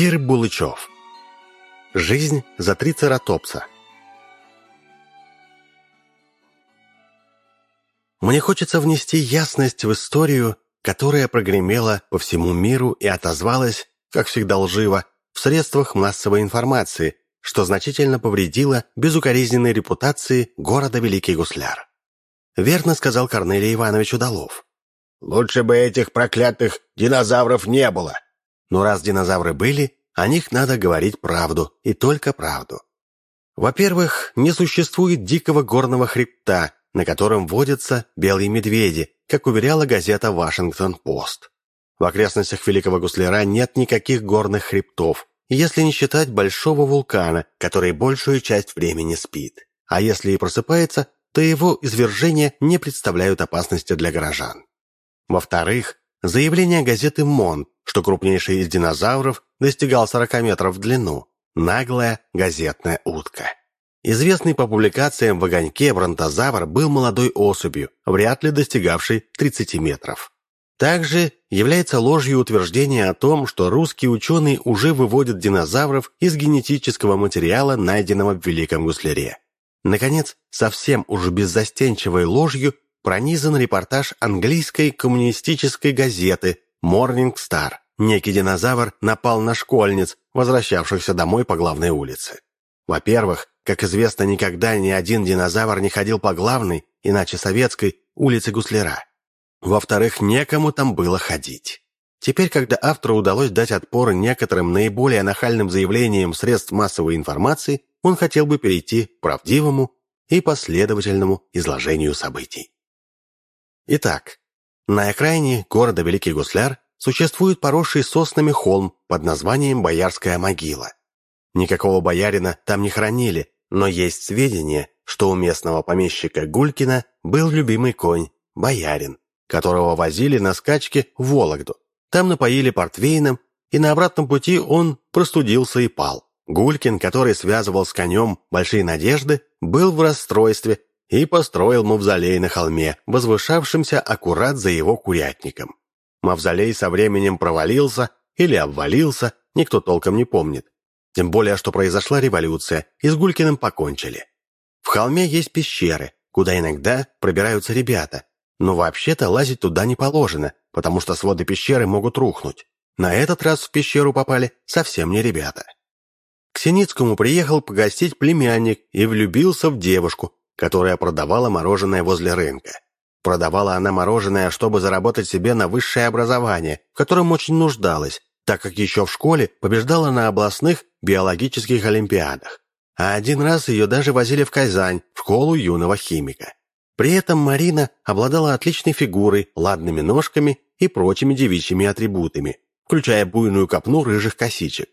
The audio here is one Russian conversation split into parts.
Кир Булычев. Жизнь за трицератопса. Мне хочется внести ясность в историю, которая прогремела по всему миру и отозвалась, как всегда лживо, в средствах массовой информации, что значительно повредило безукоризненной репутации города Великий Гусляр. Верно сказал Корнелий Иванович Удалов. «Лучше бы этих проклятых динозавров не было». Но раз динозавры были, о них надо говорить правду, и только правду. Во-первых, не существует дикого горного хребта, на котором водятся белые медведи, как уверяла газета «Вашингтон-Пост». В окрестностях Великого Гусляра нет никаких горных хребтов, если не считать большого вулкана, который большую часть времени спит. А если и просыпается, то его извержения не представляют опасности для горожан. Во-вторых, заявление газеты «Мон», что крупнейший из динозавров достигал 40 метров в длину, наглая газетная утка. Известный по публикациям в огоньке бронтозавр был молодой особью, вряд ли достигавшей 30 метров. Также является ложью утверждение о том, что русские ученые уже выводят динозавров из генетического материала, найденного в Великом Гусляре. Наконец, совсем уж беззастенчивой ложью пронизан репортаж английской коммунистической газеты Morning Star. Некий динозавр напал на школьниц, возвращавшихся домой по главной улице. Во-первых, как известно, никогда ни один динозавр не ходил по главной, иначе советской, улице Гусляра. Во-вторых, некому там было ходить. Теперь, когда автору удалось дать отпор некоторым наиболее нахальным заявлениям средств массовой информации, он хотел бы перейти к правдивому и последовательному изложению событий. Итак, на окраине города Великий Гусляр существует поросший соснами холм под названием Боярская могила. Никакого боярина там не хоронили, но есть сведения, что у местного помещика Гулькина был любимый конь – боярин, которого возили на скачке в Вологду. Там напоили портвейном, и на обратном пути он простудился и пал. Гулькин, который связывал с конем большие надежды, был в расстройстве и построил мавзолей на холме, возвышавшимся аккурат за его курятником. Мавзолей со временем провалился или обвалился, никто толком не помнит. Тем более, что произошла революция, и с Гулькиным покончили. В холме есть пещеры, куда иногда пробираются ребята, но вообще-то лазить туда не положено, потому что своды пещеры могут рухнуть. На этот раз в пещеру попали совсем не ребята. К Синицкому приехал погостить племянник и влюбился в девушку, которая продавала мороженое возле рынка. Продавала она мороженое, чтобы заработать себе на высшее образование, в котором очень нуждалась, так как еще в школе побеждала на областных биологических олимпиадах. А один раз ее даже возили в Казань, в школу юного химика. При этом Марина обладала отличной фигурой, ладными ножками и прочими девичьими атрибутами, включая буйную копну рыжих косичек.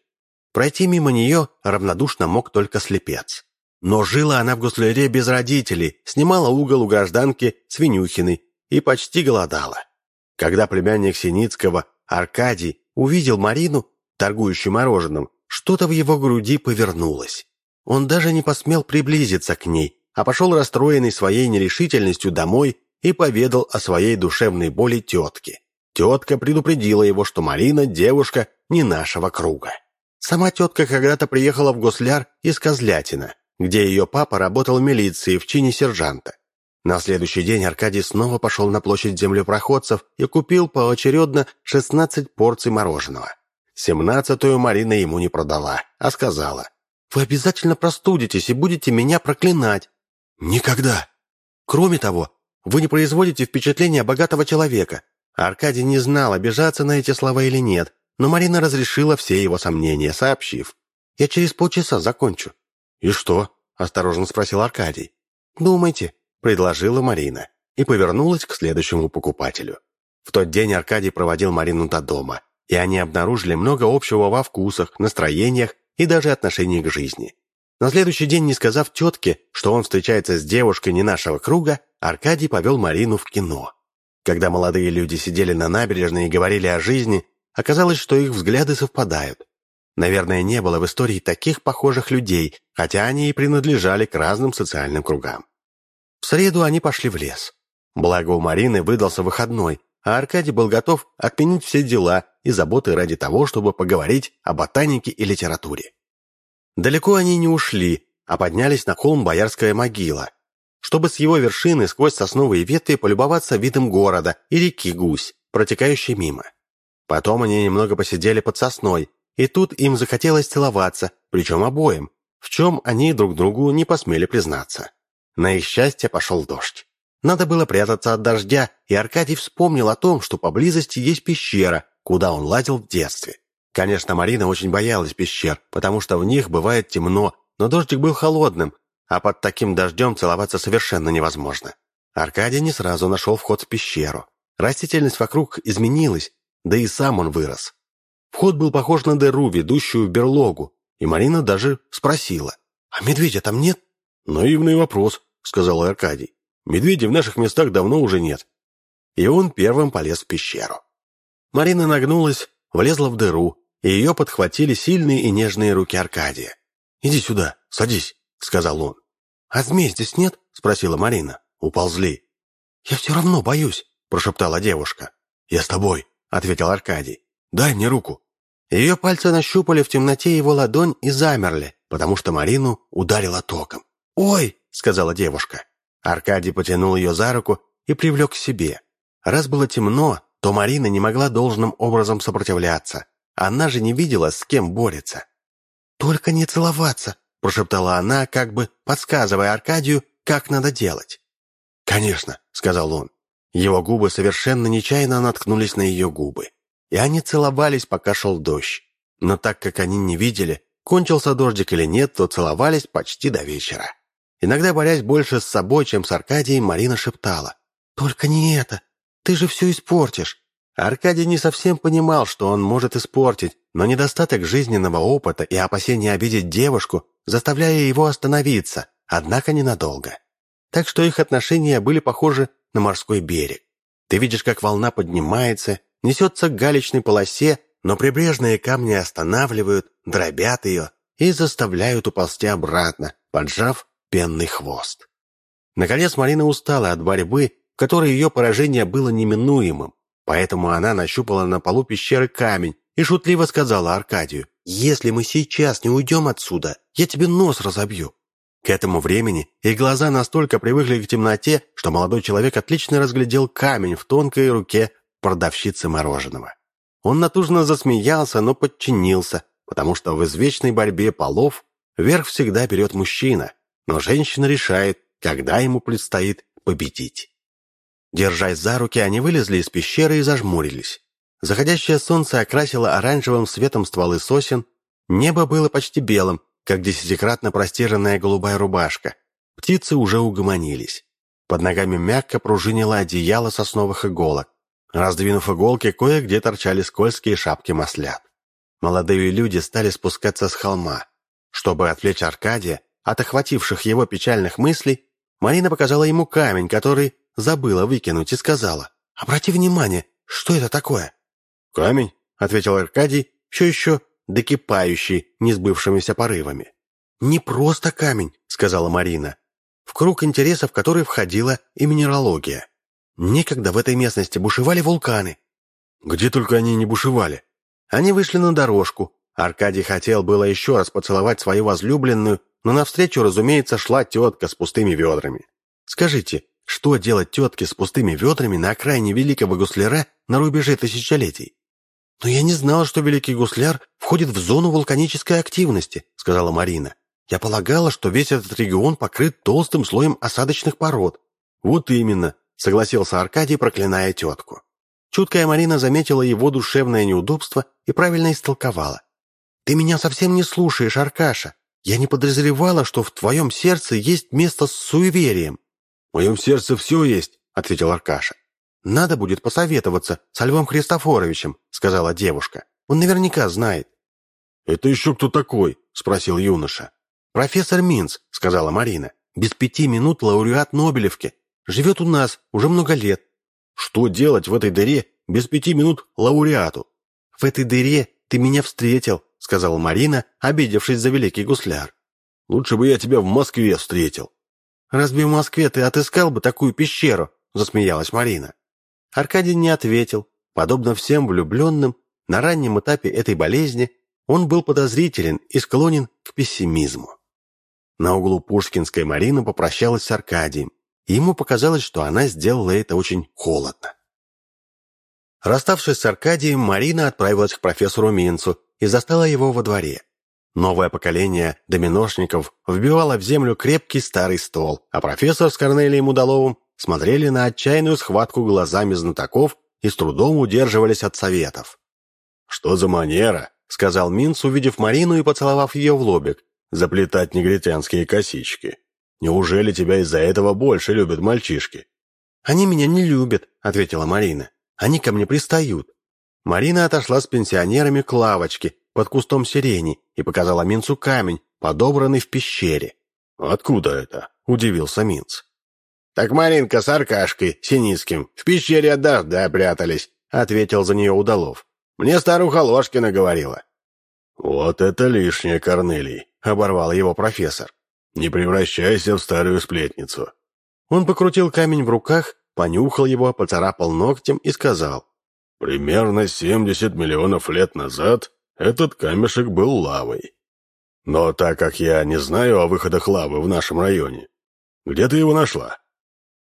Пройти мимо нее равнодушно мог только слепец. Но жила она в гусляре без родителей, снимала угол у гражданки Свинюхиной и почти голодала. Когда племянник Синицкого, Аркадий, увидел Марину, торгующую мороженым, что-то в его груди повернулось. Он даже не посмел приблизиться к ней, а пошел расстроенный своей нерешительностью домой и поведал о своей душевной боли тетке. Тетка предупредила его, что Марина – девушка не нашего круга. Сама тетка когда-то приехала в Госляр из Козлятина, где ее папа работал в милиции в чине сержанта. На следующий день Аркадий снова пошел на площадь землепроходцев и купил поочередно 16 порций мороженого. Семнадцатую Марина ему не продала, а сказала, «Вы обязательно простудитесь и будете меня проклинать, «Никогда!» «Кроме того, вы не производите впечатления богатого человека». Аркадий не знал, обижаться на эти слова или нет, но Марина разрешила все его сомнения, сообщив. «Я через полчаса закончу». «И что?» – осторожно спросил Аркадий. «Думайте», – предложила Марина и повернулась к следующему покупателю. В тот день Аркадий проводил Марину до дома, и они обнаружили много общего во вкусах, настроениях и даже отношении к жизни. На следующий день, не сказав тетке, что он встречается с девушкой не нашего круга, Аркадий повел Марину в кино. Когда молодые люди сидели на набережной и говорили о жизни, оказалось, что их взгляды совпадают. Наверное, не было в истории таких похожих людей, хотя они и принадлежали к разным социальным кругам. В среду они пошли в лес. Благо у Марины выдался выходной, а Аркадий был готов отменить все дела и заботы ради того, чтобы поговорить о ботанике и литературе. Далеко они не ушли, а поднялись на холм Боярская могила, чтобы с его вершины сквозь сосновые ветви полюбоваться видом города и реки Гусь, протекающей мимо. Потом они немного посидели под сосной, и тут им захотелось целоваться, причем обоим, в чем они друг другу не посмели признаться. На их счастье пошел дождь. Надо было прятаться от дождя, и Аркадий вспомнил о том, что поблизости есть пещера, куда он лазил в детстве. Конечно, Марина очень боялась пещер, потому что в них бывает темно, но дождик был холодным, а под таким дождем целоваться совершенно невозможно. Аркадий не сразу нашел вход в пещеру. Растительность вокруг изменилась, да и сам он вырос. Вход был похож на дыру, ведущую в берлогу, и Марина даже спросила, «А медведя там нет?» «Наивный вопрос», — сказал Аркадий. «Медведей в наших местах давно уже нет». И он первым полез в пещеру. Марина нагнулась, влезла в дыру, и ее подхватили сильные и нежные руки Аркадия. «Иди сюда, садись», — сказал он. «А змей здесь нет?» — спросила Марина. «Уползли». «Я все равно боюсь», — прошептала девушка. «Я с тобой», — ответил Аркадий. «Дай мне руку». Ее пальцы нащупали в темноте его ладонь и замерли, потому что Марину ударило током. «Ой!» — сказала девушка. Аркадий потянул ее за руку и привлек к себе. Раз было темно, то Марина не могла должным образом сопротивляться. Она же не видела, с кем борется. «Только не целоваться!» — прошептала она, как бы подсказывая Аркадию, как надо делать. «Конечно», — сказал он. Его губы совершенно нечаянно наткнулись на ее губы. И они целовались, пока шел дождь. Но так как они не видели, кончился дождик или нет, то целовались почти до вечера. Иногда, борясь больше с собой, чем с Аркадием, Марина шептала. «Только не это! Ты же все испортишь!» Аркадий не совсем понимал, что он может испортить, но недостаток жизненного опыта и опасения обидеть девушку, заставляя его остановиться, однако ненадолго. Так что их отношения были похожи на морской берег. Ты видишь, как волна поднимается, несется к галечной полосе, но прибрежные камни останавливают, дробят ее и заставляют уползти обратно, поджав пенный хвост. Наконец Марина устала от борьбы, в которой ее поражение было неминуемым, поэтому она нащупала на полу пещеры камень и шутливо сказала Аркадию, «Если мы сейчас не уйдем отсюда, я тебе нос разобью». К этому времени их глаза настолько привыкли к темноте, что молодой человек отлично разглядел камень в тонкой руке продавщицы мороженого. Он натужно засмеялся, но подчинился, потому что в извечной борьбе полов верх всегда берет мужчина, но женщина решает, когда ему предстоит победить. Держась за руки, они вылезли из пещеры и зажмурились. Заходящее солнце окрасило оранжевым светом стволы сосен, небо было почти белым, как десятикратно простиранная голубая рубашка. Птицы уже угомонились. Под ногами мягко пружинило одеяло сосновых иголок. Раздвинув иголки, кое-где торчали скользкие шапки маслят. Молодые люди стали спускаться с холма. Чтобы отвлечь Аркадия от охвативших его печальных мыслей, Марина показала ему камень, который забыла выкинуть, и сказала, «Обрати внимание, что это такое?» «Камень», — ответил Аркадий, все еще докипающий несбывшимися порывами. «Не просто камень», — сказала Марина, в круг интересов которой входила и минералогия. Некогда в этой местности бушевали вулканы. Где только они не бушевали. Они вышли на дорожку. Аркадий хотел было еще раз поцеловать свою возлюбленную, но навстречу, разумеется, шла тетка с пустыми ведрами. Скажите, что делать тетке с пустыми ведрами на окраине Великого Гусляра на рубеже тысячелетий? «Но я не знала, что Великий Гусляр входит в зону вулканической активности», — сказала Марина. «Я полагала, что весь этот регион покрыт толстым слоем осадочных пород». «Вот именно», — согласился Аркадий, проклиная тетку. Чуткая Марина заметила его душевное неудобство и правильно истолковала. «Ты меня совсем не слушаешь, Аркаша. Я не подозревала, что в твоем сердце есть место с суеверием». «В моем сердце все есть», — ответил Аркаша. «Надо будет посоветоваться со Львом Христофоровичем», — сказала девушка. «Он наверняка знает». «Это еще кто такой?» — спросил юноша. «Профессор Минц», — сказала Марина. «Без пяти минут лауреат Нобелевки. Живет у нас уже много лет. Что делать в этой дыре без пяти минут лауреату? В этой дыре ты меня встретил, сказала Марина, обидевшись за великий гусляр. Лучше бы я тебя в Москве встретил. Разве в Москве ты отыскал бы такую пещеру? Засмеялась Марина. Аркадий не ответил. Подобно всем влюбленным, на раннем этапе этой болезни он был подозрителен и склонен к пессимизму. На углу Пушкинской Марина попрощалась с Аркадием, и ему показалось, что она сделала это очень холодно. Расставшись с Аркадием, Марина отправилась к профессору Минцу и застала его во дворе. Новое поколение доминошников вбивало в землю крепкий старый стол, а профессор с Корнелием Удаловым смотрели на отчаянную схватку глазами знатоков и с трудом удерживались от советов. «Что за манера?» — сказал Минц, увидев Марину и поцеловав ее в лобик. «Заплетать негритянские косички. Неужели тебя из-за этого больше любят мальчишки?» «Они меня не любят», — ответила Марина. «Они ко мне пристают». Марина отошла с пенсионерами к лавочке под кустом сирени и показала Минцу камень, подобранный в пещере. «Откуда это?» — удивился Минц. «Так Маринка с Аркашкой, Синицким, в пещере от дождя прятались», — ответил за нее Удалов. «Мне старуха Ложкина говорила». «Вот это лишнее, Корнелий», — оборвал его профессор. «Не превращайся в старую сплетницу». Он покрутил камень в руках, понюхал его, поцарапал ногтем и сказал. «Примерно 70 миллионов лет назад этот камешек был лавой. Но так как я не знаю о выходах лавы в нашем районе, где ты его нашла?»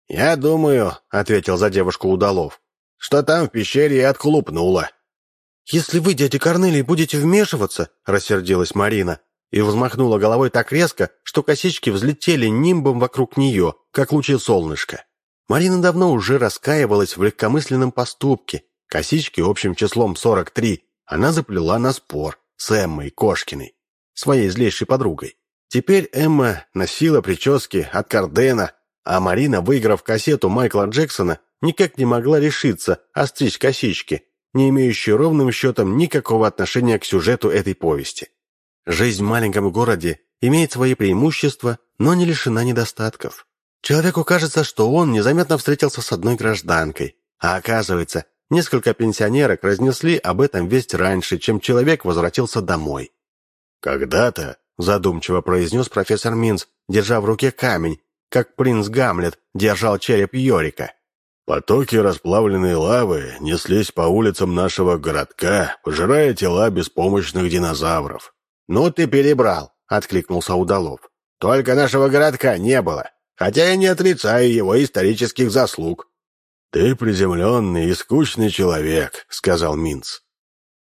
«Я думаю», — ответил за девушку Удалов, «что там в пещере и отхлупнуло». «Если вы, дядя Корнелий, будете вмешиваться», — рассердилась Марина, и взмахнула головой так резко, что косички взлетели нимбом вокруг нее, как лучи солнышка. Марина давно уже раскаивалась в легкомысленном поступке. Косички общим числом 43 она заплела на спор с Эммой Кошкиной, своей злейшей подругой. Теперь Эмма носила прически от Кардена, а Марина, выиграв кассету Майкла Джексона, никак не могла решиться остричь косички, не имеющие ровным счетом никакого отношения к сюжету этой повести. Жизнь в маленьком городе имеет свои преимущества, но не лишена недостатков. Человеку кажется, что он незаметно встретился с одной гражданкой, а оказывается, несколько пенсионерок разнесли об этом весть раньше, чем человек возвратился домой. «Когда-то», — задумчиво произнес профессор Минц, держа в руке камень, как принц Гамлет держал череп Йорика. Потоки расплавленной лавы неслись по улицам нашего городка, пожирая тела беспомощных динозавров. «Ну ты перебрал», — откликнулся Удалов. «Только нашего городка не было, хотя я не отрицаю его исторических заслуг». «Ты приземленный и скучный человек», — сказал Минц.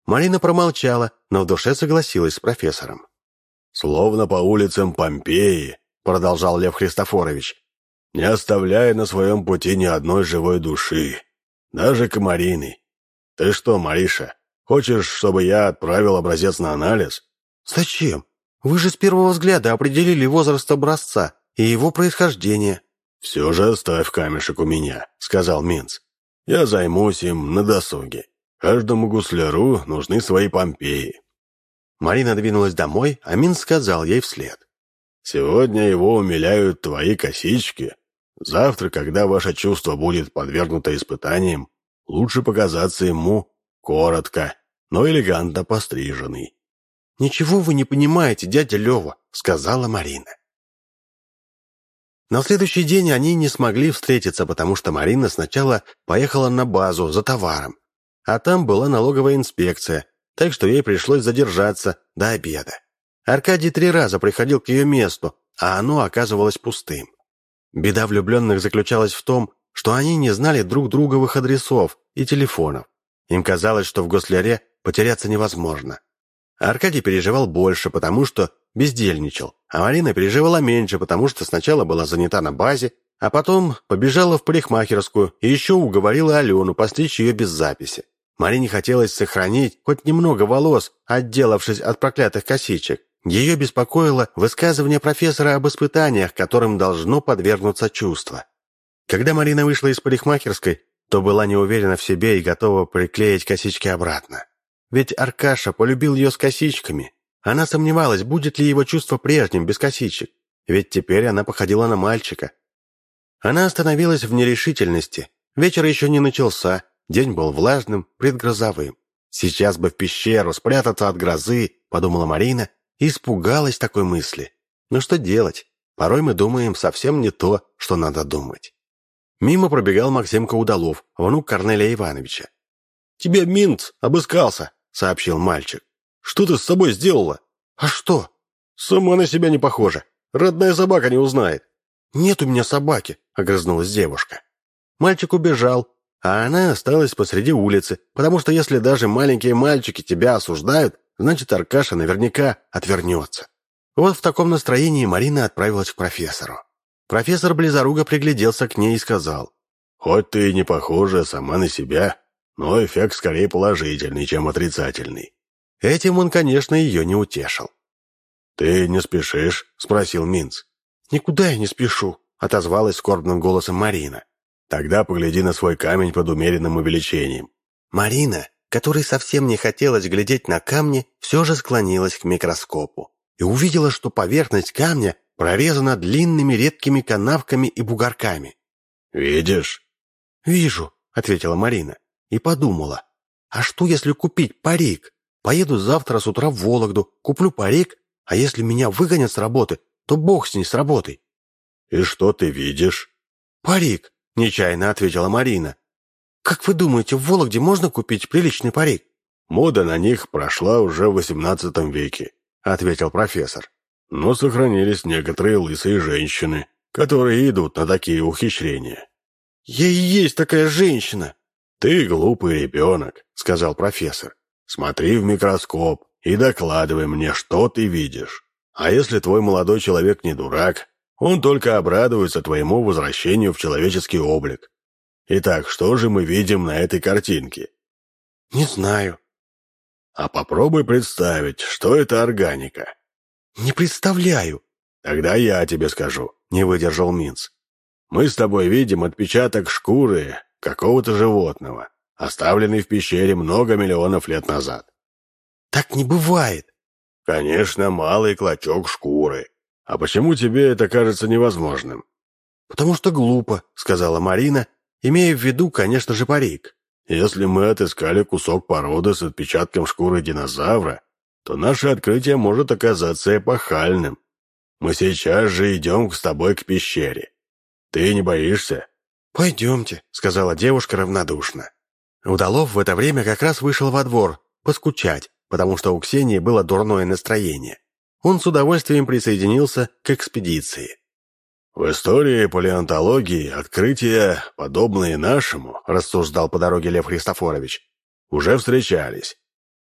Марина промолчала, но в душе согласилась с профессором. «Словно по улицам Помпеи», — продолжал Лев Христофорович, «не оставляя на своем пути ни одной живой души, даже комарины. Ты что, Мариша, хочешь, чтобы я отправил образец на анализ?» «Зачем? Вы же с первого взгляда определили возраст образца и его происхождение». «Все же оставь камешек у меня», — сказал Минц. «Я займусь им на досуге. Каждому гусляру нужны свои Помпеи». Марина двинулась домой, а Минц сказал ей вслед. «Сегодня его умиляют твои косички. Завтра, когда ваше чувство будет подвергнуто испытаниям, лучше показаться ему коротко, но элегантно постриженный. «Ничего вы не понимаете, дядя Лева», — сказала Марина. На следующий день они не смогли встретиться, потому что Марина сначала поехала на базу за товаром, а там была налоговая инспекция, так что ей пришлось задержаться до обеда. Аркадий три раза приходил к ее месту, а оно оказывалось пустым. Беда влюбленных заключалась в том, что они не знали друг друговых адресов и телефонов. Им казалось, что в Госляре потеряться невозможно. Аркадий переживал больше, потому что бездельничал, а Марина переживала меньше, потому что сначала была занята на базе, а потом побежала в парикмахерскую и еще уговорила Алену постричь ее без записи. Марине хотелось сохранить хоть немного волос, отделавшись от проклятых косичек. Ее беспокоило высказывание профессора об испытаниях, которым должно подвергнуться чувство. Когда Марина вышла из парикмахерской, то была не уверена в себе и готова приклеить косички обратно. Ведь Аркаша полюбил ее с косичками. Она сомневалась, будет ли его чувство прежним, без косичек. Ведь теперь она походила на мальчика. Она остановилась в нерешительности. Вечер еще не начался, день был влажным, предгрозовым. Сейчас бы в пещеру спрятаться от грозы, подумала Марина, и испугалась такой мысли. Но что делать? Порой мы думаем совсем не то, что надо думать. Мимо пробегал Максимка Удалов, внук Корнелия Ивановича. «Тебе Минц обыскался», — сообщил мальчик. «Что ты с собой сделала?» «А что?» «Сама на себя не похожа. Родная собака не узнает». «Нет у меня собаки», — огрызнулась девушка. Мальчик убежал, а она осталась посреди улицы, потому что если даже маленькие мальчики тебя осуждают, значит, Аркаша наверняка отвернется. Вот в таком настроении Марина отправилась к профессору. Профессор Близоруга пригляделся к ней и сказал, «Хоть ты и не похожа сама на себя, но эффект скорее положительный, чем отрицательный». Этим он, конечно, ее не утешил. «Ты не спешишь?» — спросил Минц. «Никуда я не спешу», — отозвалась скорбным голосом Марина. «Тогда погляди на свой камень под умеренным увеличением». Марина, которой совсем не хотелось глядеть на камни, все же склонилась к микроскопу и увидела, что поверхность камня прорезана длинными редкими канавками и бугорками. «Видишь?» «Вижу», — ответила Марина, и подумала, «а что, если купить парик? Поеду завтра с утра в Вологду, куплю парик, а если меня выгонят с работы, то бог с ней с работой». «И что ты видишь?» «Парик», — нечаянно ответила Марина. «Как вы думаете, в Вологде можно купить приличный парик?» «Мода на них прошла уже в XVIII веке», — ответил профессор. «Но сохранились некоторые лысые женщины, которые идут на такие ухищрения». «Я и есть такая женщина!» «Ты глупый ребенок», — сказал профессор. «Смотри в микроскоп и докладывай мне, что ты видишь. А если твой молодой человек не дурак, он только обрадуется твоему возвращению в человеческий облик. Итак, что же мы видим на этой картинке? Не знаю. А попробуй представить, что это органика. Не представляю. Тогда я тебе скажу, не выдержал Минц. Мы с тобой видим отпечаток шкуры какого-то животного, оставленный в пещере много миллионов лет назад. Так не бывает. Конечно, малый клочок шкуры. А почему тебе это кажется невозможным? Потому что глупо, сказала Марина, имея в виду, конечно же, парик. Если мы отыскали кусок породы с отпечатком шкуры динозавра, то наше открытие может оказаться эпохальным. Мы сейчас же идем с тобой к пещере. Ты не боишься?» «Пойдемте», — сказала девушка равнодушно. Удалов в это время как раз вышел во двор, поскучать, потому что у Ксении было дурное настроение. Он с удовольствием присоединился к экспедиции. «В истории палеонтологии открытия, подобные нашему, — рассуждал по дороге Лев Христофорович, — уже встречались.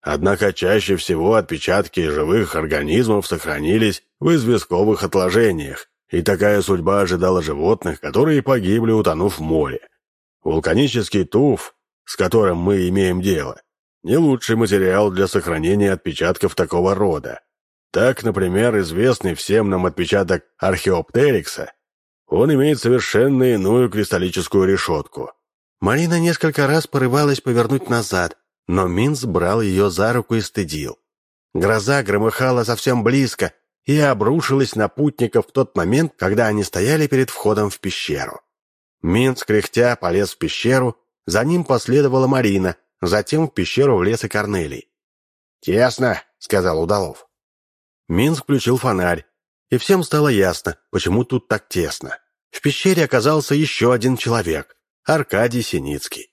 Однако чаще всего отпечатки живых организмов сохранились в известковых отложениях, и такая судьба ожидала животных, которые погибли, утонув в море. Вулканический туф, с которым мы имеем дело, не лучший материал для сохранения отпечатков такого рода. Так, например, известный всем нам отпечаток археоптерикса, он имеет совершенно иную кристаллическую решетку. Марина несколько раз порывалась повернуть назад, но Минц брал ее за руку и стыдил. Гроза громыхала совсем близко и обрушилась на путников в тот момент, когда они стояли перед входом в пещеру. Минц, кряхтя, полез в пещеру, за ним последовала Марина, затем в пещеру влез и Корнелий. «Тесно», — сказал Удалов. Минск включил фонарь, и всем стало ясно, почему тут так тесно. В пещере оказался еще один человек — Аркадий Синицкий.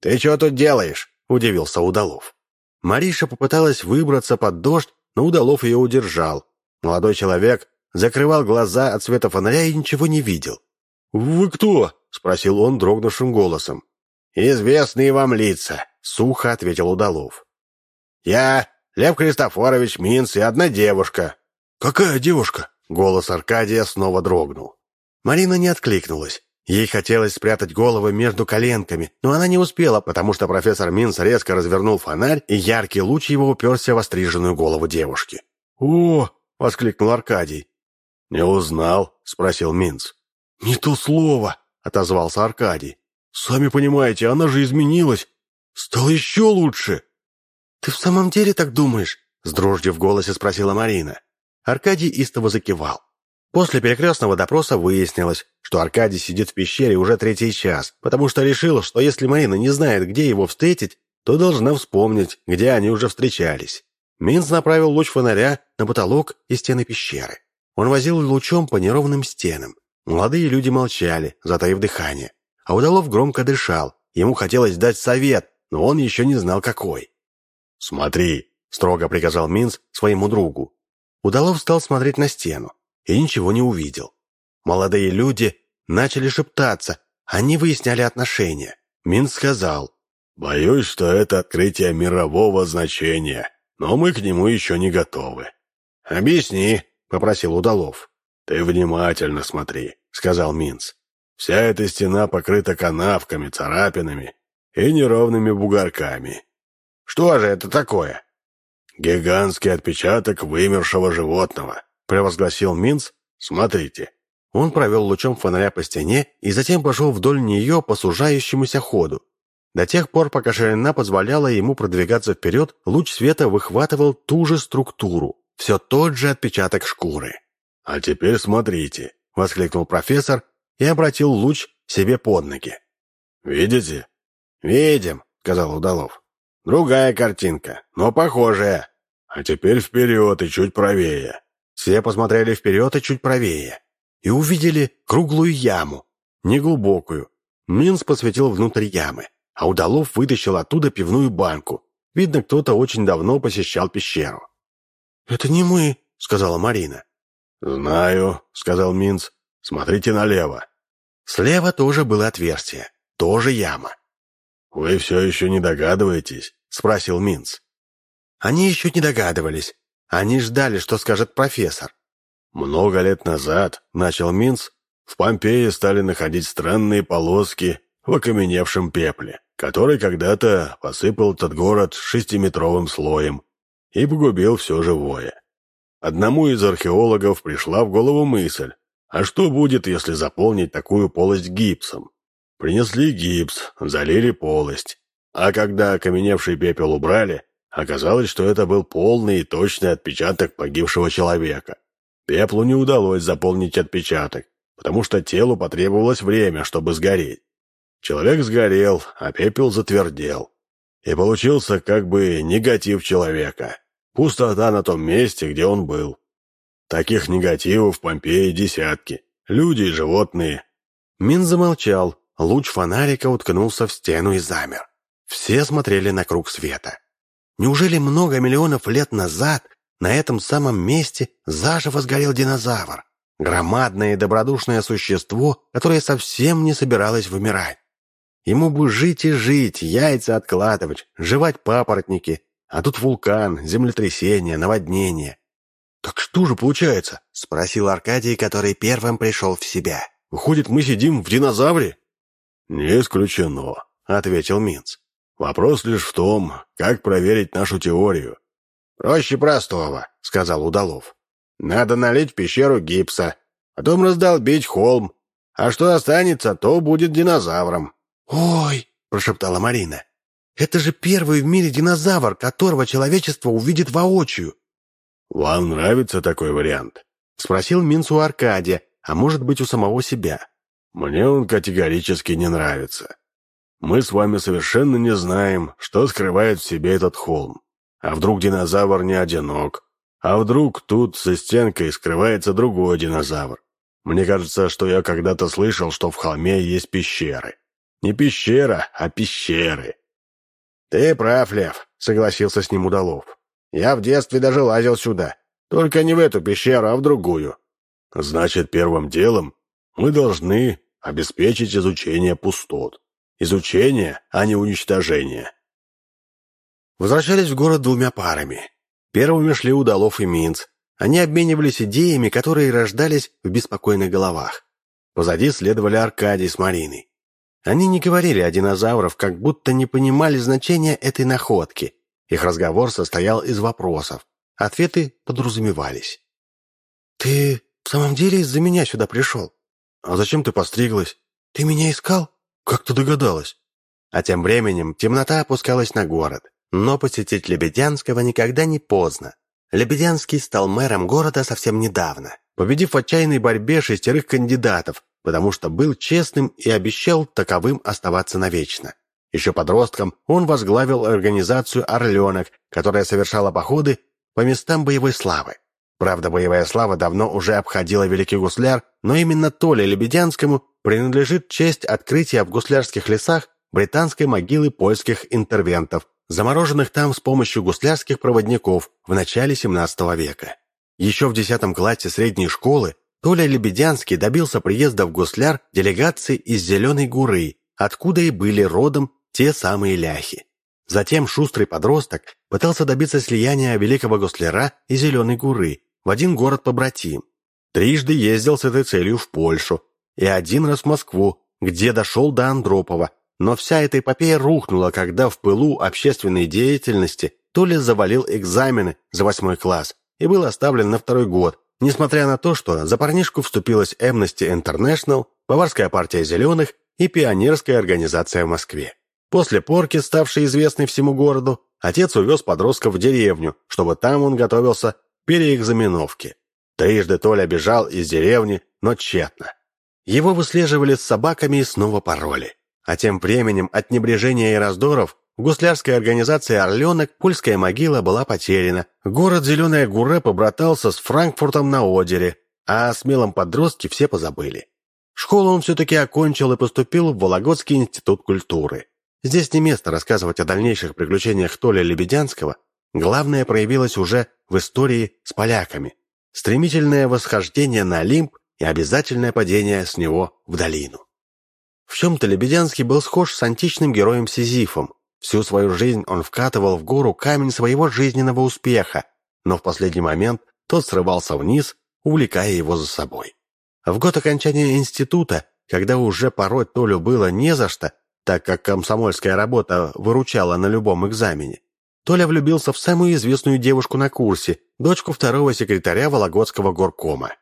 «Ты что тут делаешь?» — удивился Удалов. Мариша попыталась выбраться под дождь, но Удалов ее удержал. Молодой человек закрывал глаза от света фонаря и ничего не видел. «Вы кто?» — спросил он дрогнувшим голосом. «Известные вам лица», — сухо ответил Удалов. «Я Лев Христофорович, Минц и одна девушка». «Какая девушка?» Голос Аркадия снова дрогнул. Марина не откликнулась. Ей хотелось спрятать голову между коленками, но она не успела, потому что профессор Минц резко развернул фонарь, и яркий луч его уперся в остриженную голову девушки. «О!» — воскликнул Аркадий. «Не узнал?» — спросил Минц. «Не то слово!» — отозвался Аркадий. «Сами понимаете, она же изменилась. Стало еще лучше!» «Ты в самом деле так думаешь?» — с дрожью в голосе спросила Марина. Аркадий истово закивал. После перекрестного допроса выяснилось, что Аркадий сидит в пещере уже третий час, потому что решил, что если Марина не знает, где его встретить, то должна вспомнить, где они уже встречались. Минц направил луч фонаря на потолок и стены пещеры. Он возил лучом по неровным стенам. Молодые люди молчали, затаив дыхание. а Удалов громко дышал. Ему хотелось дать совет, но он еще не знал какой. «Смотри», — строго приказал Минц своему другу. Удалов стал смотреть на стену и ничего не увидел. Молодые люди начали шептаться, они выясняли отношения. Минц сказал, «Боюсь, что это открытие мирового значения, но мы к нему еще не готовы». «Объясни», — попросил Удалов. «Ты внимательно смотри», — сказал Минц. «Вся эта стена покрыта канавками, царапинами и неровными бугорками». «Что же это такое?» «Гигантский отпечаток вымершего животного», — превозгласил Минц. «Смотрите». Он провел лучом фонаря по стене и затем пошел вдоль нее по сужающемуся ходу. До тех пор, пока ширина позволяла ему продвигаться вперед, луч света выхватывал ту же структуру, все тот же отпечаток шкуры. «А теперь смотрите», — воскликнул профессор и обратил луч себе под ноги. «Видите?» «Видим», — сказал Удалов. «Другая картинка, но похожая». «А теперь вперед и чуть правее». Все посмотрели вперед и чуть правее. И увидели круглую яму, неглубокую. Минс посветил внутрь ямы, а Удалов вытащил оттуда пивную банку. Видно, кто-то очень давно посещал пещеру. «Это не мы», — сказала Марина. «Знаю», — сказал Минц. «Смотрите налево». Слева тоже было отверстие, тоже яма. «Вы все еще не догадываетесь?» — спросил Минц. Они еще не догадывались. Они ждали, что скажет профессор. «Много лет назад», — начал Минц, «в Помпее стали находить странные полоски в окаменевшем пепле, который когда-то посыпал этот город шестиметровым слоем и погубил все живое. Одному из археологов пришла в голову мысль, а что будет, если заполнить такую полость гипсом? Принесли гипс, залили полость, а когда окаменевший пепел убрали, оказалось, что это был полный и точный отпечаток погибшего человека. Пеплу не удалось заполнить отпечаток, потому что телу потребовалось время, чтобы сгореть. Человек сгорел, а пепел затвердел. И получился как бы негатив человека. Пустота на том месте, где он был. Таких негативов в Помпеи десятки. Люди и животные. Мин замолчал. Луч фонарика уткнулся в стену и замер. Все смотрели на круг света. Неужели много миллионов лет назад на этом самом месте заживо сгорел динозавр? Громадное и добродушное существо, которое совсем не собиралось вымирать. Ему бы жить и жить, яйца откладывать, жевать папоротники, а тут вулкан, землетрясение, наводнение. «Так что же получается?» — спросил Аркадий, который первым пришел в себя. «Выходит, мы сидим в динозавре?» «Не исключено», — ответил Минц. «Вопрос лишь в том, как проверить нашу теорию». «Проще простого», — сказал Удалов. «Надо налить в пещеру гипса, потом раздолбить холм, а что останется, то будет динозавром». «Ой!» — прошептала Марина. Это же первый в мире динозавр, которого человечество увидит воочию. «Вам нравится такой вариант?» — спросил Минц у Аркадия, а может быть, у самого себя. «Мне он категорически не нравится. Мы с вами совершенно не знаем, что скрывает в себе этот холм. А вдруг динозавр не одинок? А вдруг тут за стенкой скрывается другой динозавр? Мне кажется, что я когда-то слышал, что в холме есть пещеры. Не пещера, а пещеры. «Ты прав, Лев», — согласился с ним Удалов. «Я в детстве даже лазил сюда. Только не в эту пещеру, а в другую». «Значит, первым делом мы должны обеспечить изучение пустот. Изучение, а не уничтожение». Возвращались в город двумя парами. Первыми шли Удалов и Минц. Они обменивались идеями, которые рождались в беспокойных головах. Позади следовали Аркадий с Мариной. Они не говорили о динозаврах, как будто не понимали значения этой находки. Их разговор состоял из вопросов. Ответы подразумевались. «Ты в самом деле из-за меня сюда пришел? А зачем ты постриглась? Ты меня искал? Как ты догадалась?» А тем временем темнота опускалась на город. Но посетить Лебедянского никогда не поздно. Лебедянский стал мэром города совсем недавно, победив в отчаянной борьбе шестерых кандидатов, потому что был честным и обещал таковым оставаться навечно. Еще подростком он возглавил организацию «Орленок», которая совершала походы по местам боевой славы. Правда, боевая слава давно уже обходила Великий Гусляр, но именно Толе Лебедянскому принадлежит честь открытия в гуслярских лесах британской могилы польских интервентов, замороженных там с помощью гуслярских проводников в начале XVII века. Еще в 10 классе средней школы Толя Лебедянский добился приезда в Гусляр делегации из Зеленой Гуры, откуда и были родом те самые ляхи. Затем шустрый подросток пытался добиться слияния Великого Гусляра и Зеленой Гуры в один город-побратим. Трижды ездил с этой целью в Польшу и один раз в Москву, где дошел до Андропова, но вся эта эпопея рухнула, когда в пылу общественной деятельности Толя завалил экзамены за восьмой класс и был оставлен на второй год, несмотря на то, что за парнишку вступилась Amnesty International, Баварская партия зеленых и пионерская организация в Москве. После порки, ставшей известной всему городу, отец увез подростка в деревню, чтобы там он готовился к переэкзаменовке. Трижды Толя бежал из деревни, но тщетно. Его выслеживали с собаками и снова пароли. А тем временем от небрежения и раздоров в гуслярской организации «Орленок» польская могила была потеряна. Город Зеленая Гуре побратался с Франкфуртом на Одере, а о смелом подростке все позабыли. Школу он все-таки окончил и поступил в Вологодский институт культуры. Здесь не место рассказывать о дальнейших приключениях Толя Лебедянского. Главное проявилось уже в истории с поляками. Стремительное восхождение на Олимп и обязательное падение с него в долину. В чем-то Лебедянский был схож с античным героем Сизифом, Всю свою жизнь он вкатывал в гору камень своего жизненного успеха, но в последний момент тот срывался вниз, увлекая его за собой. В год окончания института, когда уже порой Толю было не за что, так как комсомольская работа выручала на любом экзамене, Толя влюбился в самую известную девушку на курсе, дочку второго секретаря Вологодского горкома.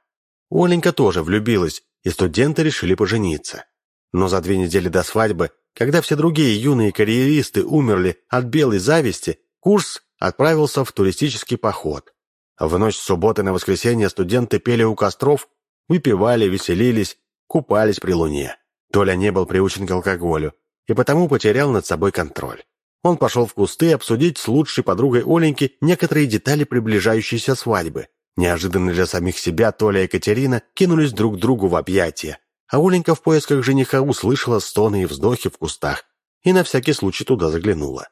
Оленька тоже влюбилась, и студенты решили пожениться. Но за две недели до свадьбы когда все другие юные карьеристы умерли от белой зависти, курс отправился в туристический поход. В ночь с субботы на воскресенье студенты пели у костров, выпивали, веселились, купались при луне. Толя не был приучен к алкоголю и потому потерял над собой контроль. Он пошел в кусты обсудить с лучшей подругой Оленьки некоторые детали приближающейся свадьбы. Неожиданно для самих себя Толя и Катерина кинулись друг другу в объятия, а Оленька в поисках жениха услышала стоны и вздохи в кустах и на всякий случай туда заглянула.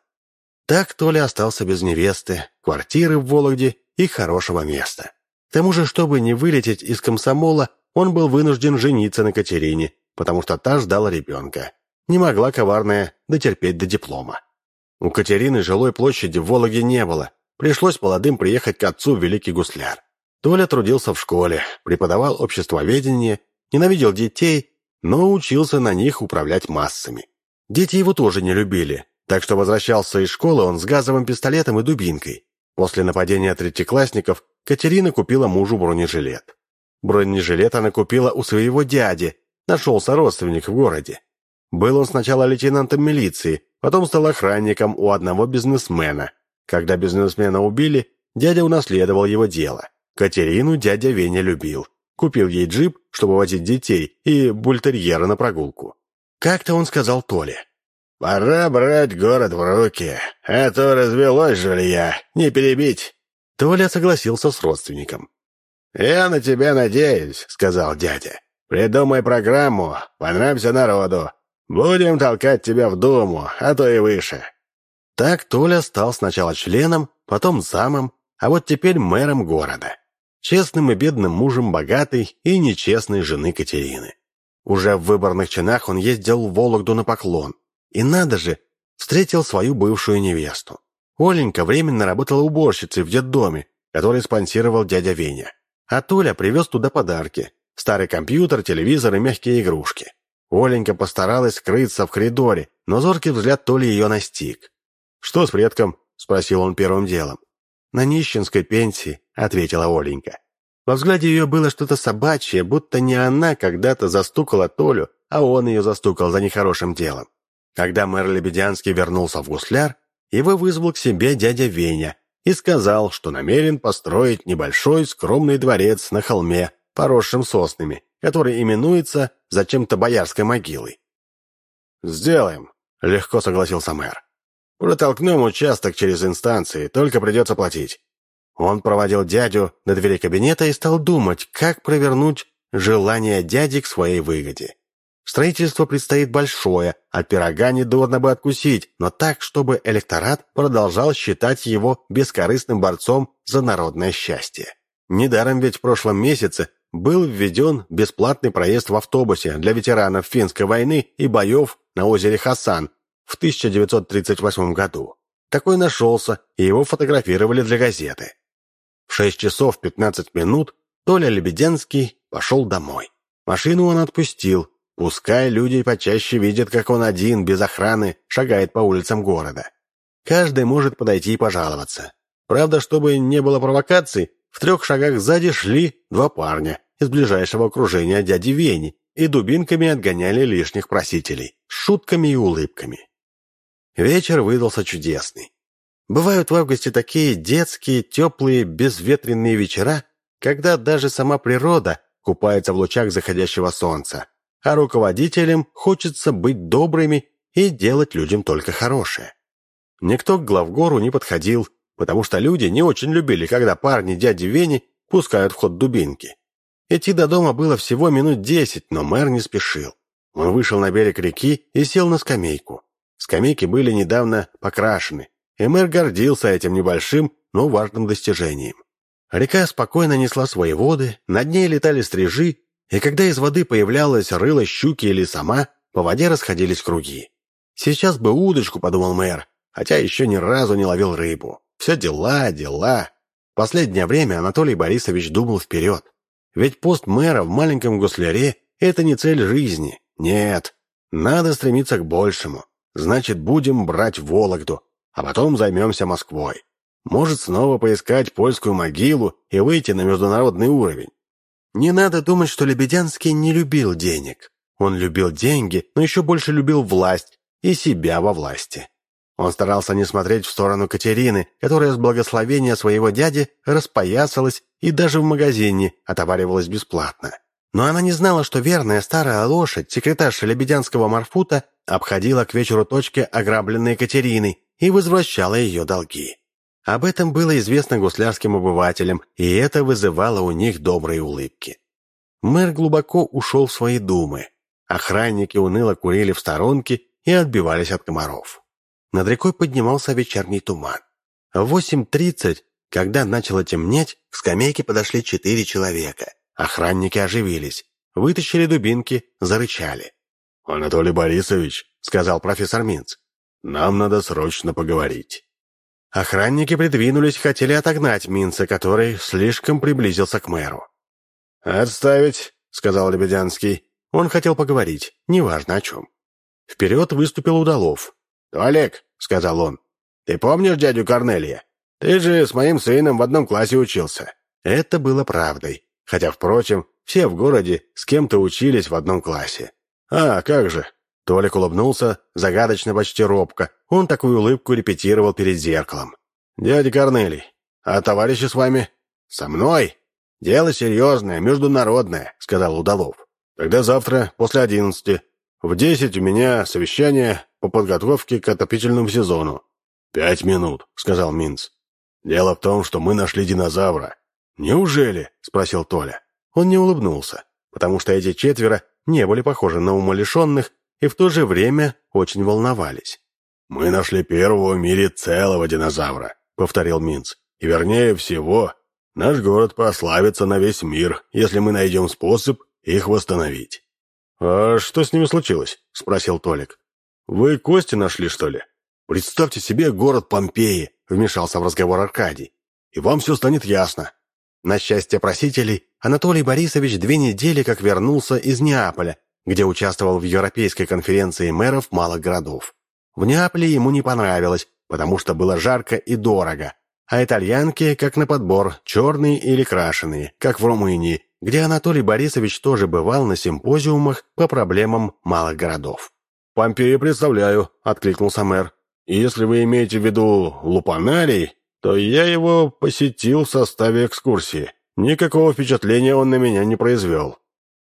Так Толя остался без невесты, квартиры в Вологде и хорошего места. К тому же, чтобы не вылететь из комсомола, он был вынужден жениться на Катерине, потому что та ждала ребенка. Не могла коварная дотерпеть до диплома. У Катерины жилой площади в Вологде не было. Пришлось молодым приехать к отцу в Великий Гусляр. Толя трудился в школе, преподавал обществоведение ненавидел детей, но учился на них управлять массами. Дети его тоже не любили, так что возвращался из школы он с газовым пистолетом и дубинкой. После нападения третьеклассников Катерина купила мужу бронежилет. Бронежилет она купила у своего дяди, нашелся родственник в городе. Был он сначала лейтенантом милиции, потом стал охранником у одного бизнесмена. Когда бизнесмена убили, дядя унаследовал его дело. Катерину дядя Веня любил. Купил ей джип, чтобы возить детей, и бультерьера на прогулку. Как-то он сказал Толе. «Пора брать город в руки, а то развелось жилья, не перебить». Толя согласился с родственником. «Я на тебя надеюсь», — сказал дядя. «Придумай программу, понравимся народу. Будем толкать тебя в Думу, а то и выше». Так Толя стал сначала членом, потом замом, а вот теперь мэром города честным и бедным мужем богатой и нечестной жены Катерины. Уже в выборных чинах он ездил в Вологду на поклон. И надо же, встретил свою бывшую невесту. Оленька временно работала уборщицей в детдоме, который спонсировал дядя Веня. А Толя привез туда подарки. Старый компьютер, телевизор и мягкие игрушки. Оленька постаралась скрыться в коридоре, но зоркий взгляд Толи ее настиг. «Что с предком?» — спросил он первым делом. «На нищенской пенсии», — ответила Оленька. Во взгляде ее было что-то собачье, будто не она когда-то застукала Толю, а он ее застукал за нехорошим делом. Когда мэр Лебедянский вернулся в гусляр, его вызвал к себе дядя Веня и сказал, что намерен построить небольшой скромный дворец на холме, поросшим соснами, который именуется зачем-то Боярской могилой. «Сделаем», — легко согласился мэр. Протолкнем участок через инстанции, только придется платить». Он проводил дядю до двери кабинета и стал думать, как провернуть желание дяди к своей выгоде. Строительство предстоит большое, от пирога недурно бы откусить, но так, чтобы электорат продолжал считать его бескорыстным борцом за народное счастье. Недаром ведь в прошлом месяце был введен бесплатный проезд в автобусе для ветеранов финской войны и боев на озере Хасан в 1938 году. Такой нашелся, и его фотографировали для газеты. В 6 часов 15 минут Толя Лебеденский пошел домой. Машину он отпустил, пускай люди почаще видят, как он один, без охраны, шагает по улицам города. Каждый может подойти и пожаловаться. Правда, чтобы не было провокаций, в трех шагах сзади шли два парня из ближайшего окружения дяди Вени и дубинками отгоняли лишних просителей, шутками и улыбками. Вечер выдался чудесный. Бывают в августе такие детские, теплые, безветренные вечера, когда даже сама природа купается в лучах заходящего солнца, а руководителям хочется быть добрыми и делать людям только хорошее. Никто к главгору не подходил, потому что люди не очень любили, когда парни дяди Вени пускают в ход дубинки. Идти до дома было всего минут десять, но мэр не спешил. Он вышел на берег реки и сел на скамейку. Скамейки были недавно покрашены, и мэр гордился этим небольшим, но важным достижением. Река спокойно несла свои воды, над ней летали стрижи, и когда из воды появлялась рыла щуки или сама, по воде расходились круги. «Сейчас бы удочку», — подумал мэр, хотя еще ни разу не ловил рыбу. Все дела, дела. Последнее время Анатолий Борисович думал вперед. Ведь пост мэра в маленьком гусляре – это не цель жизни. Нет, надо стремиться к большему. Значит, будем брать Вологду, а потом займемся Москвой. Может, снова поискать польскую могилу и выйти на международный уровень. Не надо думать, что Лебедянский не любил денег. Он любил деньги, но еще больше любил власть и себя во власти. Он старался не смотреть в сторону Катерины, которая с благословения своего дяди распоясалась и даже в магазине отоваривалась бесплатно. Но она не знала, что верная старая лошадь, секретарша Лебедянского Марфута, обходила к вечеру точки, ограбленной Катериной, и возвращала ее долги. Об этом было известно гуслярским обывателям, и это вызывало у них добрые улыбки. Мэр глубоко ушел в свои думы. Охранники уныло курили в сторонке и отбивались от комаров. Над рекой поднимался вечерний туман. В 8.30, когда начало темнеть, к скамейке подошли четыре человека. Охранники оживились, вытащили дубинки, зарычали. «Анатолий Борисович», — сказал профессор Минц, — «нам надо срочно поговорить». Охранники придвинулись, хотели отогнать Минца, который слишком приблизился к мэру. «Отставить», — сказал Лебедянский. Он хотел поговорить, неважно о чем. Вперед выступил Удалов. «Олег», — сказал он, — «ты помнишь дядю Корнелия? Ты же с моим сыном в одном классе учился». Это было правдой, хотя, впрочем, все в городе с кем-то учились в одном классе. «А, как же!» Толик улыбнулся, загадочно почти робко. Он такую улыбку репетировал перед зеркалом. «Дядя Корнелий, а товарищи с вами?» «Со мной? Дело серьезное, международное», — сказал Удалов. «Тогда завтра, после одиннадцати, в десять у меня совещание по подготовке к отопительному сезону». «Пять минут», — сказал Минц. «Дело в том, что мы нашли динозавра». «Неужели?» — спросил Толя. Он не улыбнулся, потому что эти четверо не были похожи на умалишенных и в то же время очень волновались. «Мы нашли первого в мире целого динозавра», — повторил Минц. «И вернее всего, наш город прославится на весь мир, если мы найдем способ их восстановить». «А что с ними случилось?» — спросил Толик. «Вы кости нашли, что ли?» «Представьте себе город Помпеи», — вмешался в разговор Аркадий. «И вам все станет ясно». На счастье просителей, Анатолий Борисович две недели как вернулся из Неаполя, где участвовал в Европейской конференции мэров малых городов. В Неаполе ему не понравилось, потому что было жарко и дорого, а итальянки, как на подбор, черные или крашеные, как в Румынии, где Анатолий Борисович тоже бывал на симпозиумах по проблемам малых городов. «Помпеи представляю», — откликнулся мэр. «И если вы имеете в виду лупанарий, то я его посетил в составе экскурсии. Никакого впечатления он на меня не произвел».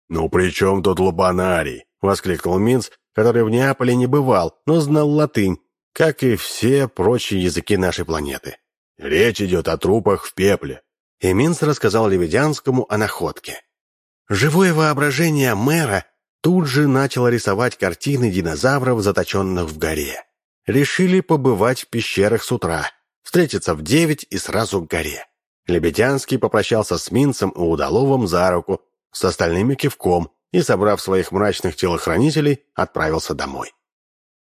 «Ну при чем тут лупанарий?» — воскликнул Минц, который в Неаполе не бывал, но знал латынь, как и все прочие языки нашей планеты. Речь идет о трупах в пепле». И Минц рассказал Лебедянскому о находке. Живое воображение мэра тут же начало рисовать картины динозавров, заточенных в горе. Решили побывать в пещерах с утра, встретиться в девять и сразу к горе. Лебедянский попрощался с Минцем и Удаловым за руку, с остальными кивком, и, собрав своих мрачных телохранителей, отправился домой.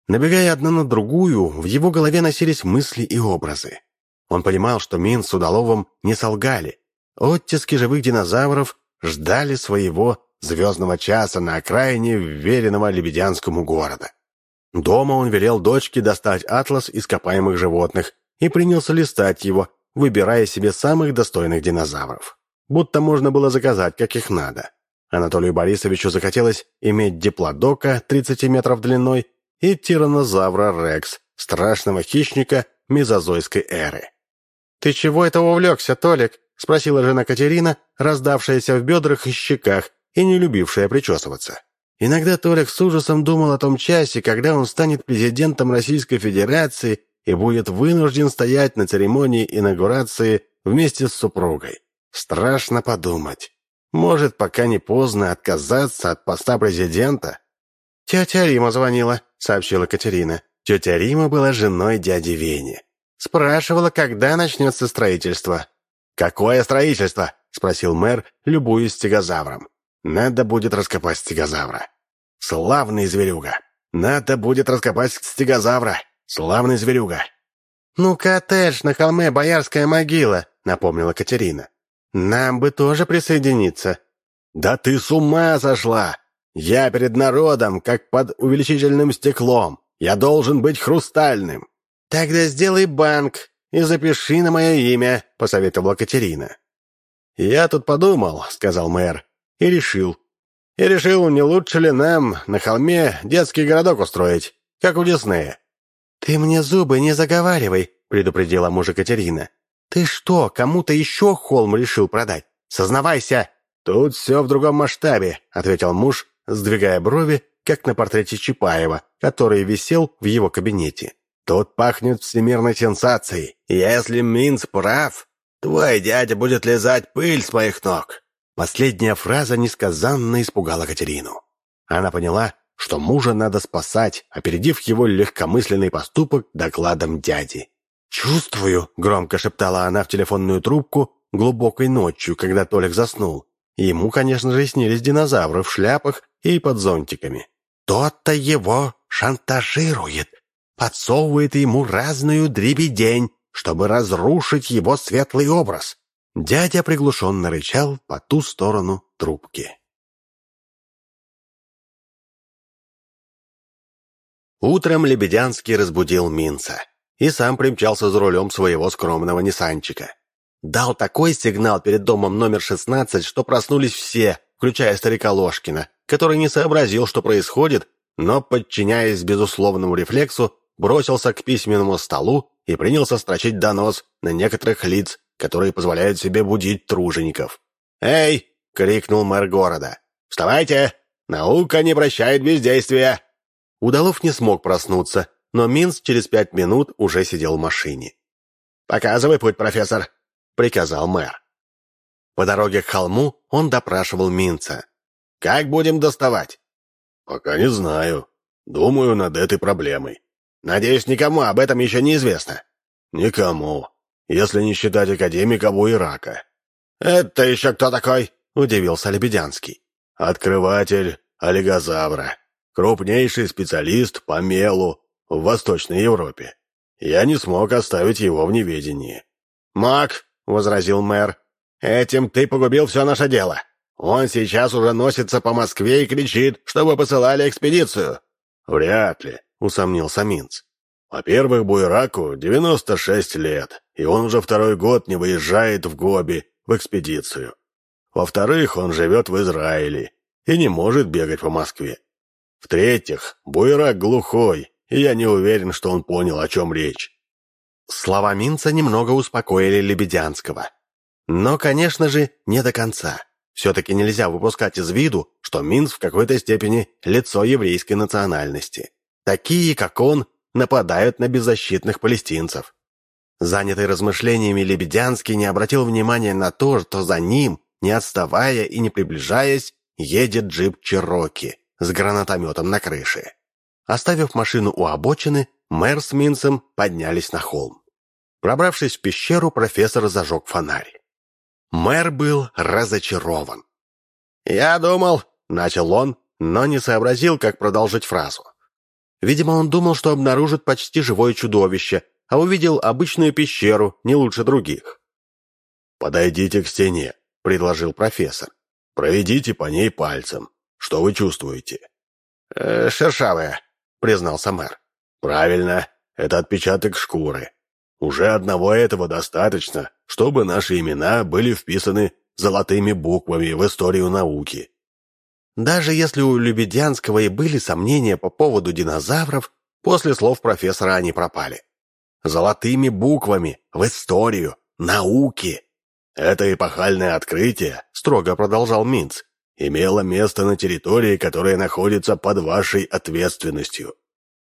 Набегая одна на другую, в его голове носились мысли и образы. Он понимал, что Мин с Удаловым не солгали. Оттиски живых динозавров ждали своего звездного часа на окраине веренного Лебедянскому города. Дома он велел дочке достать атлас ископаемых животных и принялся листать его, выбирая себе самых достойных динозавров. Будто можно было заказать, как их надо. Анатолию Борисовичу захотелось иметь диплодока 30 метров длиной и тиранозавра Рекс, страшного хищника мезозойской эры. «Ты чего это увлекся, Толик?» — спросила жена Катерина, раздавшаяся в бедрах и щеках и не любившая причесываться. Иногда Толик с ужасом думал о том часе, когда он станет президентом Российской Федерации и будет вынужден стоять на церемонии инаугурации вместе с супругой. Страшно подумать. Может, пока не поздно отказаться от поста президента? «Тетя Рима звонила», — сообщила Катерина. Тетя Рима была женой дяди Вени. Спрашивала, когда начнется строительство. «Какое строительство?» — спросил мэр, любуясь стегозавром. «Надо будет раскопать стегозавра». «Славный зверюга! Надо будет раскопать стегозавра! Славный зверюга!» «Ну, коттедж на холме Боярская могила», — напомнила Катерина. «Нам бы тоже присоединиться». «Да ты с ума сошла! Я перед народом, как под увеличительным стеклом. Я должен быть хрустальным». «Тогда сделай банк и запиши на мое имя», — посоветовала Катерина. «Я тут подумал», — сказал мэр, — и решил. И решил, не лучше ли нам на холме детский городок устроить, как у Диснея. «Ты мне зубы не заговаривай», — предупредила мужа Катерина. «Ты что, кому-то еще холм решил продать? Сознавайся!» «Тут все в другом масштабе», — ответил муж, сдвигая брови, как на портрете Чапаева, который висел в его кабинете. Тут пахнет всемирной сенсацией. Если Минц прав, твой дядя будет лизать пыль с моих ног». Последняя фраза несказанно испугала Катерину. Она поняла, что мужа надо спасать, опередив его легкомысленный поступок докладом дяди. «Чувствую», — громко шептала она в телефонную трубку глубокой ночью, когда Толик заснул. Ему, конечно же, снились динозавры в шляпах и под зонтиками. «Тот-то его шантажирует, подсовывает ему разную дребедень, чтобы разрушить его светлый образ. Дядя приглушенно рычал по ту сторону трубки. Утром Лебедянский разбудил Минца и сам примчался за рулем своего скромного Ниссанчика. Дал такой сигнал перед домом номер 16, что проснулись все, включая старика Ложкина, который не сообразил, что происходит, но, подчиняясь безусловному рефлексу, бросился к письменному столу и принялся строчить донос на некоторых лиц, которые позволяют себе будить тружеников. «Эй!» — крикнул мэр города. «Вставайте! Наука не прощает бездействия!» Удалов не смог проснуться, но Минц через пять минут уже сидел в машине. «Показывай путь, профессор!» — приказал мэр. По дороге к холму он допрашивал Минца. «Как будем доставать?» «Пока не знаю. Думаю над этой проблемой. Надеюсь, никому об этом еще не известно. Никому, если не считать академика Буирака. Это еще кто такой? Удивился Лебедянский. Открыватель олигозавра. Крупнейший специалист по мелу в Восточной Европе. Я не смог оставить его в неведении. «Мак», — возразил мэр, — «этим ты погубил все наше дело. Он сейчас уже носится по Москве и кричит, чтобы посылали экспедицию». «Вряд ли. — усомнился Минц. «Во-первых, Буйраку 96 лет, и он уже второй год не выезжает в Гоби в экспедицию. Во-вторых, он живет в Израиле и не может бегать по Москве. В-третьих, Буйрак глухой, и я не уверен, что он понял, о чем речь». Слова Минца немного успокоили Лебедянского. Но, конечно же, не до конца. Все-таки нельзя выпускать из виду, что Минц в какой-то степени лицо еврейской национальности. Такие, как он, нападают на беззащитных палестинцев. Занятый размышлениями Лебедянский не обратил внимания на то, что за ним, не отставая и не приближаясь, едет джип Чероки с гранатометом на крыше. Оставив машину у обочины, мэр с Минцем поднялись на холм. Пробравшись в пещеру, профессор зажег фонарь. Мэр был разочарован. «Я думал», — начал он, но не сообразил, как продолжить фразу. Видимо, он думал, что обнаружит почти живое чудовище, а увидел обычную пещеру, не лучше других. «Подойдите к стене», — предложил профессор. «Проведите по ней пальцем. Что вы чувствуете?» «Э, «Шершавая», — признался мэр. «Правильно, это отпечаток шкуры. Уже одного этого достаточно, чтобы наши имена были вписаны золотыми буквами в историю науки. Даже если у Лебедянского и были сомнения по поводу динозавров, после слов профессора они пропали. Золотыми буквами в историю науки. Это эпохальное открытие, строго продолжал Минц, имело место на территории, которая находится под вашей ответственностью.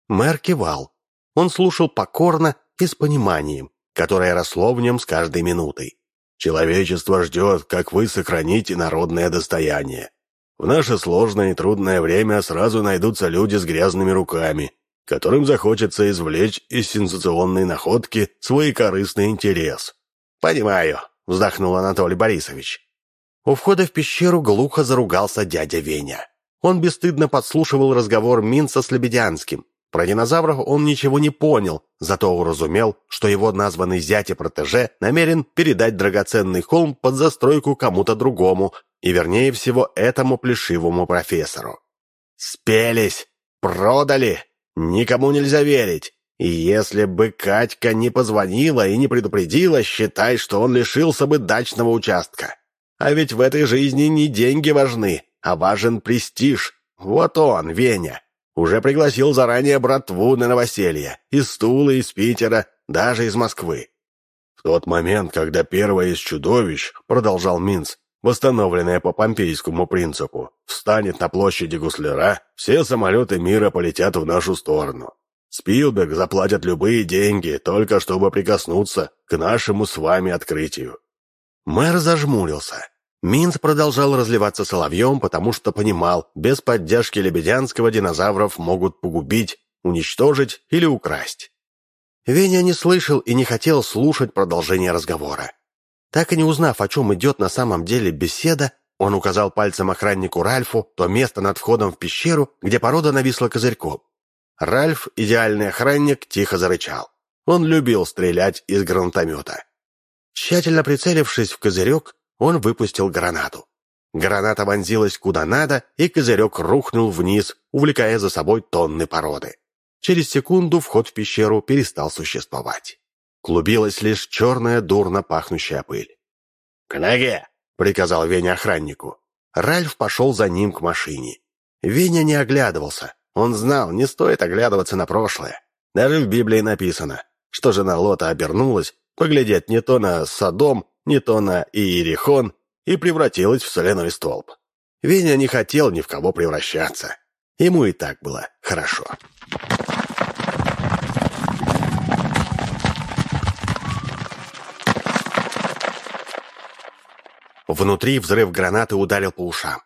Мэр кивал. Он слушал покорно и с пониманием, которое росло в нем с каждой минутой. Человечество ждет, как вы сохраните народное достояние. В наше сложное и трудное время сразу найдутся люди с грязными руками, которым захочется извлечь из сенсационной находки свой корыстный интерес. «Понимаю», — вздохнул Анатолий Борисович. У входа в пещеру глухо заругался дядя Веня. Он бесстыдно подслушивал разговор Минца с Лебедянским, про динозавров он ничего не понял, зато уразумел, что его названный зять и протеже намерен передать драгоценный холм под застройку кому-то другому, и вернее всего этому плешивому профессору. Спелись! Продали! Никому нельзя верить! И если бы Катька не позвонила и не предупредила, считай, что он лишился бы дачного участка. А ведь в этой жизни не деньги важны, а важен престиж. Вот он, Веня, уже пригласил заранее братву на новоселье. Из Стула, из Питера, даже из Москвы. В тот момент, когда первое из чудовищ, продолжал Минц, восстановленное по помпейскому принципу, встанет на площади Гусляра, все самолеты мира полетят в нашу сторону. Спилберг заплатят любые деньги, только чтобы прикоснуться к нашему с вами открытию». Мэр зажмурился. Минц продолжал разливаться соловьем, потому что понимал, без поддержки Лебедянского динозавров могут погубить, уничтожить или украсть. Веня не слышал и не хотел слушать продолжение разговора. Так и не узнав, о чем идет на самом деле беседа, он указал пальцем охраннику Ральфу то место над входом в пещеру, где порода нависла козырьком. Ральф, идеальный охранник, тихо зарычал. Он любил стрелять из гранатомета. Тщательно прицелившись в козырек, он выпустил гранату. Граната вонзилась куда надо, и козырек рухнул вниз, увлекая за собой тонны породы. Через секунду вход в пещеру перестал существовать. Клубилась лишь черная, дурно пахнущая пыль. «К ноге!» — приказал Веня охраннику. Ральф пошел за ним к машине. Веня не оглядывался. Он знал, не стоит оглядываться на прошлое. Даже в Библии написано, что жена Лота обернулась поглядеть не то на Содом, не то на Иерихон, и превратилась в соляной столб. Веня не хотел ни в кого превращаться. Ему и так было хорошо. Внутри взрыв гранаты ударил по ушам.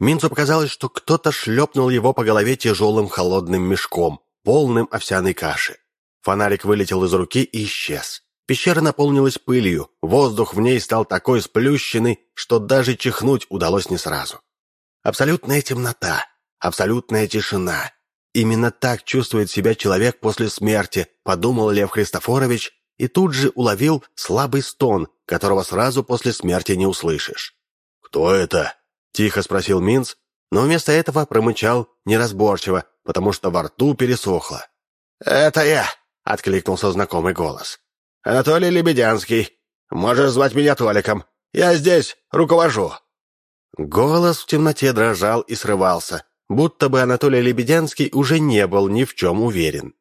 Минцу показалось, что кто-то шлепнул его по голове тяжелым холодным мешком, полным овсяной каши. Фонарик вылетел из руки и исчез. Пещера наполнилась пылью, воздух в ней стал такой сплющенный, что даже чихнуть удалось не сразу. Абсолютная темнота, абсолютная тишина. Именно так чувствует себя человек после смерти, подумал Лев Христофорович, и тут же уловил слабый стон, которого сразу после смерти не услышишь. «Кто это?» — тихо спросил Минц, но вместо этого промычал неразборчиво, потому что во рту пересохло. «Это я!» — откликнулся знакомый голос. Анатолий Лебедянский. Можешь звать меня Толиком. Я здесь, руковожу». Голос в темноте дрожал и срывался, будто бы Анатолий Лебедянский уже не был ни в чем уверен.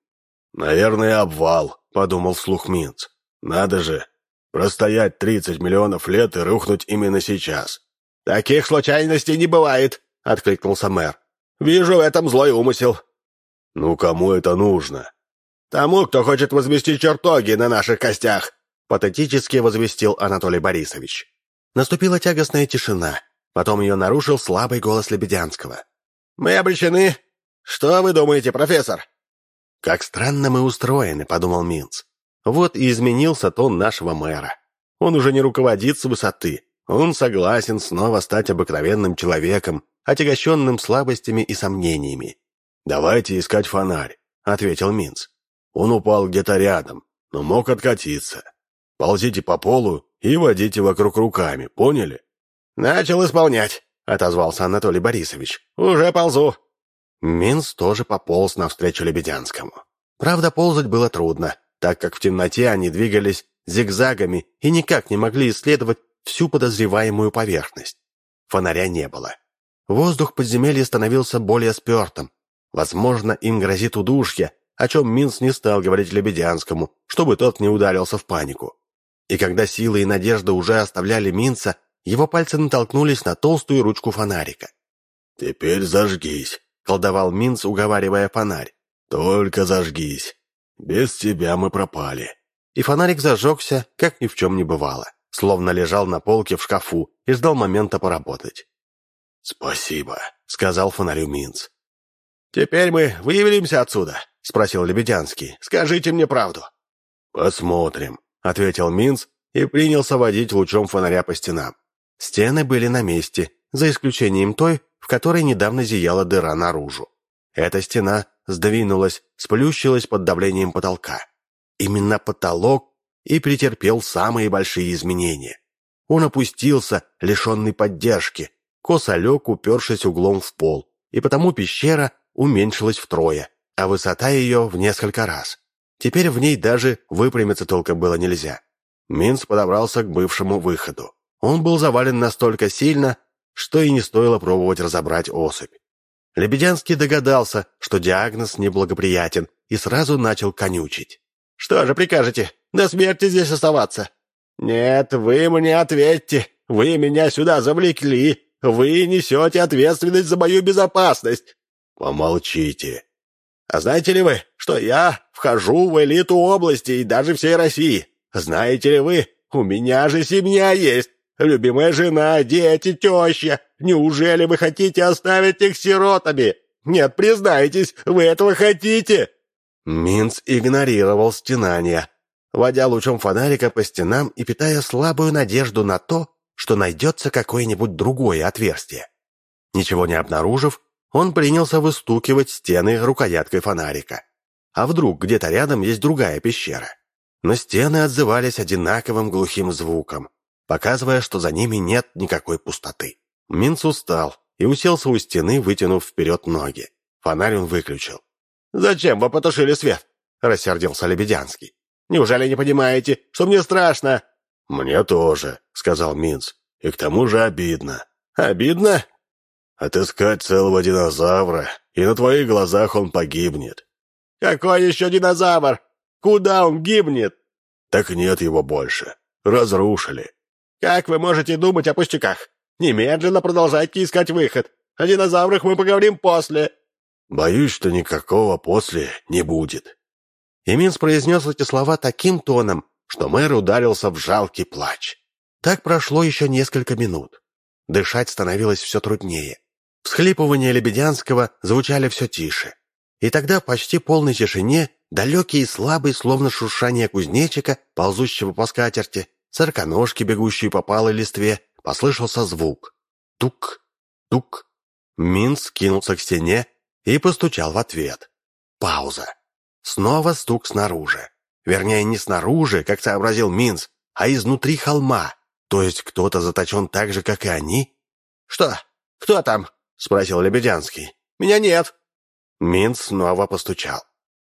«Наверное, обвал», — подумал вслух Минц. «Надо же, простоять тридцать миллионов лет и рухнуть именно сейчас». «Таких случайностей не бывает», — откликнулся мэр. «Вижу в этом злой умысел». «Ну, кому это нужно?» Тому, кто хочет возместить чертоги на наших костях!» Патетически возвестил Анатолий Борисович. Наступила тягостная тишина. Потом ее нарушил слабый голос Лебедянского. «Мы обречены. Что вы думаете, профессор?» «Как странно мы устроены», — подумал Минц. Вот и изменился тон нашего мэра. Он уже не руководит с высоты. Он согласен снова стать обыкновенным человеком, отягощенным слабостями и сомнениями. «Давайте искать фонарь», — ответил Минц. «Он упал где-то рядом, но мог откатиться. Ползите по полу и водите вокруг руками, поняли?» «Начал исполнять», — отозвался Анатолий Борисович. «Уже ползу». Минц тоже пополз навстречу Лебедянскому. Правда, ползать было трудно, так как в темноте они двигались зигзагами и никак не могли исследовать всю подозреваемую поверхность. Фонаря не было. Воздух подземелья становился более спертым. Возможно, им грозит удушье, о чем Минц не стал говорить Лебедянскому, чтобы тот не ударился в панику. И когда силы и надежда уже оставляли Минца, его пальцы натолкнулись на толстую ручку фонарика. «Теперь зажгись», — колдовал Минц, уговаривая фонарь. «Только зажгись. Без тебя мы пропали». И фонарик зажегся, как ни в чем не бывало, словно лежал на полке в шкафу и ждал момента поработать. «Спасибо», — сказал фонарю Минц. «Теперь мы выявимся отсюда?» — спросил Лебедянский. «Скажите мне правду». «Посмотрим», — ответил Минц и принялся водить лучом фонаря по стенам. Стены были на месте, за исключением той, в которой недавно зияла дыра наружу. Эта стена сдвинулась, сплющилась под давлением потолка. Именно потолок и претерпел самые большие изменения. Он опустился, лишенный поддержки, косо лег, упершись углом в пол, и потому пещера уменьшилась втрое, а высота ее в несколько раз. Теперь в ней даже выпрямиться толком было нельзя. Минц подобрался к бывшему выходу. Он был завален настолько сильно, что и не стоило пробовать разобрать особь. Лебедянский догадался, что диагноз неблагоприятен, и сразу начал конючить. «Что же прикажете? До смерти здесь оставаться?» «Нет, вы мне ответьте. Вы меня сюда завлекли. Вы несете ответственность за мою безопасность!» «Помолчите!» «А знаете ли вы, что я вхожу в элиту области и даже всей России? Знаете ли вы, у меня же семья есть, любимая жена, дети, теща. Неужели вы хотите оставить их сиротами? Нет, признайтесь, вы этого хотите?» Минц игнорировал стенания, водя лучом фонарика по стенам и питая слабую надежду на то, что найдется какое-нибудь другое отверстие. Ничего не обнаружив, он принялся выстукивать стены рукояткой фонарика. А вдруг где-то рядом есть другая пещера? Но стены отзывались одинаковым глухим звуком, показывая, что за ними нет никакой пустоты. Минц устал и уселся у стены, вытянув вперед ноги. Фонарь он выключил. «Зачем вы потушили свет?» — рассердился Лебедянский. «Неужели не понимаете, что мне страшно?» «Мне тоже», — сказал Минц. «И к тому же обидно». «Обидно?» «Отыскать целого динозавра, и на твоих глазах он погибнет». «Какой еще динозавр? Куда он гибнет?» «Так нет его больше. Разрушили». «Как вы можете думать о пустяках? Немедленно продолжайте искать выход. О динозаврах мы поговорим после». «Боюсь, что никакого после не будет». И Минц произнес эти слова таким тоном, что мэр ударился в жалкий плач. Так прошло еще несколько минут. Дышать становилось все труднее. Всхлипывания Лебедянского звучали все тише. И тогда в почти полной тишине, далекий и слабый, словно шуршание кузнечика, ползущего по скатерти, царконожки, бегущие по палой листве, послышался звук. Тук, тук. Минц кинулся к стене и постучал в ответ. Пауза. Снова стук снаружи. Вернее, не снаружи, как сообразил Минц, а изнутри холма. То есть кто-то заточен так же, как и они? «Что? Кто там?» — спросил Лебедянский. «Меня нет». Минц снова постучал.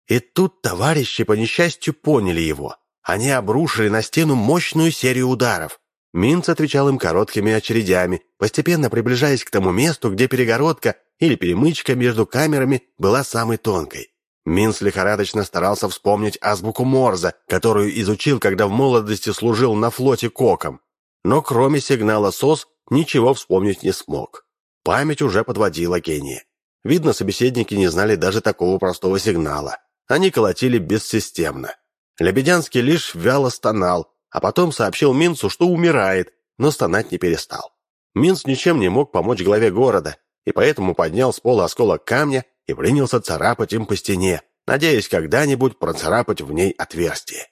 И тут товарищи, по несчастью, поняли его. Они обрушили на стену мощную серию ударов. Минц отвечал им короткими очередями, постепенно приближаясь к тому месту, где перегородка или перемычка между камерами была самой тонкой. Минс лихорадочно старался вспомнить азбуку Морзе, которую изучил, когда в молодости служил на флоте коком. Но кроме сигнала СОС ничего вспомнить не смог. Память уже подводила гения. Видно, собеседники не знали даже такого простого сигнала. они колотили бессистемно. Лебедянский лишь вяло стонал, а потом сообщил Минцу, что умирает, но стонать не перестал. Минц ничем не мог помочь главе города, и поэтому поднял с пола осколок камня и принялся царапать им по стене, надеясь когда-нибудь процарапать в ней отверстие.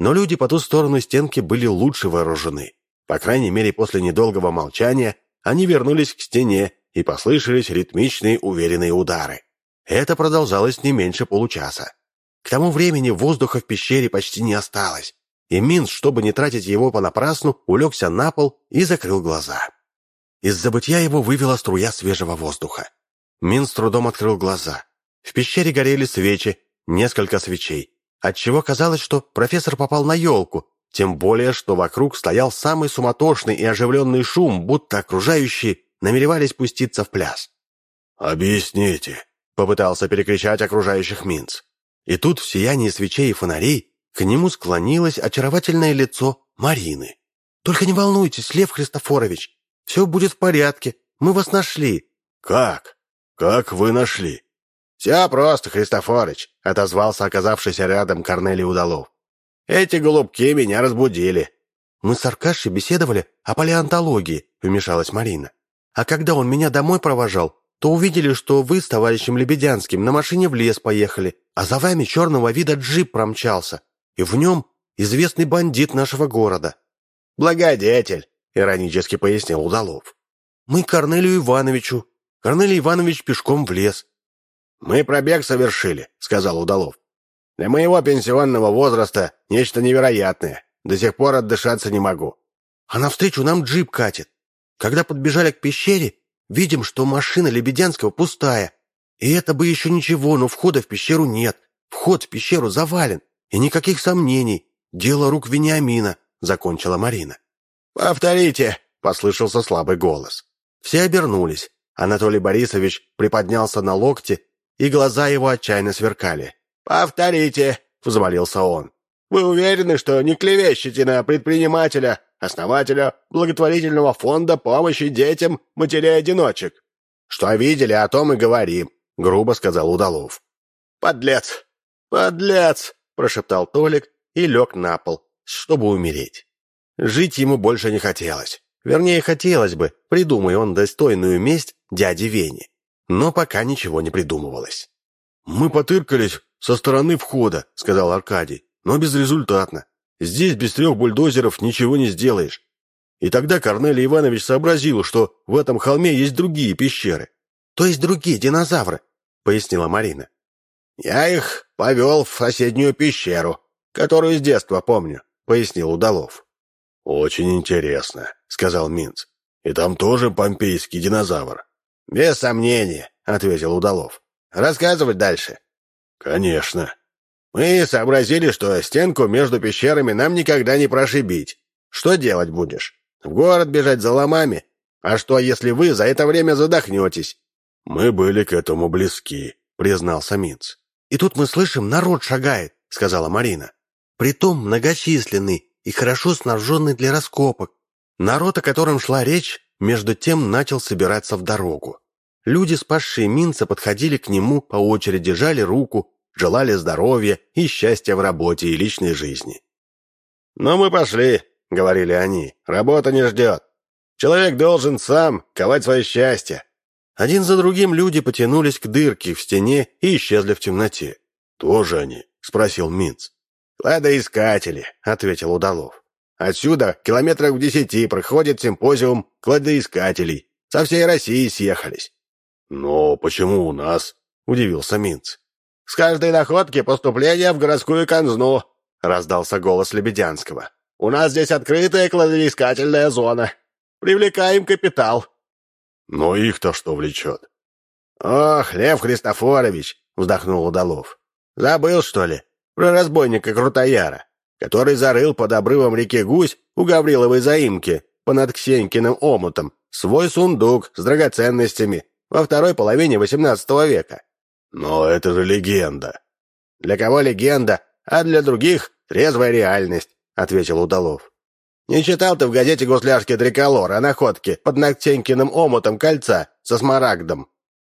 Но люди по ту сторону стенки были лучше вооружены. По крайней мере, после недолгого молчания они вернулись к стене и послышались ритмичные уверенные удары. Это продолжалось не меньше получаса. К тому времени воздуха в пещере почти не осталось, и Минс, чтобы не тратить его понапрасну, улегся на пол и закрыл глаза. Из забытья его вывела струя свежего воздуха. Мин с трудом открыл глаза. В пещере горели свечи, несколько свечей, отчего казалось, что профессор попал на елку, тем более, что вокруг стоял самый суматошный и оживленный шум, будто окружающие намеревались пуститься в пляс. «Объясните», — попытался перекричать окружающих Минц. И тут в сиянии свечей и фонарей к нему склонилось очаровательное лицо Марины. «Только не волнуйтесь, Лев Христофорович, все будет в порядке, мы вас нашли». «Как? Как вы нашли?» «Все просто, Христофорыч», — отозвался оказавшийся рядом Корнелий Удалов. «Эти голубки меня разбудили». «Мы с Аркашей беседовали о палеонтологии», — вмешалась Марина. «А когда он меня домой провожал, то увидели, что вы с товарищем Лебедянским на машине в лес поехали, а за вами черного вида джип промчался, и в нем известный бандит нашего города». «Благодетель», — иронически пояснил Удалов. «Мы Корнелию Ивановичу. Корнелий Иванович пешком в лес. «Мы пробег совершили», — сказал Удалов. «Для моего пенсионного возраста нечто невероятное. До сих пор отдышаться не могу». «А навстречу нам джип катит. Когда подбежали к пещере, видим, что машина Лебедянского пустая. И это бы еще ничего, но входа в пещеру нет. Вход в пещеру завален. И никаких сомнений. Дело рук Вениамина», — закончила Марина. «Повторите», — послышался слабый голос. Все обернулись. Анатолий Борисович приподнялся на локте и глаза его отчаянно сверкали. «Повторите», — взмолился он. «Вы уверены, что не клевещете на предпринимателя, основателя благотворительного фонда помощи детям матерей-одиночек?» «Что видели, о том и говорим», — грубо сказал Удалов. «Подлец! Подлец!» — прошептал Толик и лег на пол, чтобы умереть. Жить ему больше не хотелось. Вернее, хотелось бы, придумай он достойную месть дяде Вене но пока ничего не придумывалось. «Мы потыркались со стороны входа», — сказал Аркадий, — «но безрезультатно. Здесь без трех бульдозеров ничего не сделаешь». И тогда Корнелий Иванович сообразил, что в этом холме есть другие пещеры. «То есть другие динозавры», — пояснила Марина. «Я их повел в соседнюю пещеру, которую с детства помню», — пояснил Удалов. «Очень интересно», — сказал Минц. «И там тоже помпейский динозавр». «Без сомнения», — ответил Удалов. «Рассказывать дальше?» «Конечно». «Мы сообразили, что стенку между пещерами нам никогда не прошибить. Что делать будешь? В город бежать за ломами? А что, если вы за это время задохнетесь?» «Мы были к этому близки», — признался Минц. «И тут мы слышим, народ шагает», — сказала Марина. «Притом многочисленный и хорошо снабженный для раскопок. Народ, о котором шла речь, между тем начал собираться в дорогу. Люди, спасшие Минца, подходили к нему по очереди, жали руку, желали здоровья и счастья в работе и личной жизни. «Ну, мы пошли», — говорили они, — «работа не ждет. Человек должен сам ковать свое счастье». Один за другим люди потянулись к дырке в стене и исчезли в темноте. «Тоже они?» — спросил Минц. «Кладоискатели», — ответил Удалов. Отсюда километрах в десяти проходит симпозиум кладоискателей. Со всей России съехались. «Но почему у нас?» — удивился Минц. «С каждой находки поступление в городскую казну», — раздался голос Лебедянского. «У нас здесь открытая кладоискательная зона. Привлекаем капитал». «Но их-то что влечет?» «Ох, Лев Христофорович!» — вздохнул Удалов. «Забыл, что ли? Про разбойника Крутояра который зарыл под обрывом реки Гусь у Гавриловой заимки, понад Ксенькиным омутом, свой сундук с драгоценностями во второй половине XVIII века. Но это же легенда. Для кого легенда, а для других трезвая реальность, ответил Удалов. Не читал ты в газете «Гуслярский триколор» о находке под Ногтенькиным омутом кольца со смарагдом?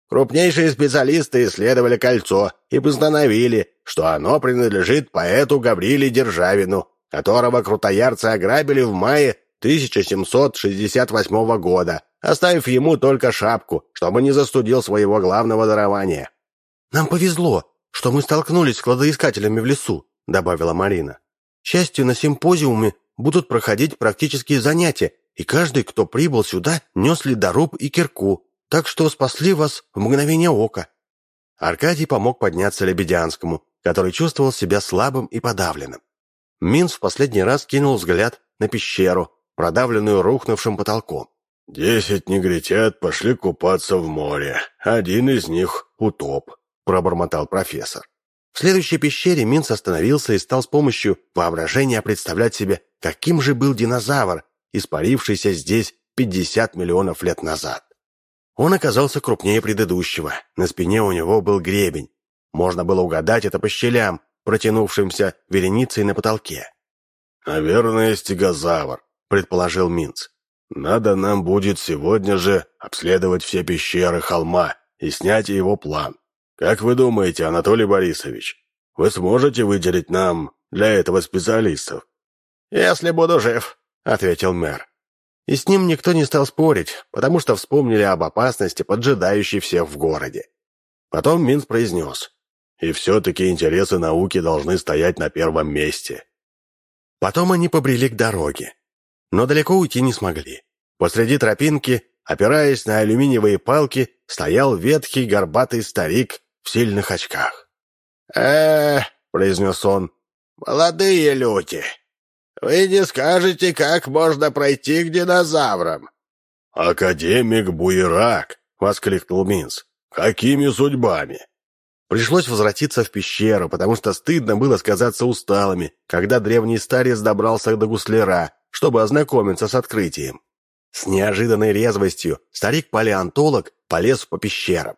Крупнейшие специалисты исследовали кольцо и постановили, что оно принадлежит поэту Гавриле Державину, которого крутоярцы ограбили в мае 1768 года, оставив ему только шапку, чтобы не застудил своего главного дарования. «Нам повезло, что мы столкнулись с кладоискателями в лесу», — добавила Марина. «К счастью, на симпозиуме будут проходить практические занятия, и каждый, кто прибыл сюда, нес ледоруб и кирку, так что спасли вас в мгновение ока». Аркадий помог подняться Лебедянскому, который чувствовал себя слабым и подавленным. Минц в последний раз кинул взгляд на пещеру, продавленную рухнувшим потолком. «Десять негритят пошли купаться в море. Один из них утоп», — пробормотал профессор. В следующей пещере Минц остановился и стал с помощью воображения представлять себе, каким же был динозавр, испарившийся здесь 50 миллионов лет назад. Он оказался крупнее предыдущего, на спине у него был гребень. Можно было угадать это по щелям, протянувшимся вереницей на потолке. «Наверное, стегозавр», — предположил Минц. «Надо нам будет сегодня же обследовать все пещеры холма и снять его план. Как вы думаете, Анатолий Борисович, вы сможете выделить нам для этого специалистов?» «Если буду жив», — ответил мэр. И с ним никто не стал спорить, потому что вспомнили об опасности, поджидающей всех в городе. Потом Минц произнес. «И все-таки интересы науки должны стоять на первом месте». Потом они побрели к дороге. Но далеко уйти не смогли. Посреди тропинки, опираясь на алюминиевые палки, стоял ветхий горбатый старик в сильных очках. э произнес он, — «молодые люди, вы не скажете, как можно пройти к динозаврам?» «Академик Буерак!» — воскликнул Минц. «Какими судьбами?» Пришлось возвратиться в пещеру, потому что стыдно было сказаться усталыми, когда древний старец добрался до гусляра, чтобы ознакомиться с открытием. С неожиданной резвостью старик-палеонтолог полез по пещерам.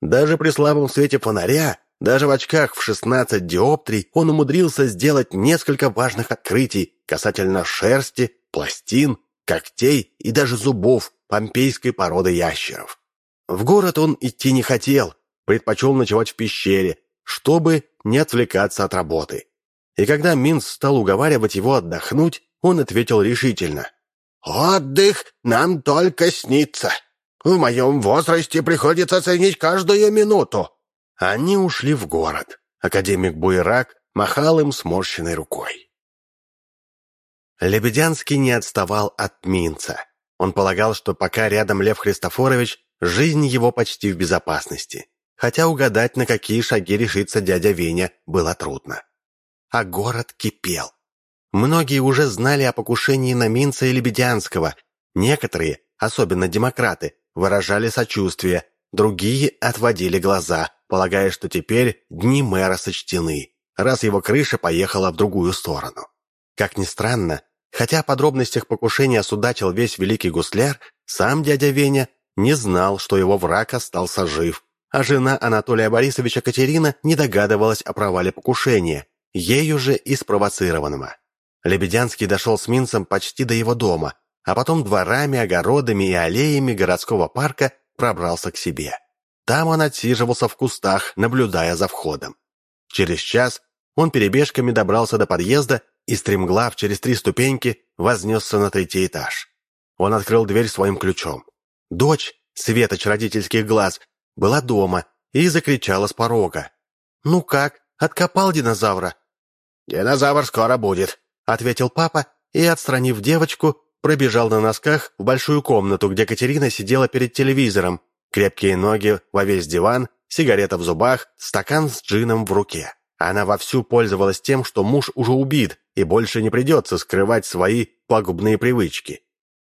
Даже при слабом свете фонаря, даже в очках в 16 диоптрий, он умудрился сделать несколько важных открытий касательно шерсти, пластин, когтей и даже зубов помпейской породы ящеров. В город он идти не хотел, предпочел ночевать в пещере, чтобы не отвлекаться от работы. И когда Минс стал уговаривать его отдохнуть, он ответил решительно. «Отдых нам только снится. В моем возрасте приходится ценить каждую минуту». Они ушли в город. Академик Буйрак махал им сморщенной рукой. Лебедянский не отставал от Минца. Он полагал, что пока рядом Лев Христофорович, жизнь его почти в безопасности. Хотя угадать, на какие шаги решится дядя Веня, было трудно. А город кипел. Многие уже знали о покушении на Минца и Лебедянского. Некоторые, особенно демократы, выражали сочувствие, другие отводили глаза, полагая, что теперь дни мэра сочтены, раз его крыша поехала в другую сторону. Как ни странно, хотя о подробностях покушения судачил весь великий гусляр, сам дядя Веня не знал, что его враг остался жив, а жена Анатолия Борисовича Катерина не догадывалась о провале покушения, ею же и спровоцированного. Лебедянский дошел с Минцем почти до его дома, а потом дворами, огородами и аллеями городского парка пробрался к себе. Там он отсиживался в кустах, наблюдая за входом. Через час он перебежками добрался до подъезда и, стремглав через три ступеньки, вознесся на третий этаж. Он открыл дверь своим ключом. Дочь, светоч родительских глаз, была дома и закричала с порога. «Ну как, откопал динозавра?» «Динозавр скоро будет», — ответил папа и, отстранив девочку, пробежал на носках в большую комнату, где Катерина сидела перед телевизором, крепкие ноги во весь диван, сигарета в зубах, стакан с джином в руке. Она вовсю пользовалась тем, что муж уже убит, и больше не придется скрывать свои пагубные привычки.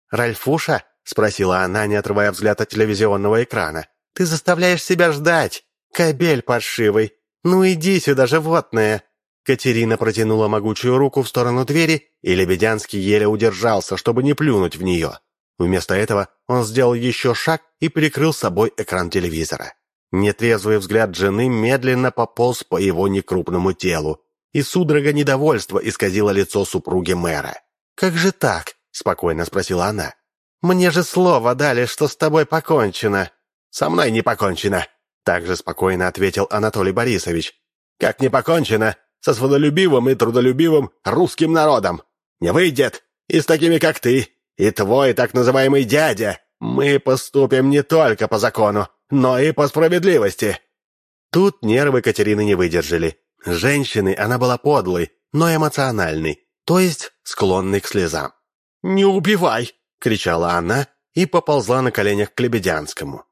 «Ральфуша?» — спросила она, не отрывая взгляд от телевизионного экрана. Ты заставляешь себя ждать, кобель паршивый. Ну иди сюда, животное!» Катерина протянула могучую руку в сторону двери, и Лебедянский еле удержался, чтобы не плюнуть в нее. Вместо этого он сделал еще шаг и прикрыл собой экран телевизора. Нетрезвый взгляд жены медленно пополз по его некрупному телу, и судорога недовольства исказила лицо супруги мэра. «Как же так?» — спокойно спросила она. «Мне же слово дали, что с тобой покончено». со мной не покончено», — также спокойно ответил Анатолий Борисович. «Как не покончено со свободолюбивым и трудолюбивым русским народом? Не выйдет. И с такими, как ты, и твой так называемый дядя. Мы поступим не только по закону, но и по справедливости». Тут нервы Катерины не выдержали. Женщиной она была подлой, но эмоциональной, то есть склонной к слезам. «Не убивай!» — кричала она и поползла на коленях к Лебедянскому.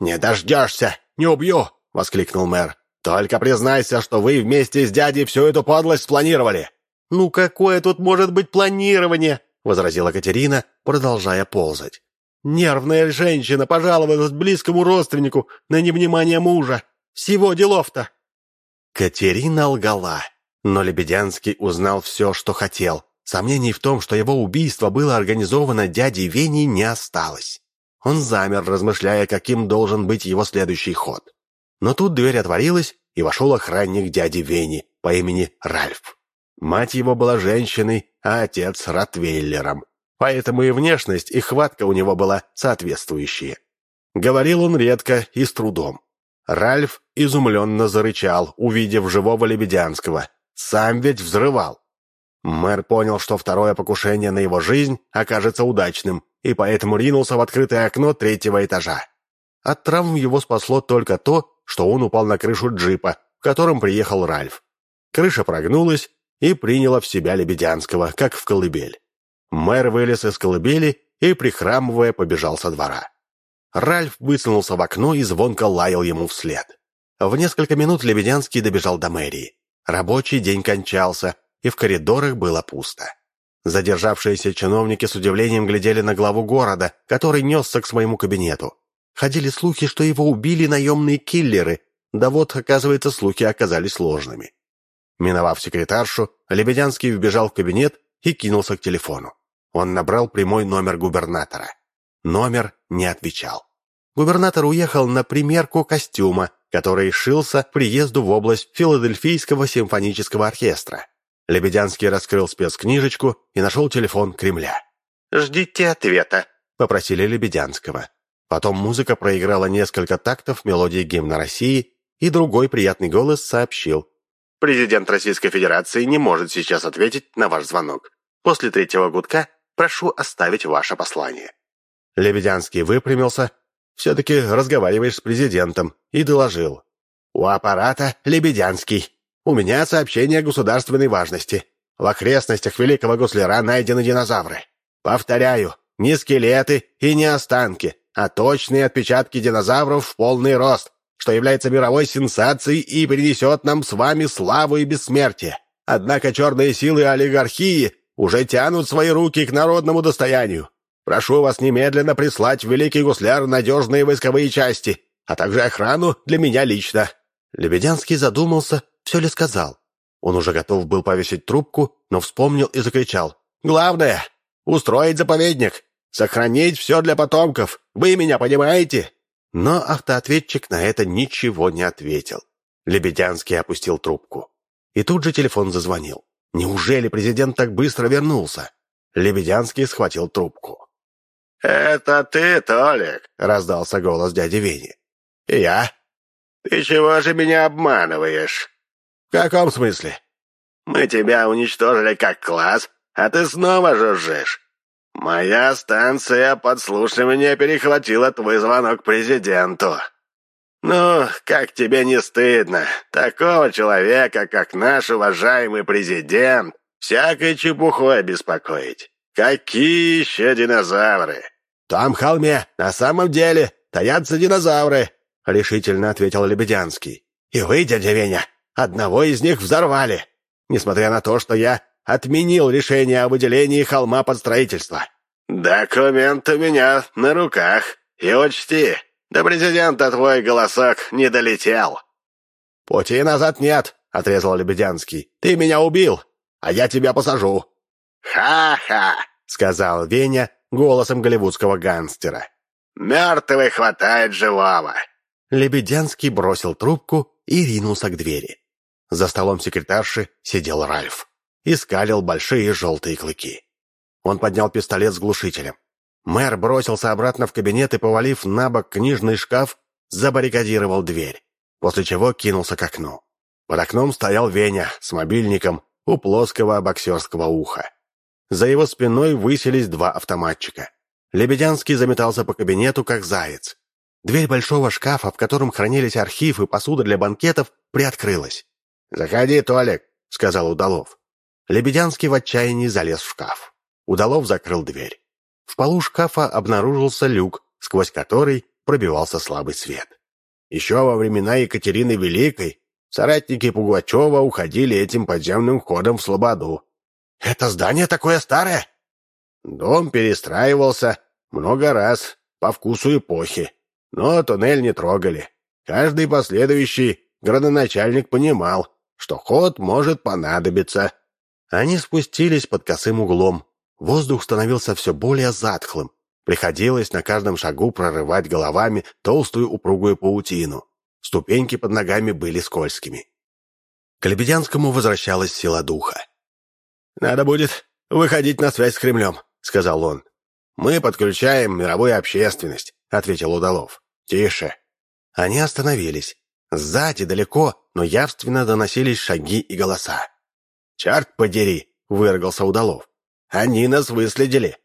«Не дождешься! Не убью!» — воскликнул мэр. «Только признайся, что вы вместе с дядей всю эту подлость спланировали!» «Ну какое тут может быть планирование?» — возразила Катерина, продолжая ползать. «Нервная женщина пожаловалась близкому родственнику на невнимание мужа. Всего делов-то!» Катерина лгала, но Лебедянский узнал все, что хотел. Сомнений в том, что его убийство было организовано дядей Веней, не осталось. Он замер, размышляя, каким должен быть его следующий ход. Но тут дверь отворилась, и вошел охранник дяди Вени по имени Ральф. Мать его была женщиной, а отец — ротвейлером. Поэтому и внешность, и хватка у него была соответствующие. Говорил он редко и с трудом. Ральф изумленно зарычал, увидев живого Лебедянского. Сам ведь взрывал. Мэр понял, что второе покушение на его жизнь окажется удачным, и поэтому ринулся в открытое окно третьего этажа. От травм его спасло только то, что он упал на крышу джипа, в котором приехал Ральф. Крыша прогнулась и приняла в себя Лебедянского, как в колыбель. Мэр вылез из колыбели и, прихрамывая, побежал со двора. Ральф высунулся в окно и звонко лаял ему вслед. В несколько минут Лебедянский добежал до мэрии. Рабочий день кончался, и в коридорах было пусто. Задержавшиеся чиновники с удивлением глядели на главу города, который несся к своему кабинету. Ходили слухи, что его убили наемные киллеры, да вот, оказывается, слухи оказались ложными. Миновав секретаршу, Лебедянский вбежал в кабинет и кинулся к телефону. Он набрал прямой номер губернатора. Номер не отвечал. Губернатор уехал на примерку костюма, который шился к приезду в область Филадельфийского симфонического оркестра. Лебедянский раскрыл спецкнижечку и нашел телефон Кремля. «Ждите ответа», — попросили Лебедянского. Потом музыка проиграла несколько тактов мелодии гимна России, и другой приятный голос сообщил. «Президент Российской Федерации не может сейчас ответить на ваш звонок. После третьего гудка прошу оставить ваше послание». Лебедянский выпрямился. «Все-таки разговариваешь с президентом», и доложил. «У аппарата Лебедянский. У меня сообщение государственной важности. В окрестностях Великого Гусляра найдены динозавры. Повторяю, не скелеты и не останки, а точные отпечатки динозавров в полный рост, что является мировой сенсацией и принесет нам с вами славу и бессмертие. Однако черные силы олигархии уже тянут свои руки к народному достоянию. Прошу вас немедленно прислать в Великий Гусляр надежные войсковые части, а также охрану для меня лично». Лебедянский задумался, все ли сказал. Он уже готов был повесить трубку, но вспомнил и закричал. «Главное — устроить заповедник, сохранить все для потомков. Вы меня понимаете?» Но автоответчик на это ничего не ответил. Лебедянский опустил трубку. И тут же телефон зазвонил. Неужели президент так быстро вернулся? Лебедянский схватил трубку. «Это ты, Толик?» — раздался голос дяди Вени. «Я? Ты чего же меня обманываешь?» «В каком смысле?» «Мы тебя уничтожили как класс, а ты снова жужжишь. Моя станция подслушивания перехватила твой звонок президенту. Ну, как тебе не стыдно? Такого человека, как наш уважаемый президент, всякой чепухой беспокоить. Какие еще динозавры?» «Там, холме, на самом деле, таятся динозавры», — решительно ответил Лебедянский. «И вы, дядя Веня, Одного из них взорвали, несмотря на то, что я отменил решение о выделении холма под строительство. «Документ у меня на руках. И учти, до президента твой голосок не долетел». «Пути назад нет», — отрезал Лебедянский. «Ты меня убил, а я тебя посажу». «Ха-ха», — сказал Веня голосом голливудского гангстера. «Мертвый хватает живого». Лебедянский бросил трубку и ринулся к двери. За столом секретарши сидел Ральф и скалил большие желтые клыки. Он поднял пистолет с глушителем. Мэр бросился обратно в кабинет и, повалив на бок книжный шкаф, забаррикадировал дверь, после чего кинулся к окну. Под окном стоял Веня с мобильником у плоского боксерского уха. За его спиной высились два автоматчика. Лебедянский заметался по кабинету, как заяц. Дверь большого шкафа, в котором хранились архив и посуда для банкетов, приоткрылась. «Заходи, Толик», — сказал Удалов. Лебедянский в отчаянии залез в шкаф. Удалов закрыл дверь. В полу шкафа обнаружился люк, сквозь который пробивался слабый свет. Еще во времена Екатерины Великой соратники Пугачева уходили этим подземным ходом в Слободу. «Это здание такое старое?» Дом перестраивался много раз, по вкусу эпохи, но туннель не трогали. Каждый последующий градоначальник понимал, что ход может понадобиться. Они спустились под косым углом. Воздух становился все более затхлым. Приходилось на каждом шагу прорывать головами толстую упругую паутину. Ступеньки под ногами были скользкими. К Лебедянскому возвращалась сила духа. «Надо будет выходить на связь с Кремлем», — сказал он. «Мы подключаем мировую общественность», — ответил Удалов. «Тише». Они остановились. Сзади, далеко, но явственно доносились шаги и голоса. «Черт подери!» — выругался Удалов. «Они нас выследили!»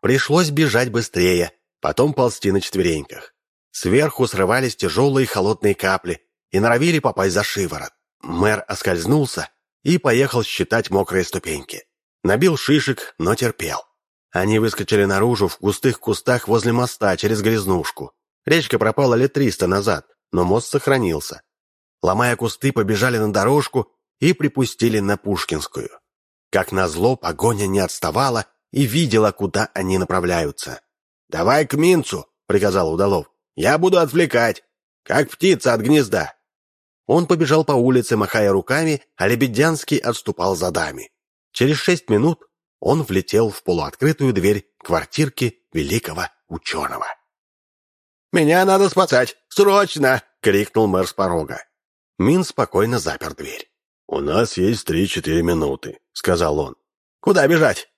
Пришлось бежать быстрее, потом ползти на четвереньках. Сверху срывались тяжелые холодные капли и норовили попасть за шиворот. Мэр оскользнулся и поехал считать мокрые ступеньки. Набил шишек, но терпел. Они выскочили наружу в густых кустах возле моста через грязнушку. Речка пропала лет триста назад, но мост сохранился. Ломая кусты, побежали на дорожку и припустили на Пушкинскую. Как назло, погоня не отставала и видела, куда они направляются. «Давай к Минцу!» — приказал Удалов. «Я буду отвлекать, как птица от гнезда!» Он побежал по улице, махая руками, а Лебедянский отступал за дами. Через шесть минут он влетел в полуоткрытую дверь квартирки великого ученого. «Меня надо спасать! Срочно!» — крикнул мэр с порога. Мин спокойно запер дверь. «У нас есть три-четыре минуты», — сказал он. «Куда бежать?»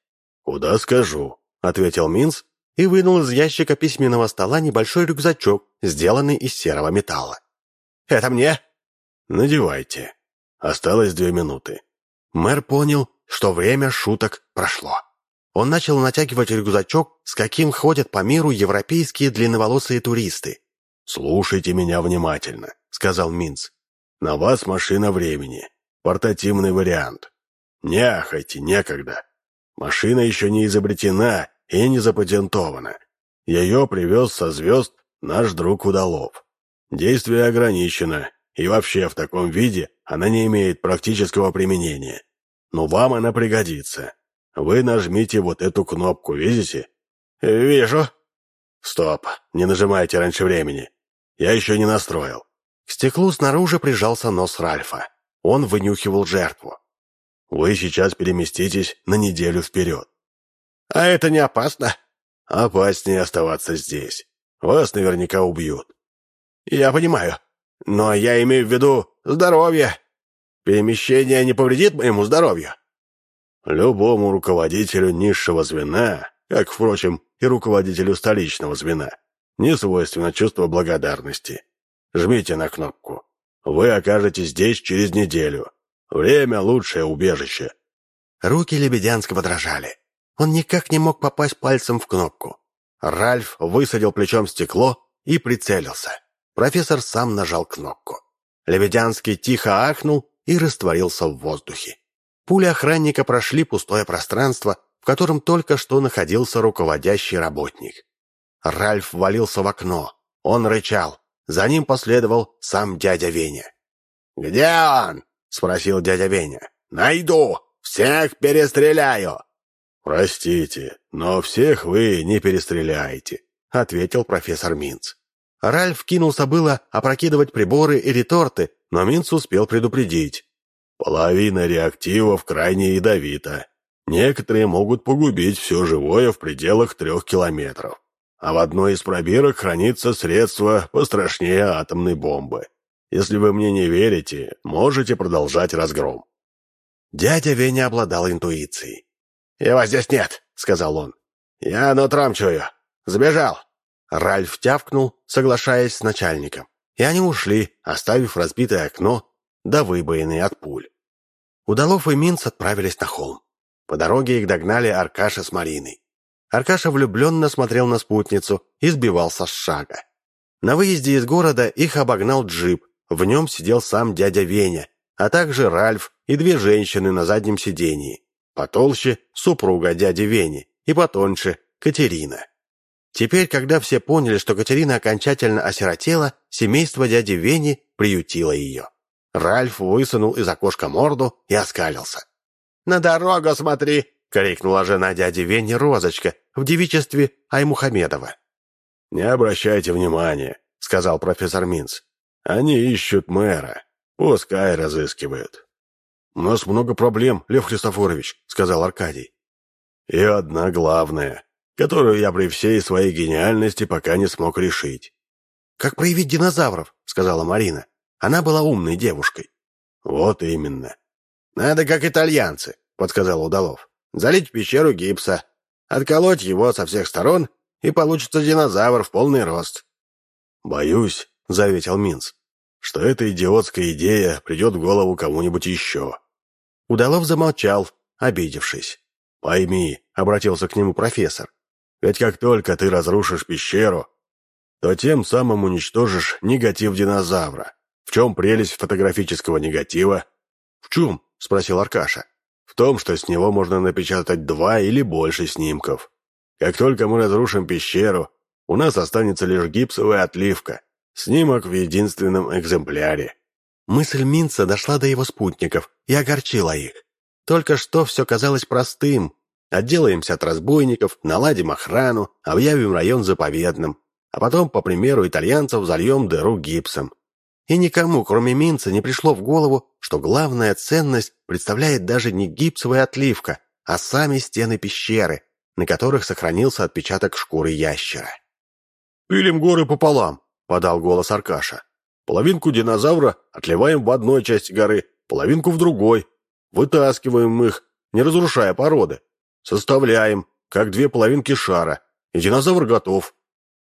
«Куда скажу», — ответил Минс и вынул из ящика письменного стола небольшой рюкзачок, сделанный из серого металла. «Это мне?» «Надевайте. Осталось две минуты». Мэр понял, что время шуток прошло. Он начал натягивать рюкзачок, с каким ходят по миру европейские длинноволосые туристы. «Слушайте меня внимательно», — сказал Минц. «На вас машина времени. Портативный вариант. Не ахайте, некогда. Машина еще не изобретена и не запатентована. Ее привез со звезд наш друг Удалов. Действие ограничено, и вообще в таком виде она не имеет практического применения. Но вам она пригодится. Вы нажмите вот эту кнопку, видите? Вижу. Стоп, не нажимайте раньше времени. Я еще не настроил. К стеклу снаружи прижался нос Ральфа. Он вынюхивал жертву. Вы сейчас переместитесь на неделю вперед. А это не опасно? Опаснее оставаться здесь. Вас наверняка убьют. Я понимаю. Но я имею в виду здоровье. Перемещение не повредит моему здоровью. Любому руководителю низшего звена, как, впрочем, и руководителю столичного звена, не свойственно чувство благодарности. Жмите на кнопку. Вы окажетесь здесь через неделю. Время — лучшее убежище». Руки Лебедянского дрожали. Он никак не мог попасть пальцем в кнопку. Ральф высадил плечом стекло и прицелился. Профессор сам нажал кнопку. Лебедянский тихо ахнул и растворился в воздухе. Пули охранника прошли пустое пространство, в котором только что находился руководящий работник. Ральф валился в окно. Он рычал. За ним последовал сам дядя Веня. «Где он?» — спросил дядя Веня. «Найду! Всех перестреляю!» «Простите, но всех вы не перестреляете», — ответил профессор Минц. Ральф кинулся было опрокидывать приборы и реторты, но Минц успел предупредить. Половина реактивов крайне ядовита. Некоторые могут погубить все живое в пределах трех километров. А в одной из пробирок хранится средство пострашнее атомной бомбы. Если вы мне не верите, можете продолжать разгром». Дядя Веня обладал интуицией. «Его здесь нет», — сказал он. «Я нутром чую. Сбежал». Ральф тявкнул, соглашаясь с начальником. и они ушли, оставив разбитое окно да выбоины от пуль. Удалов и Минц отправились на холм. По дороге их догнали Аркаша с Мариной. Аркаша влюбленно смотрел на спутницу и сбивался с шага. На выезде из города их обогнал джип, в нем сидел сам дядя Веня, а также Ральф и две женщины на заднем сидении. Потолще – супруга дяди Вени, и потоньше – Катерина. Теперь, когда все поняли, что Катерина окончательно осиротела, семейство дяди Вени приютило ее. Ральф высунул из окошка морду и оскалился. «На дорогу смотри!» — крикнула жена дяди Вени Розочка в девичестве Аймухамедова. «Не обращайте внимания», — сказал профессор Минц. «Они ищут мэра. Пускай разыскивают». «У нас много проблем, Лев Христофорович», — сказал Аркадий. «И одна главная, которую я при всей своей гениальности пока не смог решить». «Как проявить динозавров?» — сказала Марина. Она была умной девушкой. «Вот именно». «Надо как итальянцы», — подсказал Удалов. «Залить пещеру гипса, отколоть его со всех сторон, и получится динозавр в полный рост». «Боюсь», — заветил Минц, «что эта идиотская идея придет в голову кому-нибудь еще». Удалов замолчал, обидевшись. «Пойми», — обратился к нему профессор, «ведь как только ты разрушишь пещеру, то тем самым уничтожишь негатив динозавра. В чем прелесть фотографического негатива? В чем? Спросил Аркаша. В том, что с него можно напечатать два или больше снимков. Как только мы разрушим пещеру, у нас останется лишь гипсовая отливка. Снимок в единственном экземпляре. Мысль Минца дошла до его спутников и огорчила их. Только что все казалось простым. Отделаемся от разбойников, наладим охрану, объявим район заповедным, а потом, по примеру итальянцев, зальем дыру гипсом. И никому, кроме Минца, не пришло в голову, что главная ценность представляет даже не гипсовая отливка, а сами стены пещеры, на которых сохранился отпечаток шкуры ящера. «Пилим горы пополам», — подал голос Аркаша. «Половинку динозавра отливаем в одной части горы, половинку в другой. Вытаскиваем их, не разрушая породы. Составляем, как две половинки шара, и динозавр готов».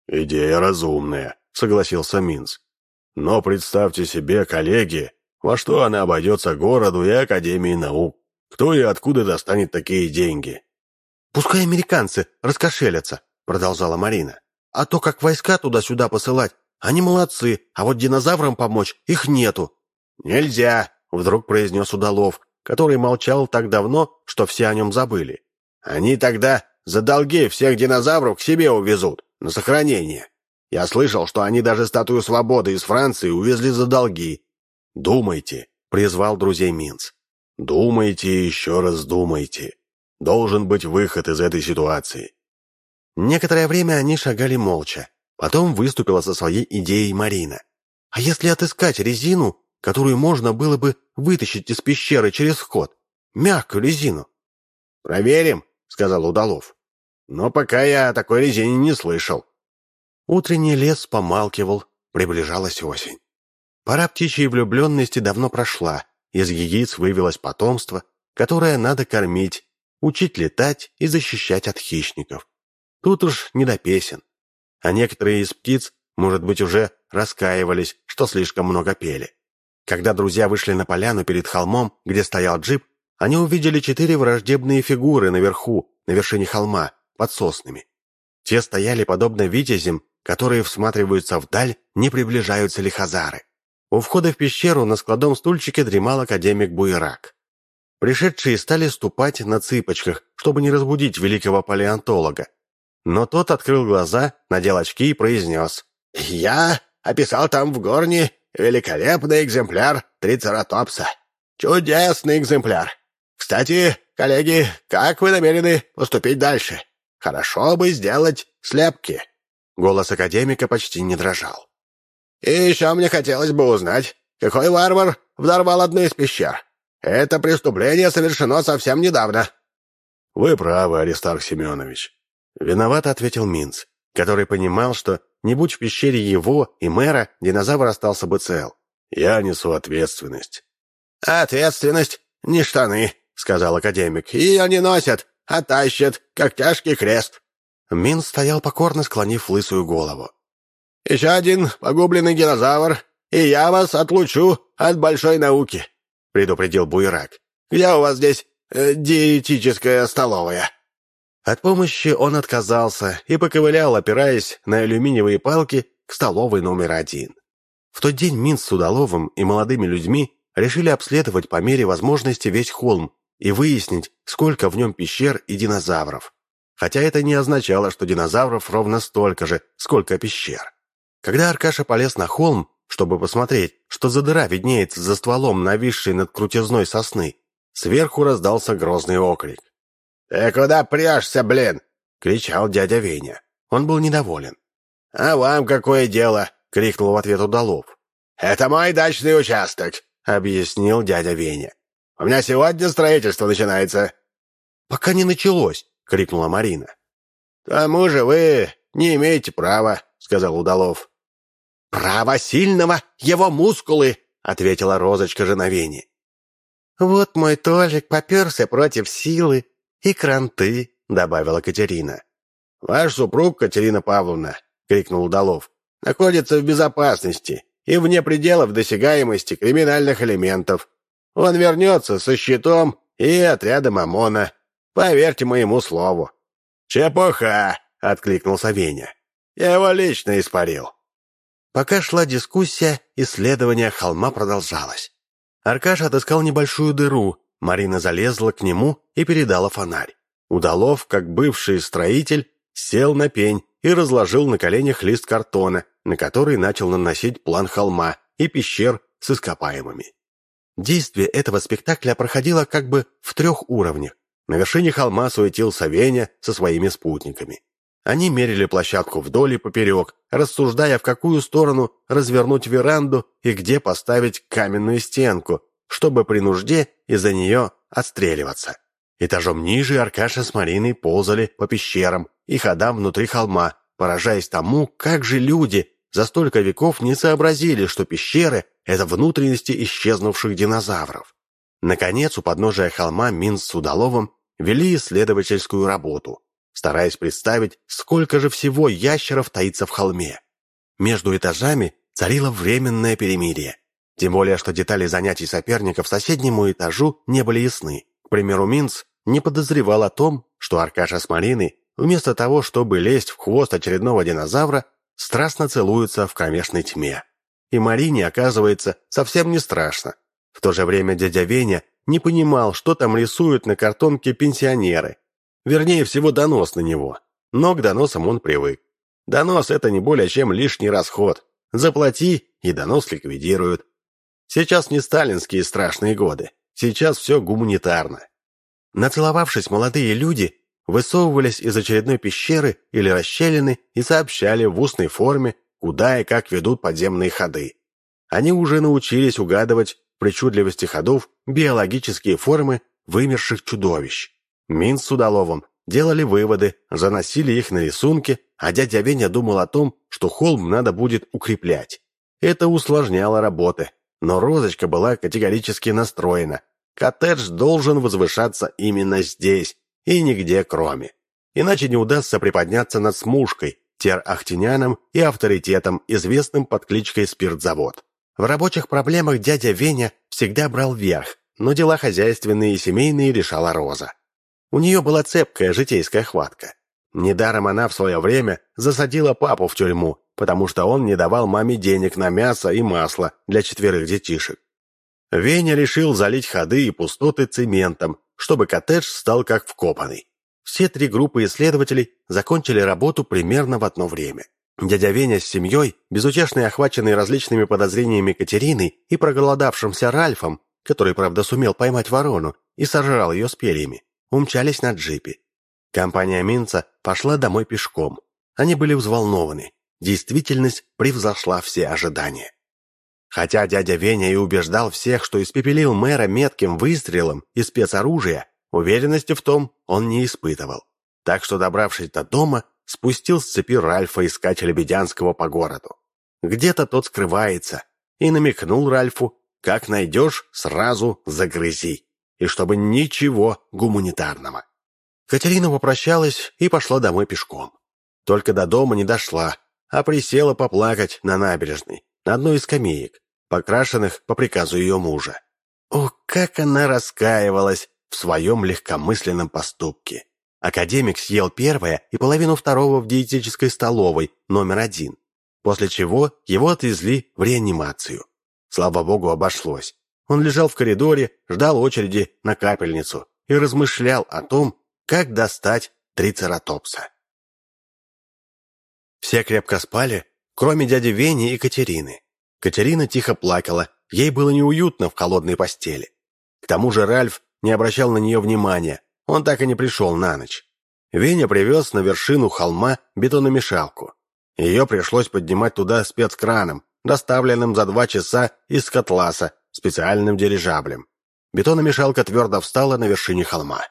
«Идея разумная», — согласился Минц. Но представьте себе, коллеги, во что она обойдется городу и Академии наук. Кто и откуда достанет такие деньги? «Пускай американцы раскошелятся», — продолжала Марина. «А то, как войска туда-сюда посылать, они молодцы, а вот динозаврам помочь их нету». «Нельзя», — вдруг произнес Удалов, который молчал так давно, что все о нем забыли. «Они тогда за долги всех динозавров к себе увезут, на сохранение. Я слышал, что они даже статую свободы из Франции увезли за долги. Думайте, призвал друзей Минц. Думайте еще раз думайте. Должен быть выход из этой ситуации. Некоторое время они шагали молча. Потом выступила со своей идеей Марина. А если отыскать резину, которую можно было бы вытащить из пещеры через вход? Мягкую резину. «Проверим», — сказал Удалов. «Но пока я о такой резине не слышал». Утренний лес помалкивал, приближалась осень. Пора птичьей влюбленности давно прошла, из яиц вывелось потомство, которое надо кормить, учить летать и защищать от хищников. Тут уж не до песен. А некоторые из птиц, может быть, уже раскаивались, что слишком много пели. Когда друзья вышли на поляну перед холмом, где стоял джип, они увидели четыре враждебные фигуры наверху, на вершине холма, под соснами. Те стояли подобно витязям которые всматриваются вдаль, не приближаются ли хазары. У входа в пещеру на складном стульчике дремал академик Буерак. Пришедшие стали ступать на цыпочках, чтобы не разбудить великого палеонтолога. Но тот открыл глаза, надел очки и произнес. «Я описал там в горне великолепный экземпляр трицератопса. Чудесный экземпляр. Кстати, коллеги, как вы намерены поступить дальше? Хорошо бы сделать слепки». Голос академика почти не дрожал. «И еще мне хотелось бы узнать, какой варвар взорвал одну из пещер. Это преступление совершено совсем недавно». «Вы правы, Аристарх Семенович». Виновато ответил Минц, который понимал, что не будь в пещере его и мэра, динозавр остался бы цел. «Я несу ответственность». «Ответственность? Не штаны», — сказал академик. «Ее не носят, а тащат, как тяжкий крест». Мин стоял покорно, склонив лысую голову. Еще один погубленный динозавр, и я вас отлучу от большой науки», — предупредил Буйрак. «Где у вас здесь э, диетическая столовая?» От помощи он отказался и поковылял, опираясь на алюминиевые палки, к столовой номер один. В тот день Мин с Удаловым и молодыми людьми решили обследовать по мере возможности весь холм и выяснить, сколько в нем пещер и динозавров. Хотя это не означало, что динозавров ровно столько же, сколько пещер. Когда Аркаша полез на холм, чтобы посмотреть, что за дыра виднеется за стволом нависшей над крутизной сосны, сверху раздался грозный окрик. «Ты куда прешься, блин?» — кричал дядя Веня. Он был недоволен. «А вам какое дело?» — крикнул в ответ Удалов. «Это мой дачный участок», — объяснил дядя Веня. «У меня сегодня строительство начинается». «Пока не началось», — крикнула Марина. «Тому же вы не имеете права», — сказал Удалов. «Право сильного — его мускулы», — ответила Розочка жена Вени. «Вот мой Толик поперся против силы и кранты», — добавила Катерина. «Ваш супруг, Катерина Павловна», — крикнул Удалов, — «находится в безопасности и вне пределов досягаемости криминальных элементов. Он вернется со щитом и отрядом ОМОНа. Поверьте моему слову». «Чепуха!» — откликнулся Веня. «Я его лично испарил». Пока шла дискуссия, исследование холма продолжалось. Аркаша отыскал небольшую дыру, Марина залезла к нему и передала фонарь. Удалов, как бывший строитель, сел на пень и разложил на коленях лист картона, на который начал наносить план холма и пещер с ископаемыми. Действие этого спектакля проходило как бы в трех уровнях. На вершине холма суетился Веня со своими спутниками. Они мерили площадку вдоль и поперек, рассуждая, в какую сторону развернуть веранду и где поставить каменную стенку, чтобы при нужде из-за нее отстреливаться. Этажом ниже Аркаша с Мариной ползали по пещерам и ходам внутри холма, поражаясь тому, как же люди за столько веков не сообразили, что пещеры — это внутренности исчезнувших динозавров. Наконец, у подножия холма Мин с Удаловым вели исследовательскую работу, стараясь представить, сколько же всего ящеров таится в холме. Между этажами царило временное перемирие. Тем более, что детали занятий соперников соседнему этажу не были ясны. К примеру, Минц не подозревал о том, что Аркаша с Мариной, вместо того, чтобы лезть в хвост очередного динозавра, страстно целуются в кромешной тьме. И Марине, оказывается, совсем не страшно. В то же время дядя Веня не понимал, что там рисуют на картонке пенсионеры, Вернее всего, донос на него. Но к доносам он привык. Донос — это не более чем лишний расход. Заплати, и донос ликвидируют. Сейчас не сталинские страшные годы. Сейчас все гуманитарно. Нацеловавшись, молодые люди высовывались из очередной пещеры или расщелины и сообщали в устной форме, куда и как ведут подземные ходы. Они уже научились угадывать причудливости ходов биологические формы вымерших чудовищ. Мин с Удаловым делали выводы, заносили их на рисунки, а дядя Веня думал о том, что холм надо будет укреплять. Это усложняло работы, но Розочка была категорически настроена. Коттедж должен возвышаться именно здесь и нигде кроме. Иначе не удастся приподняться над смушкой, тер-ахтиняном и авторитетом, известным под кличкой «Спиртзавод». В рабочих проблемах дядя Веня всегда брал верх, но дела хозяйственные и семейные решала Роза. У нее была цепкая житейская хватка. Недаром она в свое время засадила папу в тюрьму, потому что он не давал маме денег на мясо и масло для четверых детишек. Веня решил залить ходы и пустоты цементом, чтобы коттедж стал как вкопанный. Все три группы исследователей закончили работу примерно в одно время. Дядя Веня с семьей, безутешно охваченный различными подозрениями Катерины и проголодавшимся Ральфом, который, правда, сумел поймать ворону и сожрал ее с перьями, умчались на джипе. Компания Минца пошла домой пешком. Они были взволнованы. Действительность превзошла все ожидания. Хотя дядя Веня и убеждал всех, что испепелил мэра метким выстрелом и спецоружия, уверенности в том он не испытывал. Так что, добравшись до дома, спустил с цепи Ральфа искать Лебедянского по городу. Где-то тот скрывается, и намекнул Ральфу, как найдешь, сразу загрызи и чтобы ничего гуманитарного. Катерина попрощалась и пошла домой пешком. Только до дома не дошла, а присела поплакать на набережной, на одной из скамеек, покрашенных по приказу ее мужа. О, как она раскаивалась в своем легкомысленном поступке. Академик съел первое и половину второго в диетической столовой номер один, после чего его отвезли в реанимацию. Слава богу, обошлось. Он лежал в коридоре, ждал очереди на капельницу и размышлял о том, как достать трицератопса. Все крепко спали, кроме дяди Вени и Катерины. Катерина тихо плакала, ей было неуютно в холодной постели. К тому же Ральф не обращал на нее внимания, он так и не пришел на ночь. Веня привез на вершину холма бетономешалку. Ее пришлось поднимать туда спецкраном, доставленным за два часа из Котласа специальным дирижаблем. Бетономешалка твердо встала на вершине холма.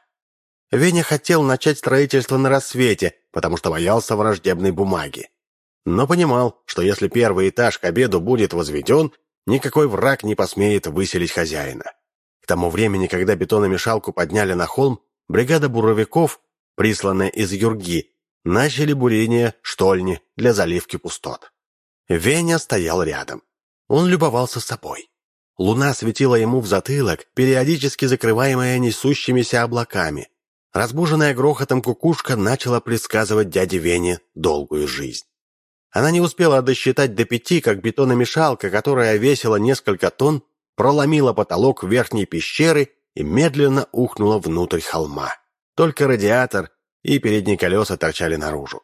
Веня хотел начать строительство на рассвете, потому что боялся враждебной бумаги. Но понимал, что если первый этаж к обеду будет возведен, никакой враг не посмеет выселить хозяина. К тому времени, когда бетономешалку подняли на холм, бригада буровиков, присланная из Юрги, начали бурение штольни для заливки пустот. Веня стоял рядом. Он любовался собой. Луна светила ему в затылок, периодически закрываемая несущимися облаками. Разбуженная грохотом кукушка начала предсказывать дяде Вене долгую жизнь. Она не успела досчитать до пяти, как бетономешалка, которая весила несколько тонн, проломила потолок верхней пещеры и медленно ухнула внутрь холма. Только радиатор и передние колеса торчали наружу.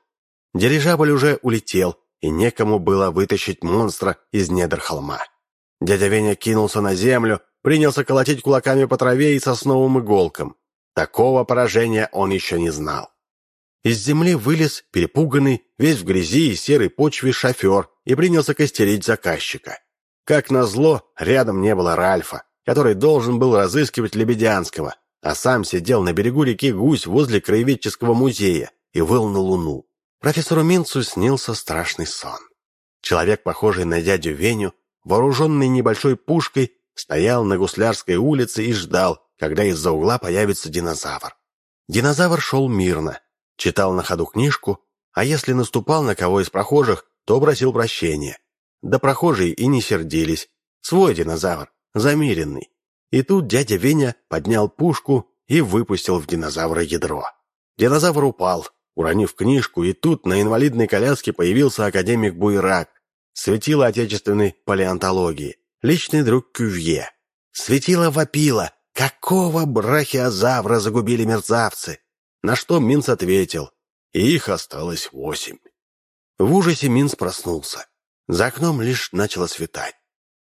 Дирижабль уже улетел, и некому было вытащить монстра из недр холма. Дядя Веня кинулся на землю, принялся колотить кулаками по траве и сосновым иголкам. Такого поражения он еще не знал. Из земли вылез перепуганный, весь в грязи и серой почве шофер и принялся костерить заказчика. Как назло, рядом не было Ральфа, который должен был разыскивать Лебедянского, а сам сидел на берегу реки Гусь возле краеведческого музея и выл на луну. Профессору Минцу снился страшный сон. Человек, похожий на дядю Веню, вооруженный небольшой пушкой, стоял на Гуслярской улице и ждал, когда из-за угла появится динозавр. Динозавр шел мирно, читал на ходу книжку, а если наступал на кого из прохожих, то просил прощения. Да прохожие и не сердились. Свой динозавр, замеренный. И тут дядя Веня поднял пушку и выпустил в динозавра ядро. Динозавр упал, уронив книжку, и тут на инвалидной коляске появился академик Буйрак, Светило отечественной палеонтологии. Личный друг Кювье. Светило вопило. Какого брахиозавра загубили мерзавцы? На что Минц ответил. Их осталось восемь. В ужасе Минц проснулся. За окном лишь начало светать.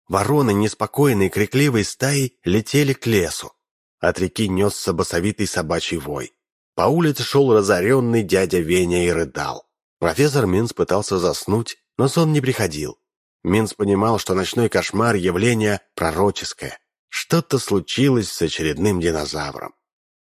Вороны, неспокойные, крикливой стаей, летели к лесу. От реки несся басовитый собачий вой. По улице шел разоренный дядя Веня и рыдал. Профессор Минц пытался заснуть, но сон не приходил. Минц понимал, что ночной кошмар – явление пророческое. Что-то случилось с очередным динозавром.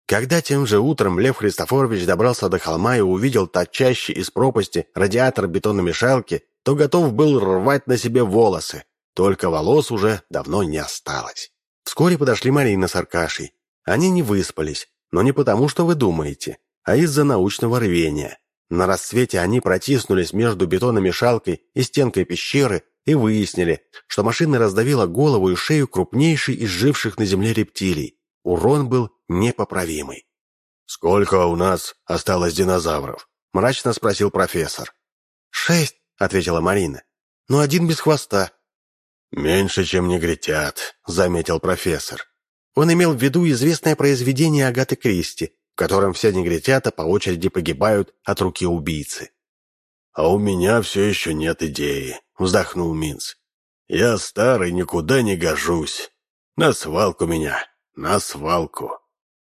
Когда тем же утром Лев Христофорович добрался до холма и увидел торчащий из пропасти радиатор бетономешалки, то готов был рвать на себе волосы, только волос уже давно не осталось. Вскоре подошли Марина с Аркашей. Они не выспались, но не потому, что вы думаете, а из-за научного рвения. На рассвете они протиснулись между бетономешалкой и стенкой пещеры и выяснили, что машина раздавила голову и шею крупнейшей из живших на земле рептилий. Урон был непоправимый. «Сколько у нас осталось динозавров?» – мрачно спросил профессор. «Шесть», – ответила Марина. «Но один без хвоста». «Меньше, чем негритят», – заметил профессор. Он имел в виду известное произведение Агаты Кристи котором все негритята по очереди погибают от руки убийцы. «А у меня все еще нет идеи», — вздохнул Минц. «Я старый, никуда не гожусь. На свалку меня, на свалку».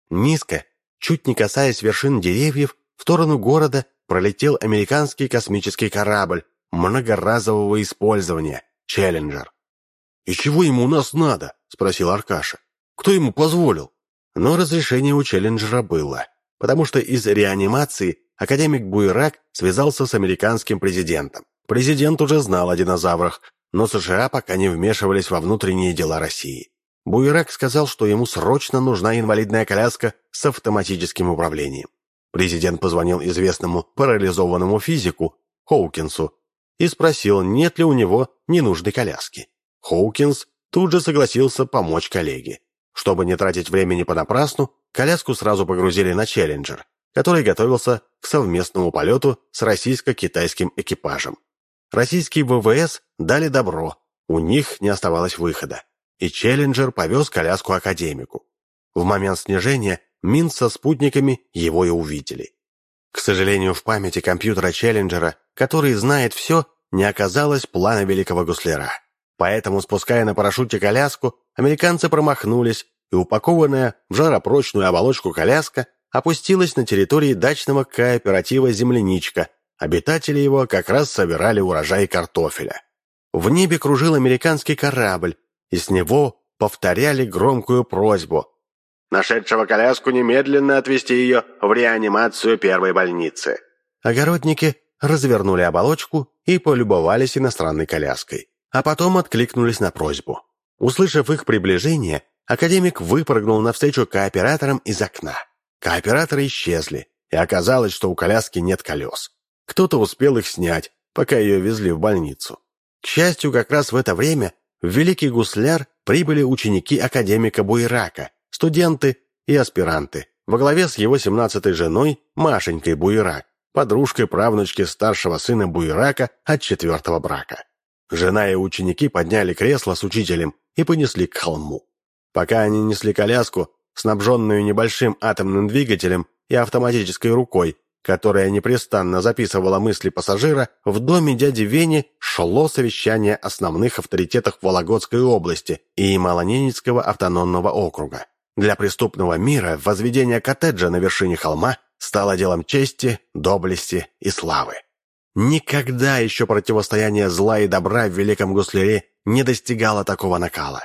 Низко, чуть не касаясь вершин деревьев, в сторону города пролетел американский космический корабль многоразового использования «Челленджер». «И чего ему у нас надо?» — спросил Аркаша. «Кто ему позволил?» Но разрешение у Челленджера было, потому что из реанимации академик Буйрак связался с американским президентом. Президент уже знал о динозаврах, но США пока не вмешивались во внутренние дела России. Буйрак сказал, что ему срочно нужна инвалидная коляска с автоматическим управлением. Президент позвонил известному парализованному физику Хоукинсу и спросил, нет ли у него ненужной коляски. Хоукинс тут же согласился помочь коллеге. Чтобы не тратить времени понапрасну, коляску сразу погрузили на «Челленджер», который готовился к совместному полету с российско-китайским экипажем. Российские ВВС дали добро, у них не оставалось выхода, и «Челленджер» повез коляску академику. В момент снижения Мин со спутниками его и увидели. К сожалению, в памяти компьютера Челленджера, который знает все, не оказалось плана великого гусляра. Поэтому, спуская на парашюте коляску, американцы промахнулись, и упакованная в жаропрочную оболочку коляска опустилась на территории дачного кооператива «Земляничка». Обитатели его как раз собирали урожай картофеля. В небе кружил американский корабль, и с него повторяли громкую просьбу Нашедшего коляску немедленно отвезти ее в реанимацию первой больницы. Огородники развернули оболочку и полюбовались иностранной коляской, а потом откликнулись на просьбу. Услышав их приближение, академик выпрыгнул навстречу кооператорам из окна. Кооператоры исчезли, и оказалось, что у коляски нет колес. Кто-то успел их снять, пока ее везли в больницу. К счастью, как раз в это время в Великий Гусляр прибыли ученики академика Буйрака студенты и аспиранты, во главе с его семнадцатой женой Машенькой Буйрак, подружкой правнучки старшего сына Буйрака от четвертого брака. Жена и ученики подняли кресло с учителем и понесли к холму. Пока они несли коляску, снабженную небольшим атомным двигателем и автоматической рукой, которая непрестанно записывала мысли пассажира, в доме дяди Вени шло совещание основных авторитетов Вологодской области и Малоненецкого автономного округа. Для преступного мира возведение коттеджа на вершине холма стало делом чести, доблести и славы. Никогда еще противостояние зла и добра в Великом Гусляре не достигало такого накала.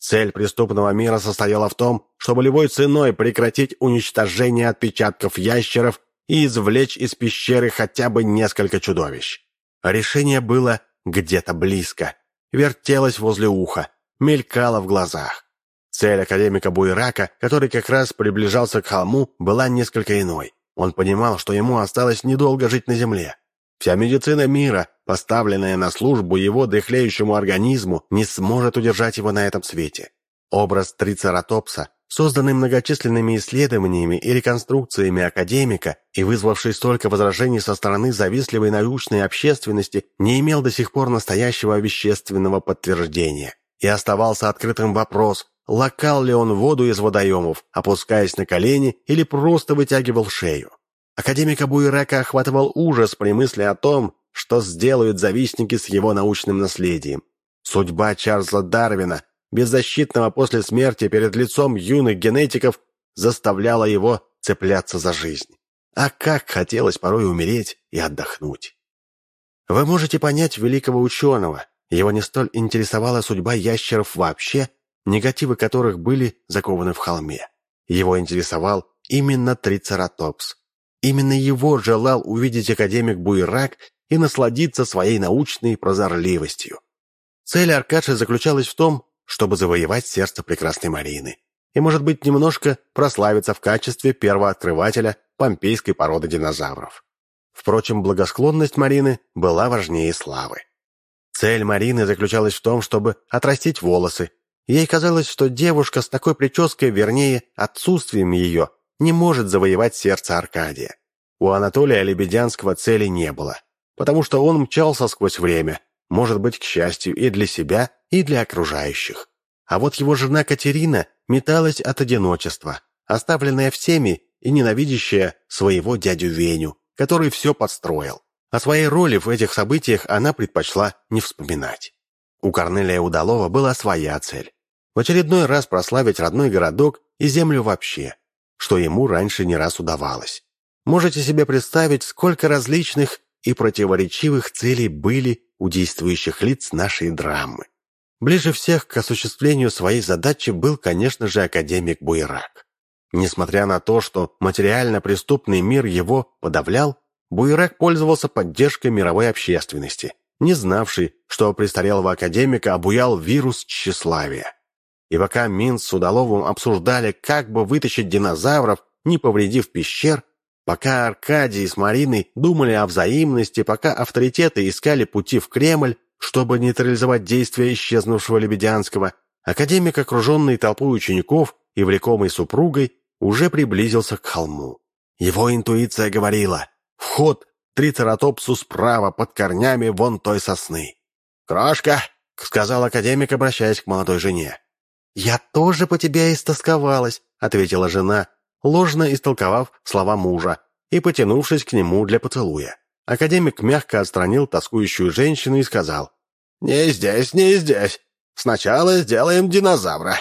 Цель преступного мира состояла в том, чтобы любой ценой прекратить уничтожение отпечатков ящеров и извлечь из пещеры хотя бы несколько чудовищ. Решение было где-то близко, вертелось возле уха, мелькало в глазах. Цель академика Буйрака, который как раз приближался к холму, была несколько иной. Он понимал, что ему осталось недолго жить на земле. Вся медицина мира, поставленная на службу его дряхлеющему организму, не сможет удержать его на этом свете. Образ трицератопса, созданный многочисленными исследованиями и реконструкциями академика и вызвавший столько возражений со стороны завистливой научной общественности, не имел до сих пор настоящего вещественного подтверждения. И оставался открытым вопрос, лакал ли он воду из водоемов, опускаясь на колени или просто вытягивал шею. Академика Буйрака охватывал ужас при мысли о том, что сделают завистники с его научным наследием. Судьба Чарльза Дарвина, беззащитного после смерти перед лицом юных генетиков, заставляла его цепляться за жизнь. А как хотелось порой умереть и отдохнуть. Вы можете понять великого ученого, его не столь интересовала судьба ящеров вообще, негативы которых были закованы в холме. Его интересовал именно трицератопс. Именно его желал увидеть академик Буйрак и насладиться своей научной прозорливостью. Цель Аркаши заключалась в том, чтобы завоевать сердце прекрасной Марины и, может быть, немножко прославиться в качестве первооткрывателя помпейской породы динозавров. Впрочем, благосклонность Марины была важнее славы. Цель Марины заключалась в том, чтобы отрастить волосы, Ей казалось, что девушка с такой прической, вернее, отсутствием ее, не может завоевать сердце Аркадия. У Анатолия Лебедянского цели не было, потому что он мчался сквозь время, может быть, к счастью, и для себя, и для окружающих. А вот его жена Катерина металась от одиночества, оставленная всеми и ненавидящая своего дядю Веню, который все подстроил. О своей роли в этих событиях она предпочла не вспоминать. У Корнелия Удалова была своя цель. В очередной раз прославить родной городок и землю вообще, что ему раньше не раз удавалось. Можете себе представить, сколько различных и противоречивых целей были у действующих лиц нашей драмы. Ближе всех к осуществлению своей задачи был, конечно же, академик Буйрак. Несмотря на то, что материально-преступный мир его подавлял, Буйрак пользовался поддержкой мировой общественности – не знавший, что престарелого академика обуял вирус тщеславия. И пока Мин с Удаловым обсуждали, как бы вытащить динозавров, не повредив пещер, Пока Аркадий с Мариной думали о взаимности, пока авторитеты искали пути в Кремль, чтобы нейтрализовать действия исчезнувшего Лебедянского, академик, окруженный толпой учеников и влекомой супругой, уже приблизился к холму. Его интуиция говорила «Вход трицератопсу справа под корнями вон той сосны». «Крошка!» — сказал академик, обращаясь к молодой жене. «Я тоже по тебе истосковалась», — ответила жена, ложно истолковав слова мужа и потянувшись к нему для поцелуя. Академик мягко отстранил тоскующую женщину и сказал, «Не здесь, не здесь. Сначала сделаем динозавра».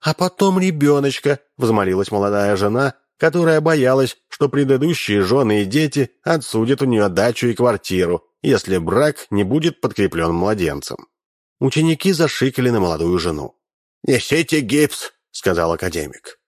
«А потом ребеночка», — взмолилась молодая жена, которая боялась, что предыдущие жены и дети отсудят у нее дачу и квартиру, если брак не будет подкреплен младенцем. Ученики зашикали на молодую жену. «Несите гипс», — сказал академик.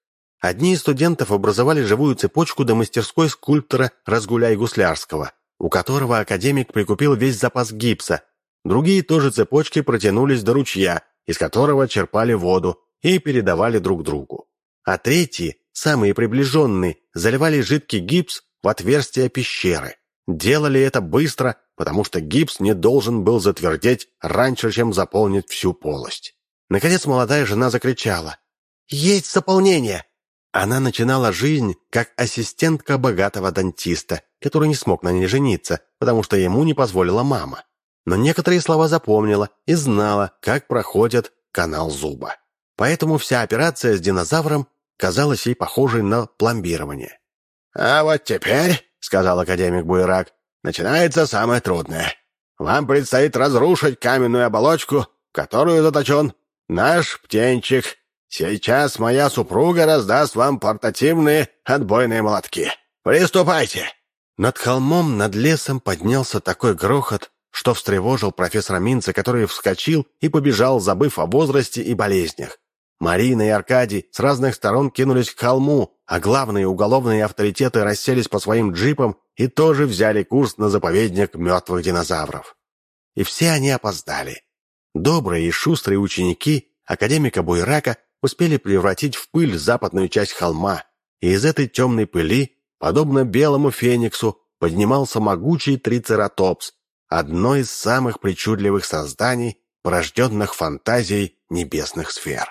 Одни из студентов образовали живую цепочку до мастерской скульптора Разгуляй-Гуслярского, у которого академик прикупил весь запас гипса. Другие тоже цепочки протянулись до ручья, из которого черпали воду и передавали друг другу. А третьи, самые приближенные, заливали жидкий гипс в отверстие пещеры. Делали это быстро, потому что гипс не должен был затвердеть раньше, чем заполнить всю полость. Наконец молодая жена закричала. «Есть заполнение!» Она начинала жизнь как ассистентка богатого дантиста, который не смог на ней жениться, потому что ему не позволила мама. Но некоторые слова запомнила и знала, как проходит канал зуба. Поэтому вся операция с динозавром казалась ей похожей на пломбирование. «А вот теперь», — сказал академик Буйрак, — «начинается самое трудное. Вам предстоит разрушить каменную оболочку, в которую заточен наш птенчик, Сейчас моя супруга раздаст вам портативные отбойные молотки. Приступайте!» Над холмом, над лесом поднялся такой грохот, что встревожил профессора Минца, который вскочил и побежал, забыв о возрасте и болезнях. Марина и Аркадий с разных сторон кинулись к холму, а главные уголовные авторитеты расселись по своим джипам и тоже взяли курс на заповедник мертвых динозавров. И все они опоздали. Добрые и шустрые ученики академика Буйрака успели превратить в пыль западную часть холма, и из этой темной пыли, подобно белому фениксу, поднимался могучий трицератопс, одно из самых причудливых созданий, порожденных фантазией небесных сфер.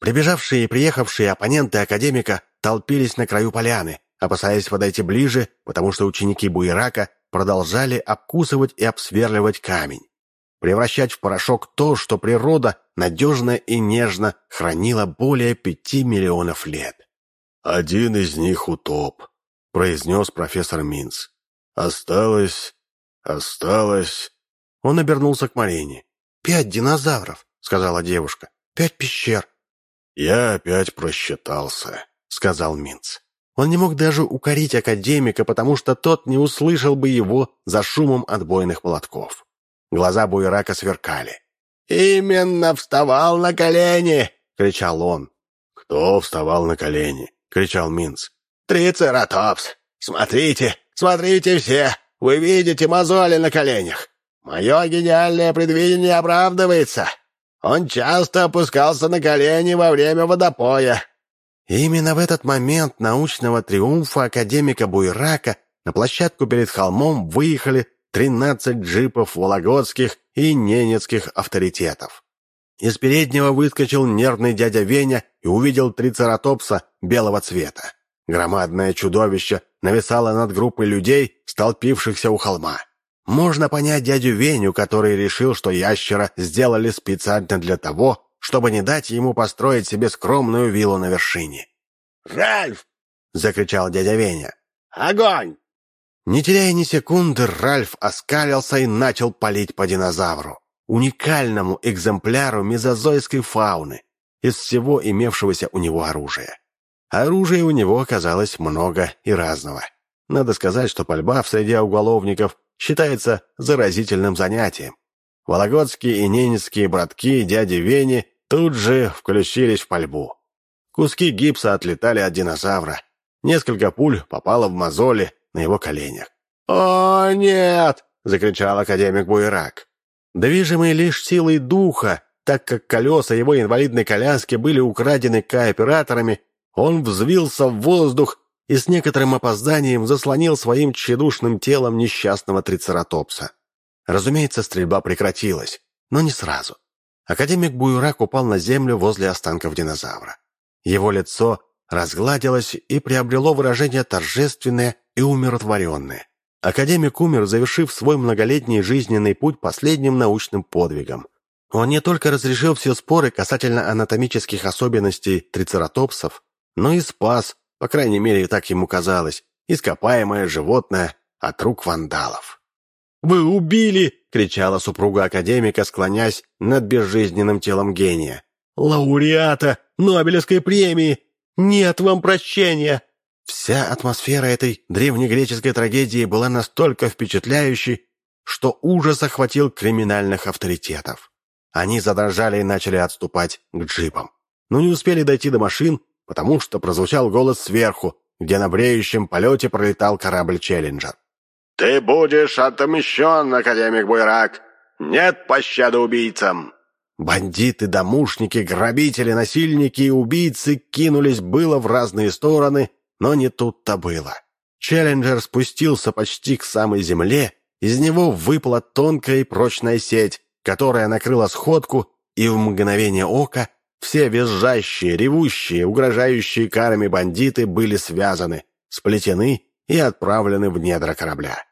Прибежавшие и приехавшие оппоненты академика толпились на краю поляны, опасаясь подойти ближе, потому что ученики Буерака продолжали обкусывать и обсверливать камень превращать в порошок то, что природа надежно и нежно хранила более пяти миллионов лет. «Один из них утоп», — произнес профессор Минц. «Осталось... осталось...» Он обернулся к Марине. «Пять динозавров», — сказала девушка. «Пять пещер». «Я опять просчитался», — сказал Минц. Он не мог даже укорить академика, потому что тот не услышал бы его за шумом отбойных молотков. Глаза Буерака сверкали. «Именно вставал на колени!» — кричал он. «Кто вставал на колени?» — кричал Минц. «Трицератопс! Смотрите, смотрите все! Вы видите мозоли на коленях! Мое гениальное предвидение оправдывается! Он часто опускался на колени во время водопоя!» Именно в этот момент научного триумфа академика Буйрака на площадку перед холмом выехали 13 джипов вологодских и ненецких авторитетов. Из переднего выскочил нервный дядя Веня и увидел трицератопса белого цвета. Громадное чудовище нависало над группой людей, столпившихся у холма. Можно понять дядю Веню, который решил, что ящера сделали специально для того, чтобы не дать ему построить себе скромную виллу на вершине. «Ральф!» — закричал дядя Веня. «Огонь!» Не теряя ни секунды, Ральф оскалился и начал палить по динозавру, уникальному экземпляру мезозойской фауны, из всего имевшегося у него оружия. Оружия у него оказалось много и разного. Надо сказать, что пальба в среде уголовников считается заразительным занятием. Вологодские и ненецкие братки дяди Вени тут же включились в пальбу. Куски гипса отлетали от динозавра. Несколько пуль попало в мозоли, на его коленях. «О, нет!» — закричал академик Буерак. Движимый лишь силой духа, так как колеса его инвалидной коляски были украдены кооператорами, он взвился в воздух и с некоторым опозданием заслонил своим тщедушным телом несчастного трицератопса. Разумеется, стрельба прекратилась, но не сразу. Академик Буйрак упал на землю возле останков динозавра. Его лицо разгладилось и приобрело выражение торжественное и умиротворенное. Академик умер, завершив свой многолетний жизненный путь последним научным подвигом. Он не только разрешил все споры касательно анатомических особенностей трицератопсов, но и спас, по крайней мере, так ему казалось, ископаемое животное от рук вандалов. «Вы убили!» — кричала супруга академика, склонясь над безжизненным телом гения. «Лауреата Нобелевской премии! Нет вам прощения!» Вся атмосфера этой древнегреческой трагедии была настолько впечатляющей, что ужас охватил криминальных авторитетов. Они задрожали и начали отступать к джипам. Но не успели дойти до машин, потому что прозвучал голос сверху, где на бреющем полете пролетал корабль «Челленджер». «Ты будешь отомщен, академик Буйрак! Нет пощады убийцам!» Бандиты, домушники, грабители, насильники и убийцы кинулись было в разные стороны, но не тут-то было. Челленджер спустился почти к самой земле, из него выпала тонкая и прочная сеть, которая накрыла сходку, и в мгновение ока все визжащие, ревущие, угрожающие карами бандиты были связаны, сплетены и отправлены в недра корабля.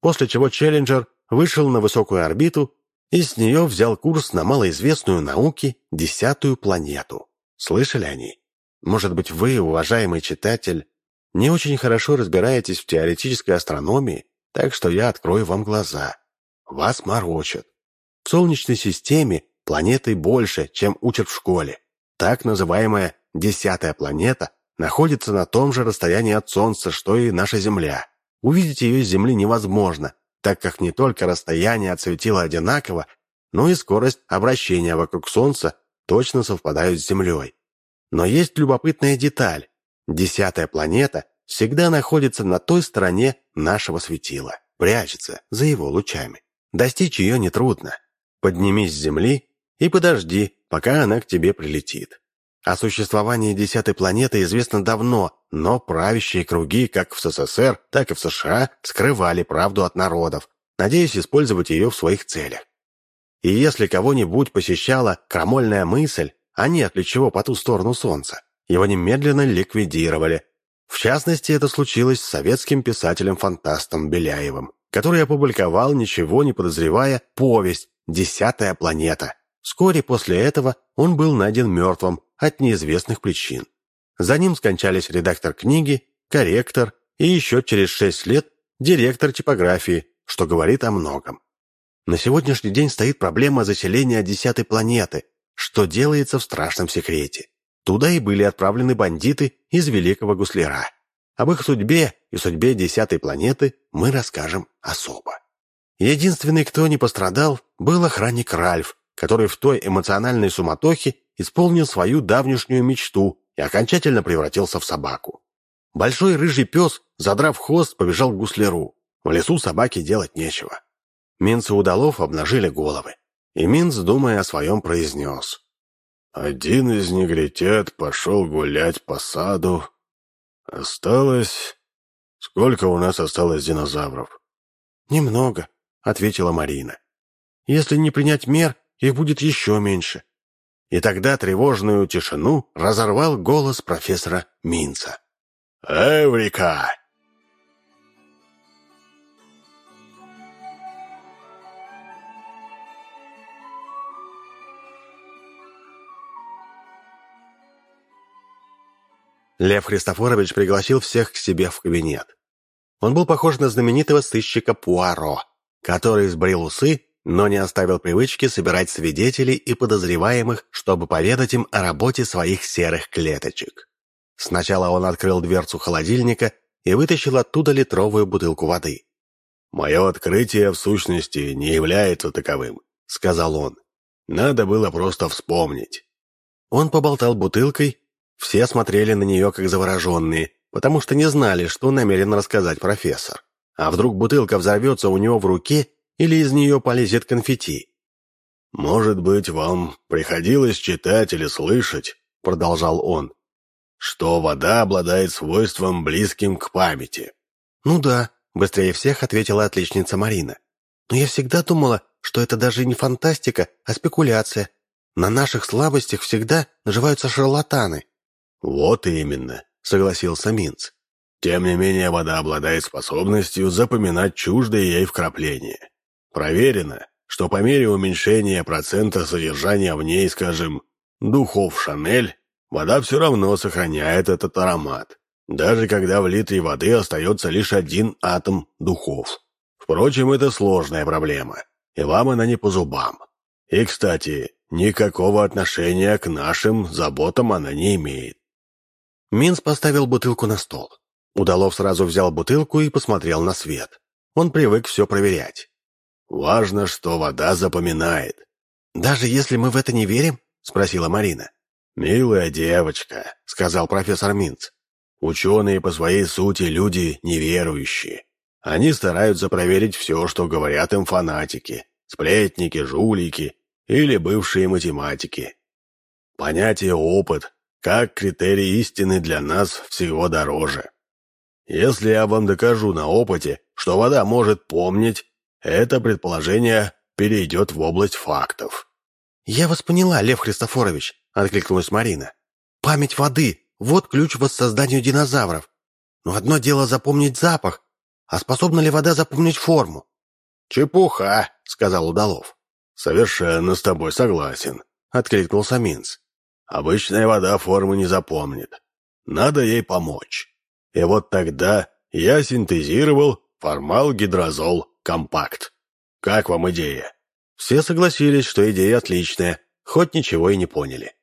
После чего Челленджер вышел на высокую орбиту и с нее взял курс на малоизвестную науке десятую планету. Слышали они? Может быть, вы, уважаемый читатель, не очень хорошо разбираетесь в теоретической астрономии, так что я открою вам глаза. Вас морочат. В Солнечной системе планеты больше, чем учат в школе. Так называемая десятая планета находится на том же расстоянии от Солнца, что и наша Земля. Увидеть ее с Земли невозможно, так как не только расстояние от светила одинаково, но и скорость обращения вокруг Солнца точно совпадают с Землей. Но есть любопытная деталь. Десятая планета всегда находится на той стороне нашего светила, прячется за его лучами. Достичь ее нетрудно. Поднимись с земли и подожди, пока она к тебе прилетит. О существовании десятой планеты известно давно, но правящие круги как в СССР, так и в США скрывали правду от народов, надеясь использовать ее в своих целях. И если кого-нибудь посещала крамольная мысль, а нет ли чего по ту сторону Солнца, его немедленно ликвидировали. В частности, это случилось с советским писателем-фантастом Беляевым, который опубликовал, ничего не подозревая, повесть «Десятая планета». Вскоре после этого он был найден мертвым от неизвестных причин. За ним скончались редактор книги, корректор и еще через шесть лет директор типографии, что говорит о многом. На сегодняшний день стоит проблема заселения десятой планеты, что делается в страшном секрете. Туда и были отправлены бандиты из Великого Гусляра. Об их судьбе и судьбе десятой планеты мы расскажем особо. Единственный, кто не пострадал, был охранник Ральф, который в той эмоциональной суматохе исполнил свою давнишнюю мечту и окончательно превратился в собаку. Большой рыжий пес, задрав хвост, побежал к гусляру. В лесу собаке делать нечего. Минц и удалов обнажили головы. И Минц, думая о своем, произнес. «Один из негритят пошел гулять по саду. Осталось... Сколько у нас осталось динозавров?» «Немного», — ответила Марина. «Если не принять мер, их будет еще меньше». И тогда тревожную тишину разорвал голос профессора Минца. «Эврика!» Лев Христофорович пригласил всех к себе в кабинет. Он был похож на знаменитого сыщика Пуаро, который сбрил усы но не оставил привычки собирать свидетелей и подозреваемых, чтобы поведать им о работе своих серых клеточек. Сначала он открыл дверцу холодильника и вытащил оттуда литровую бутылку воды. «Мое открытие, в сущности, не является таковым», — сказал он. «Надо было просто вспомнить». Он поболтал бутылкой, все смотрели на нее как завороженные, потому что не знали, что намерен рассказать профессор. А вдруг бутылка взорвется у него в руке или из нее полезет конфетти. «Может быть, вам приходилось читать или слышать», — продолжал он, что вода обладает свойством, близким к памяти». «Ну да», — быстрее всех ответила отличница Марина. «Но я всегда думала, что это даже не фантастика, а спекуляция. На наших слабостях всегда наживаются шарлатаны». «Вот именно», — согласился Минц. «Тем не менее, вода обладает способностью запоминать чуждые ей вкрапления. Проверено, что по мере уменьшения процента содержания в ней, скажем, духов Шанель, вода все равно сохраняет этот аромат, даже когда в литре воды остается лишь один атом духов. Впрочем, это сложная проблема, и вам она не по зубам. И, кстати, никакого отношения к нашим заботам она не имеет. Минс поставил бутылку на стол. Удалов сразу взял бутылку и посмотрел на свет. Он привык все проверять. Важно, что вода запоминает. «Даже если мы в это не верим?» — спросила Марина. «Милая девочка», — сказал профессор Минц. «Ученые по своей сути люди неверующие. Они стараются проверить все, что говорят им фанатики, сплетники, жулики или бывшие математики. Понятие «опыт» как критерий истины для нас всего дороже. Если я вам докажу на опыте, что вода может помнить, это предположение перейдет в область фактов. «Я вас поняла, Лев Христофорович», — откликнулась Марина. «Память воды — вот ключ к воссозданию динозавров. Но одно дело запомнить запах, а способна ли вода запомнить форму?» «Чепуха», — сказал Удалов. «Совершенно с тобой согласен», — откликнулся Минц. «Обычная вода формы не запомнит. Надо ей помочь. И вот тогда я синтезировал формал-гидрозол компакт. Как вам идея?» Все согласились, что идея отличная, хоть ничего и не поняли.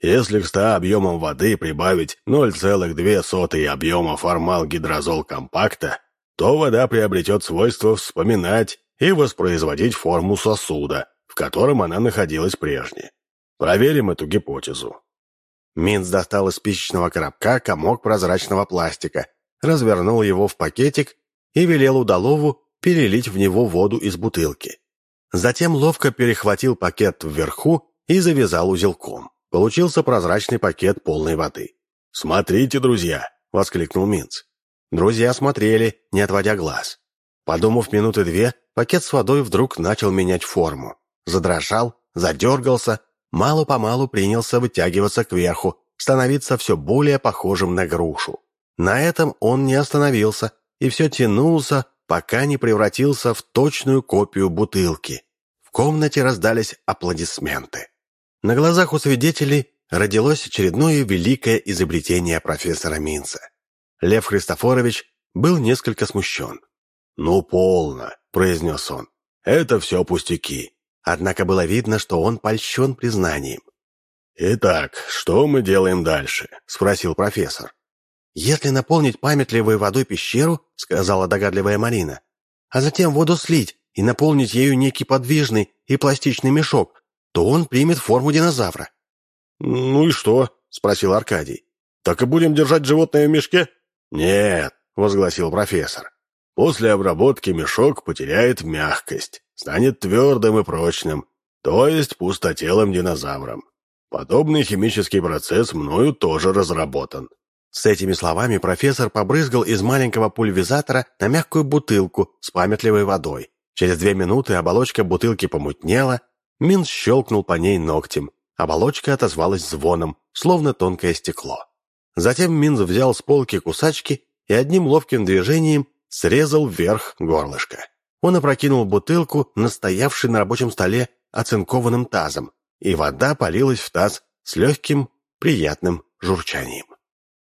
Если к 100 объемам воды прибавить 0,2 объема формал-гидрозол компакта, то вода приобретет свойство вспоминать и воспроизводить форму сосуда, в котором она находилась прежде. Проверим эту гипотезу. Минц достал из спичечного коробка комок прозрачного пластика, развернул его в пакетик и велел удалову перелить в него воду из бутылки. Затем ловко перехватил пакет вверху и завязал узелком. Получился прозрачный пакет полной воды. «Смотрите, друзья!» — воскликнул Минц. Друзья смотрели, не отводя глаз. Подумав минуты две, пакет с водой вдруг начал менять форму. Задрожал, задергался, мало-помалу принялся вытягиваться кверху, становиться все более похожим на грушу. На этом он не остановился и все тянулся, пока не превратился в точную копию бутылки. В комнате раздались аплодисменты. На глазах у свидетелей родилось очередное великое изобретение профессора Минца. Лев Христофорович был несколько смущен. «Ну, полно», — произнес он. «Это все пустяки». Однако было видно, что он польщен признанием. «Итак, что мы делаем дальше?» — спросил профессор. «Если наполнить памятливой водой пещеру, — сказала догадливая Марина, — а затем воду слить и наполнить ею некий подвижный и пластичный мешок, то он примет форму динозавра». «Ну и что?» — спросил Аркадий. «Так и будем держать животное в мешке?» «Нет», — возгласил профессор. «После обработки мешок потеряет мягкость, станет твердым и прочным, то есть пустотелым динозавром. Подобный химический процесс мною тоже разработан. С этими словами профессор побрызгал из маленького пульверизатора на мягкую бутылку с памятливой водой. Через две минуты оболочка бутылки помутнела, Мин щелкнул по ней ногтем. Оболочка отозвалась звоном, словно тонкое стекло. Затем Минз взял с полки кусачки и одним ловким движением срезал вверх горлышко. Он опрокинул бутылку, настоявший на рабочем столе оцинкованным тазом, и вода полилась в таз с легким, приятным журчанием.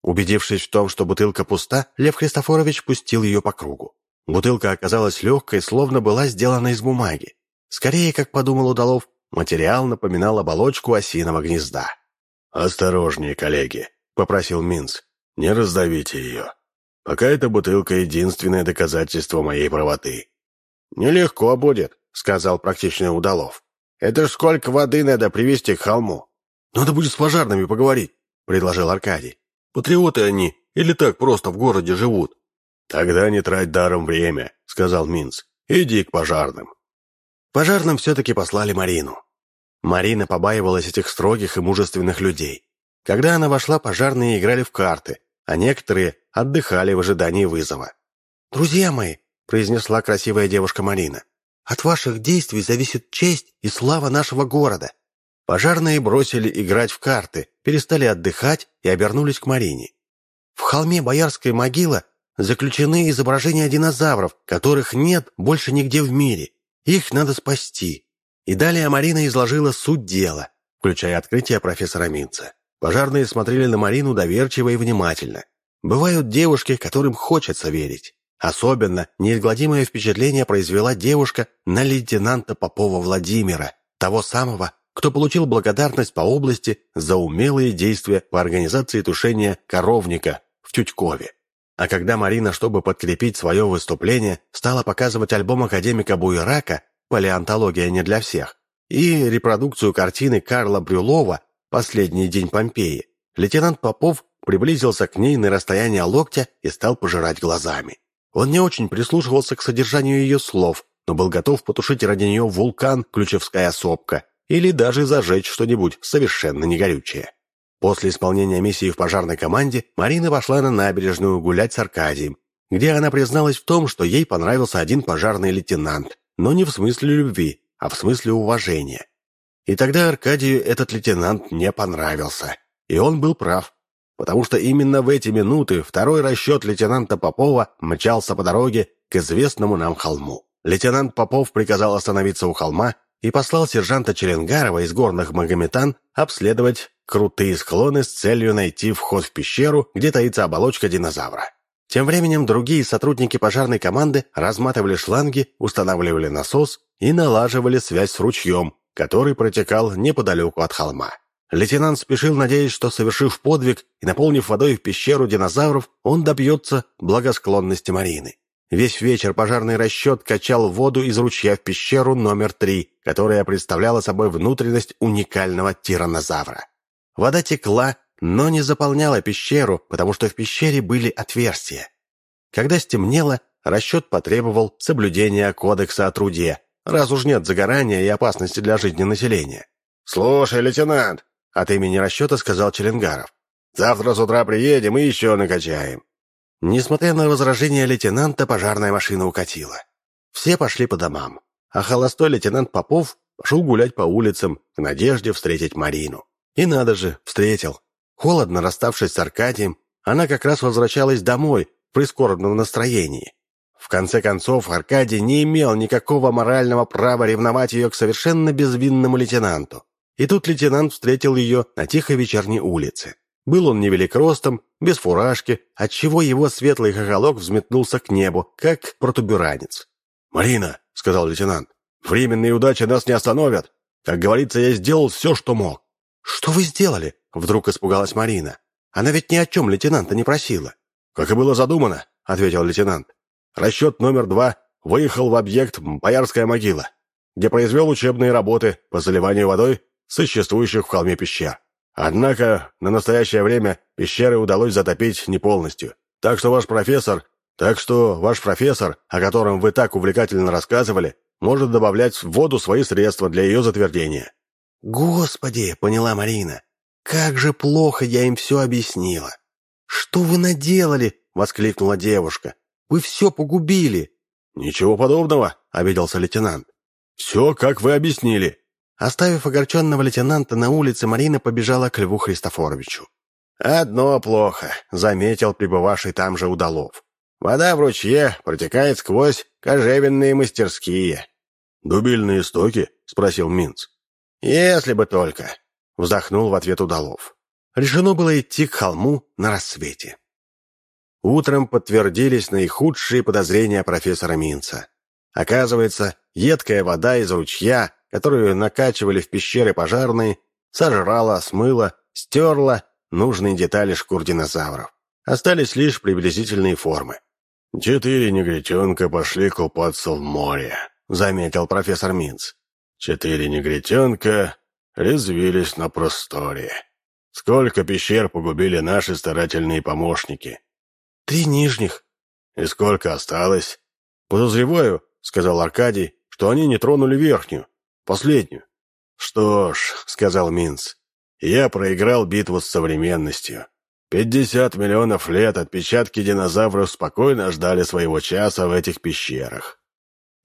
Убедившись в том, что бутылка пуста, Лев Христофорович пустил ее по кругу. Бутылка оказалась легкой, словно была сделана из бумаги. Скорее, как подумал Удалов, материал напоминал оболочку осиного гнезда. «Осторожнее, коллеги», — попросил Минц. «Не раздавите ее. Пока эта бутылка — единственное доказательство моей правоты». «Нелегко будет», — сказал практичный Удалов. «Это ж сколько воды надо привезти к холму». «Надо будет с пожарными поговорить», — предложил Аркадий. Патриоты они или так просто в городе живут?» «Тогда не трать даром время», — сказал Минц. «Иди к пожарным». Пожарным все-таки послали Марину. Марина побаивалась этих строгих и мужественных людей. Когда она вошла, пожарные играли в карты, а некоторые отдыхали в ожидании вызова. «Друзья мои», — произнесла красивая девушка Марина, «от ваших действий зависит честь и слава нашего города». Пожарные бросили играть в карты, перестали отдыхать и обернулись к Марине. В холме Боярской могилы заключены изображения динозавров, которых нет больше нигде в мире. Их надо спасти. И далее Марина изложила суть дела, включая открытие профессора Минца. Пожарные смотрели на Марину доверчиво и внимательно. Бывают девушки, которым хочется верить. Особенно неизгладимое впечатление произвела девушка на лейтенанта Попова Владимира, того самого, кто получил благодарность по области за умелые действия по организации тушения коровника в Тютькове. А когда Марина, чтобы подкрепить свое выступление, стала показывать альбом академика Буерака «Палеонтология не для всех» и репродукцию картины Карла Брюлова «Последний день Помпеи», лейтенант Попов приблизился к ней на расстояние локтя и стал пожирать глазами. Он не очень прислушивался к содержанию ее слов, но был готов потушить ради нее вулкан Ключевская сопка или даже зажечь что-нибудь совершенно негорючее. После исполнения миссии в пожарной команде Марина пошла на набережную гулять с Аркадием, где она призналась в том, что ей понравился один пожарный лейтенант, но не в смысле любви, а в смысле уважения. И тогда Аркадию этот лейтенант не понравился. И он был прав, потому что именно в эти минуты второй расчет лейтенанта Попова мчался по дороге к известному нам холму. Лейтенант Попов приказал остановиться у холма и послал сержанта Черенгарова из горных Магометан обследовать крутые склоны с целью найти вход в пещеру, где таится оболочка динозавра. Тем временем другие сотрудники пожарной команды разматывали шланги, устанавливали насос и налаживали связь с ручьем, который протекал неподалеку от холма. Лейтенант спешил, надеясь, что, совершив подвиг и наполнив водой в пещеру динозавров, он добьется благосклонности Марины. Весь вечер пожарный расчет качал воду из ручья в пещеру номер три, которая представляла собой внутренность уникального тиранозавра. Вода текла, но не заполняла пещеру, потому что в пещере были отверстия. Когда стемнело, расчет потребовал соблюдения кодекса о труде, раз уж нет загорания и опасности для жизни населения. «Слушай, лейтенант», — от имени расчета сказал Челенгаров, «завтра с утра приедем и еще накачаем. Несмотря на возражения лейтенанта, пожарная машина укатила. Все пошли по домам, а холостой лейтенант Попов пошел гулять по улицам в надежде встретить Марину. И надо же, встретил. Холодно расставшись с Аркадием, она как раз возвращалась домой в прискорбном настроении. В конце концов, Аркадий не имел никакого морального права ревновать ее к совершенно безвинному лейтенанту. И тут лейтенант встретил ее на тихой вечерней улице. Был он невелик ростом, без фуражки, отчего его светлый хохолок взметнулся к небу, как протуберанец. «Марина», — сказал лейтенант, — «временные удачи нас не остановят. Как говорится, я сделал все, что мог». «Что вы сделали?» — вдруг испугалась Марина. «Она ведь ни о чем лейтенанта не просила». «Как и было задумано», — ответил лейтенант. «Расчет номер два выехал в объект Боярская могила, где произвел учебные работы по заливанию водой существующих в холме пещер. Однако на настоящее время пещеры удалось затопить не полностью. Так что ваш профессор, так что ваш профессор, о котором вы так увлекательно рассказывали, может добавлять в воду свои средства для ее затвердения». «Господи!» — поняла Марина. «Как же плохо я им все объяснила!» «Что вы наделали?» — воскликнула девушка. «Вы все погубили!» «Ничего подобного!» — обиделся лейтенант. «Все, как вы объяснили. Оставив огорченного лейтенанта на улице, Марина побежала к Льву Христофоровичу. «Одно плохо», — заметил пребывавший там же Удалов. «Вода в ручье протекает сквозь кожевенные мастерские». «Дубильные стоки?» — спросил Минц. «Если бы только», — вздохнул в ответ Удалов. Решено было идти к холму на рассвете. Утром подтвердились наихудшие подозрения профессора Минца. Оказывается, едкая вода из ручья которую накачивали в пещеры пожарные, сожрала, смыла, стерла нужные детали шкур динозавров. Остались лишь приблизительные формы. «Четыре негритенка пошли купаться в море», — заметил профессор Минц. «Четыре негритенка резвились на просторе. Сколько пещер погубили наши старательные помощники?» «Три нижних». «И сколько осталось?» «Подозреваю», — сказал Аркадий, — «что они не тронули верхнюю. Последнюю. «Что ж», — сказал Минц, Я проиграл битву с современностью. Пятьдесят миллионов лет отпечатки динозавров спокойно ждали своего часа в этих пещерах.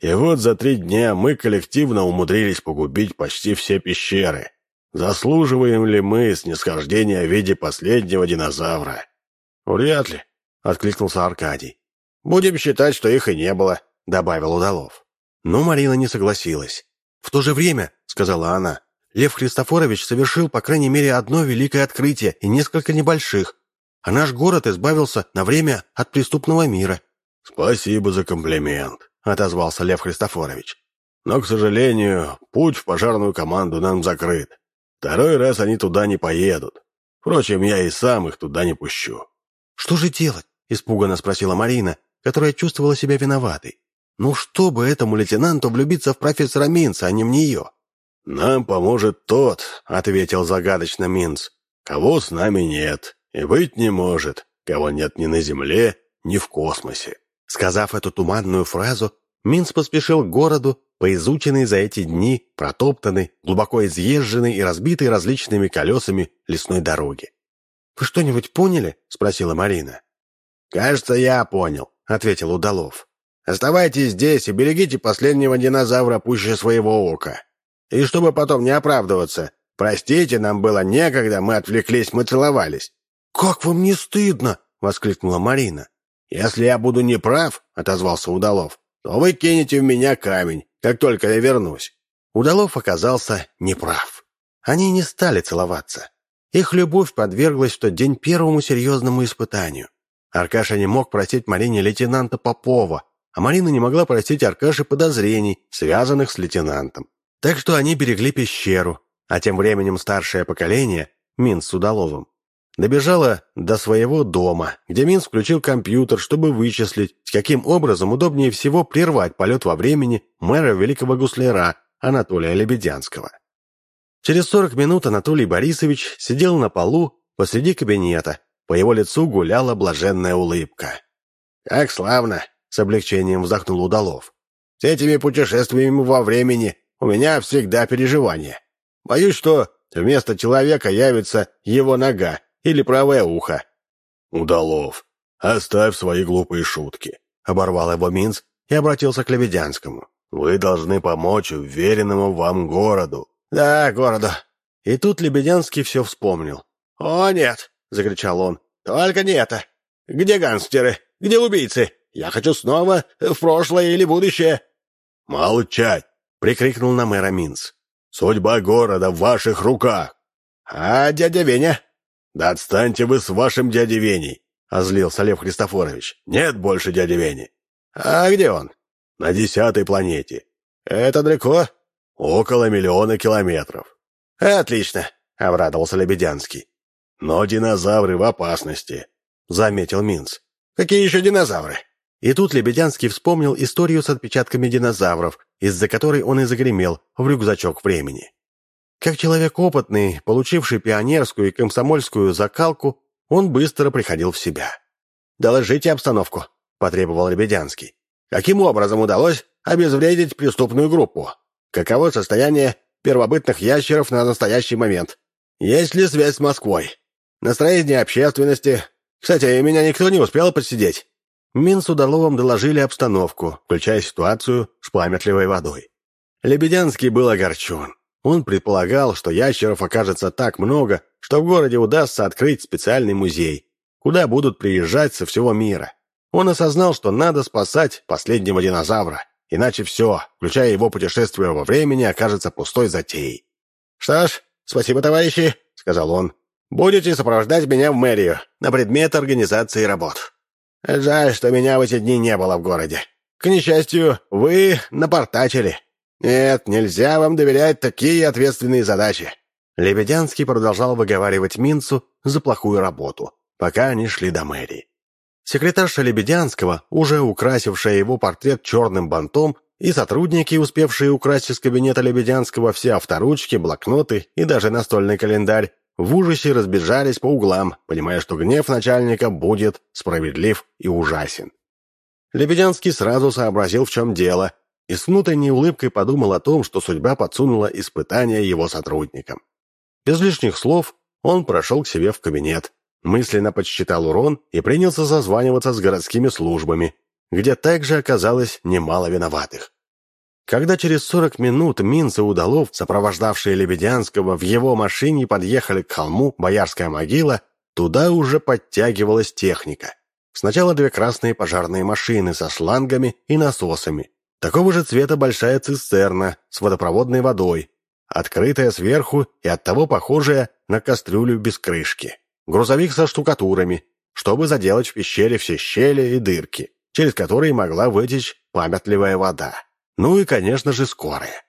И вот за три дня мы коллективно умудрились погубить почти все пещеры. Заслуживаем ли мы снисхождения в виде последнего динозавра? Вряд ли, — откликнулся Аркадий. Будем считать, что их и не было, — добавил Удалов. Но Марина не согласилась. В то же время, — сказала она, Лев Христофорович совершил, по крайней мере, одно великое открытие и несколько небольших, а наш город избавился на время от преступного мира». «Спасибо за комплимент», — отозвался Лев Христофорович. «Но, к сожалению, путь в пожарную команду нам закрыт. Второй раз они туда не поедут. Впрочем, я и сам их туда не пущу». «Что же делать?» — испуганно спросила Марина, которая чувствовала себя виноватой. «Ну, чтобы этому лейтенанту влюбиться в профессора Минца, а не в нее?» «Нам поможет тот», — ответил загадочно Минц, — «кого с нами нет, и быть не может, кого нет ни на Земле, ни в космосе». Сказав эту туманную фразу, Минц поспешил к городу, поизученный за эти дни, протоптанный, глубоко изъезженный и разбитый различными колесами лесной дороги. «Вы что-нибудь поняли?» — спросила Марина. «Кажется, я понял», — ответил Удалов. «Оставайтесь здесь и берегите последнего динозавра пуще своего ока. И чтобы потом не оправдываться. Простите, нам было некогда, мы отвлеклись, мы целовались». «Как вам не стыдно?» — воскликнула Марина. «Если я буду неправ», — отозвался Удалов, «то вы кинете в меня камень, как только я вернусь». Удалов оказался неправ. Они не стали целоваться. Их любовь подверглась в тот день первому серьезному испытанию. Аркаша не мог простить Марине лейтенанта Попова, а Марина не могла простить Аркаше подозрений, связанных с лейтенантом. Так что они берегли пещеру, а тем временем старшее поколение, Минц с Удаловым, добежало до своего дома, где Минц включил компьютер, чтобы вычислить, каким образом удобнее всего прервать полет во времени мэра Великого Гусляра Анатолия Лебедянского. Через 40 минут Анатолий Борисович сидел на полу посреди кабинета, по его лицу гуляла блаженная улыбка. «Как славно!» — с облегчением вздохнул Удалов. «С этими путешествиями во времени у меня всегда переживания. Боюсь, что вместо человека явится его нога или правое ухо». «Удалов, оставь свои глупые шутки», — оборвал его Минц и обратился к Лебедянскому. «Вы должны помочь уверенному вам городу». «Да, городу». И тут Лебедянский все вспомнил. «О, нет!» — закричал он. «Только не это! Где гангстеры? Где убийцы? Я хочу снова в прошлое или будущее!» «Молчать!» прикрикнул на мэра Минц. «Судьба города в ваших руках!» «А дядя Веня?» «Да отстаньте вы с вашим дядей Веней!» — озлился Лев Христофорович. «Нет больше дяди Вени!» «А где он?» «На десятой планете». «Это далеко?» «Около миллиона километров». «Отлично!» — обрадовался Лебедянский. «Но динозавры в опасности», — заметил Минц. «Какие еще динозавры?» И тут Лебедянский вспомнил историю с отпечатками динозавров, из-за которой он и загремел в рюкзачок времени. Как человек опытный, получивший пионерскую и комсомольскую закалку, он быстро приходил в себя. «Доложите обстановку», — потребовал Лебедянский. «Каким образом удалось обезвредить преступную группу? Каково состояние первобытных ящеров на настоящий момент? Есть ли связь с Москвой? Настроение общественности? Кстати, меня никто не успел подсидеть». Мин с Удаловым доложили обстановку, включая ситуацию с памятливой водой. Лебедянский был огорчен. Он предполагал, что ящеров окажется так много, что в городе удастся открыть специальный музей, куда будут приезжать со всего мира. Он осознал, что надо спасать последнего динозавра, иначе все, включая его путешествие во времени, окажется пустой затеей. «Что ж, спасибо, товарищи», — сказал он. «Будете сопровождать меня в мэрию на предмет организации работ». Жаль, что меня в эти дни не было в городе. К несчастью, вы напортачили. Нет, нельзя вам доверять такие ответственные задачи». Лебедянский продолжал выговаривать Минцу за плохую работу, пока они шли до мэрии. Секретарша Лебедянского, уже украсившая его портрет черным бантом, и сотрудники, успевшие украсть из кабинета Лебедянского все авторучки, блокноты и даже настольный календарь, в ужасе разбежались по углам, понимая, что гнев начальника будет справедлив и ужасен. Лебедянский сразу сообразил, в чем дело, и с внутренней улыбкой подумал о том, что судьба подсунула испытания его сотрудникам. Без лишних слов он прошел к себе в кабинет, мысленно подсчитал урон и принялся зазваниваться с городскими службами, где также оказалось немало виноватых. Когда через 40 минут Минц и Удалов, сопровождавшие Лебедянского в его машине, подъехали к холму Боярская могила, туда уже подтягивалась техника. Сначала две красные пожарные машины со шлангами и насосами. Такого же цвета большая цистерна с водопроводной водой, открытая сверху и оттого похожая на кастрюлю без крышки. Грузовик со штукатурами, чтобы заделать в пещере все щели и дырки, через которые могла вытечь памятливая вода. Ну и, конечно же, скорая.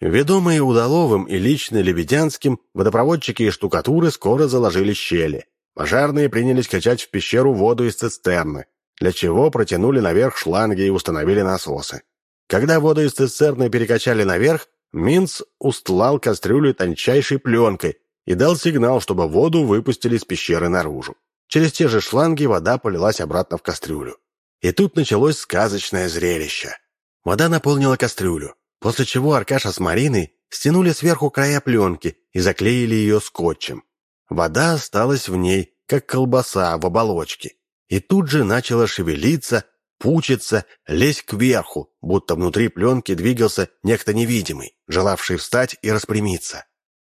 Ведомые Удаловым и лично Лебедянским, водопроводчики и штукатуры скоро заложили щели. Пожарные принялись качать в пещеру воду из цистерны, для чего протянули наверх шланги и установили насосы. Когда воду из цистерны перекачали наверх, Минц устлал кастрюлю тончайшей пленкой и дал сигнал, чтобы воду выпустили из пещеры наружу. Через те же шланги вода полилась обратно в кастрюлю. И тут началось сказочное зрелище. Вода наполнила кастрюлю, после чего Аркаша с Мариной стянули сверху края пленки и заклеили ее скотчем. Вода осталась в ней, как колбаса в оболочке, и тут же начала шевелиться, пучиться, лезть кверху, будто внутри пленки двигался некто невидимый, желавший встать и распрямиться.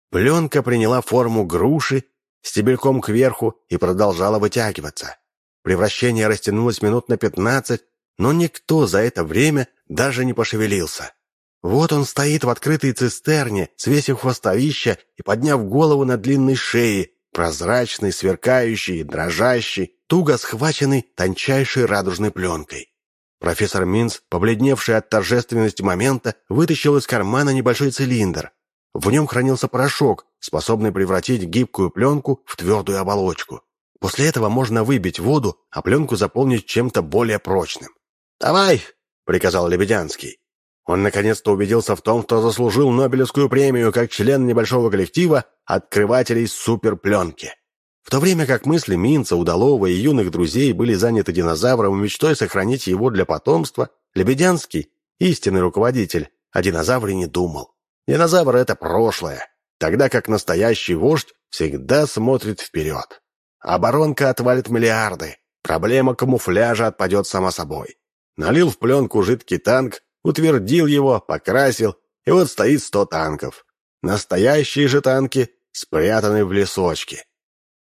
Пленка приняла форму груши, стебельком кверху и продолжала вытягиваться. Превращение растянулось минут на пятнадцать, но никто за это время даже не пошевелился. Вот он стоит в открытой цистерне, свесив хвостовища и подняв голову на длинной шее, прозрачный, сверкающий, дрожащий, туго схваченный тончайшей радужной пленкой. Профессор Минц, побледневший от торжественности момента, вытащил из кармана небольшой цилиндр. В нем хранился порошок, способный превратить гибкую пленку в твердую оболочку. После этого можно выбить воду, а пленку заполнить чем-то более прочным. «Давай!» — приказал Лебедянский. Он наконец-то убедился в том, что заслужил Нобелевскую премию как член небольшого коллектива открывателей суперпленки. В то время как мысли Минца, Удалова и юных друзей были заняты динозавром мечтой сохранить его для потомства, Лебедянский, истинный руководитель, о динозавре не думал. Динозавр — это прошлое, тогда как настоящий вождь всегда смотрит вперед. Оборонка отвалит миллиарды, проблема камуфляжа отпадет сама собой. Налил в пленку жидкий танк, утвердил его, покрасил, и вот стоит сто танков. Настоящие же танки спрятаны в лесочке.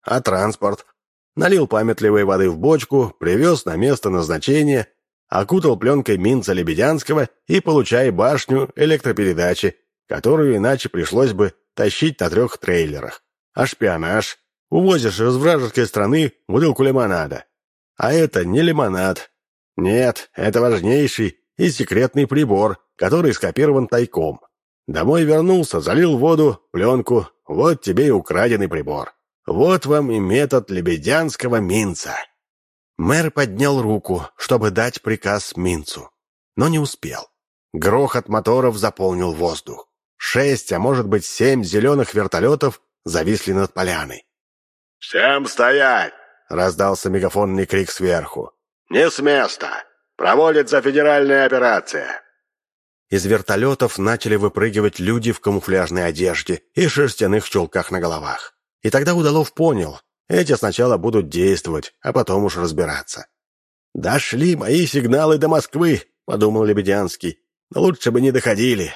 А транспорт? Налил памятливой воды в бочку, привез на место назначения, окутал пленкой Минца Лебедянского и получай башню электропередачи, которую иначе пришлось бы тащить на трех трейлерах. А шпионаж? Увозишь из вражеской страны бутылку лимонада. А это не лимонад, нет, это важнейший и секретный прибор, который скопирован тайком. Домой вернулся, залил воду, пленку. Вот тебе и украденный прибор. Вот вам и метод лебедянского минца. Мэр поднял руку, чтобы дать приказ Минцу, но не успел. Грохот моторов заполнил воздух. Шесть, а может быть семь зеленых вертолетов зависли над поляной. «Всем стоять!» — раздался мегафонный крик сверху. «Не с места! Проводится федеральная операция!» Из вертолетов начали выпрыгивать люди в камуфляжной одежде и шерстяных чулках на головах. И тогда Удалов понял, эти сначала будут действовать, а потом уж разбираться. «Дошли мои сигналы до Москвы», — подумал Лебедянский. «Но лучше бы не доходили».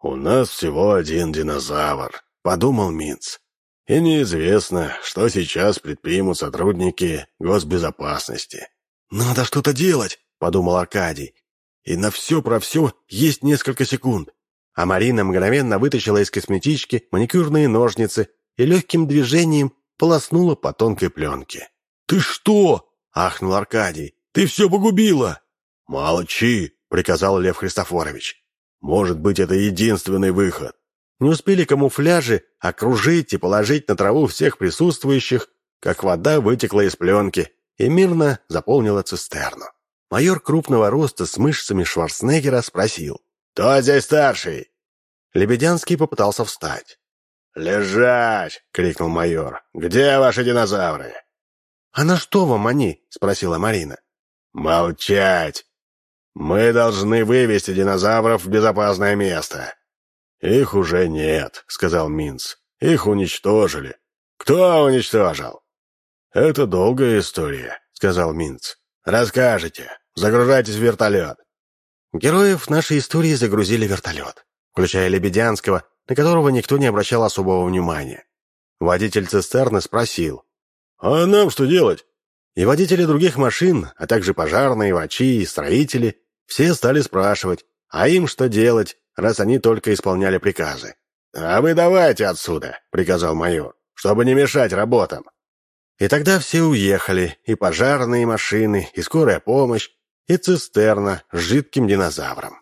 «У нас всего один динозавр», — подумал Минц. «И неизвестно, что сейчас предпримут сотрудники госбезопасности». «Надо что-то делать», — подумал Аркадий. «И на все про все есть несколько секунд». А Марина мгновенно вытащила из косметички маникюрные ножницы и легким движением полоснула по тонкой пленке. «Ты что?» — ахнул Аркадий. «Ты все погубила!» «Молчи!» — приказал Лев Христофорович. «Может быть, это единственный выход». Не успели камуфляжи окружить и положить на траву всех присутствующих, как вода вытекла из пленки, и мирно заполнила цистерну. Майор крупного роста с мышцами Шварценеггера спросил. «Кто здесь старший?» Лебедянский попытался встать. «Лежать!» — крикнул майор. «Где ваши динозавры?» «А на что вам они?» — спросила Марина. «Молчать! Мы должны вывести динозавров в безопасное место». «Их уже нет», — сказал Минц. Их уничтожили. Кто уничтожил? Это долгая история, сказал Минц. Расскажете. Загружайтесь в вертолет. Героев нашей истории загрузили в вертолет, включая Лебедянского, на которого никто не обращал особого внимания. Водитель цистерны спросил. «А нам что делать?» И водители других машин, а также пожарные, врачи и строители, все стали спрашивать, а им что делать, раз они только исполняли приказы. «А вы давайте отсюда», — приказал майор, — «чтобы не мешать работам». И тогда все уехали, и пожарные машины, и скорая помощь, и цистерна с жидким динозавром.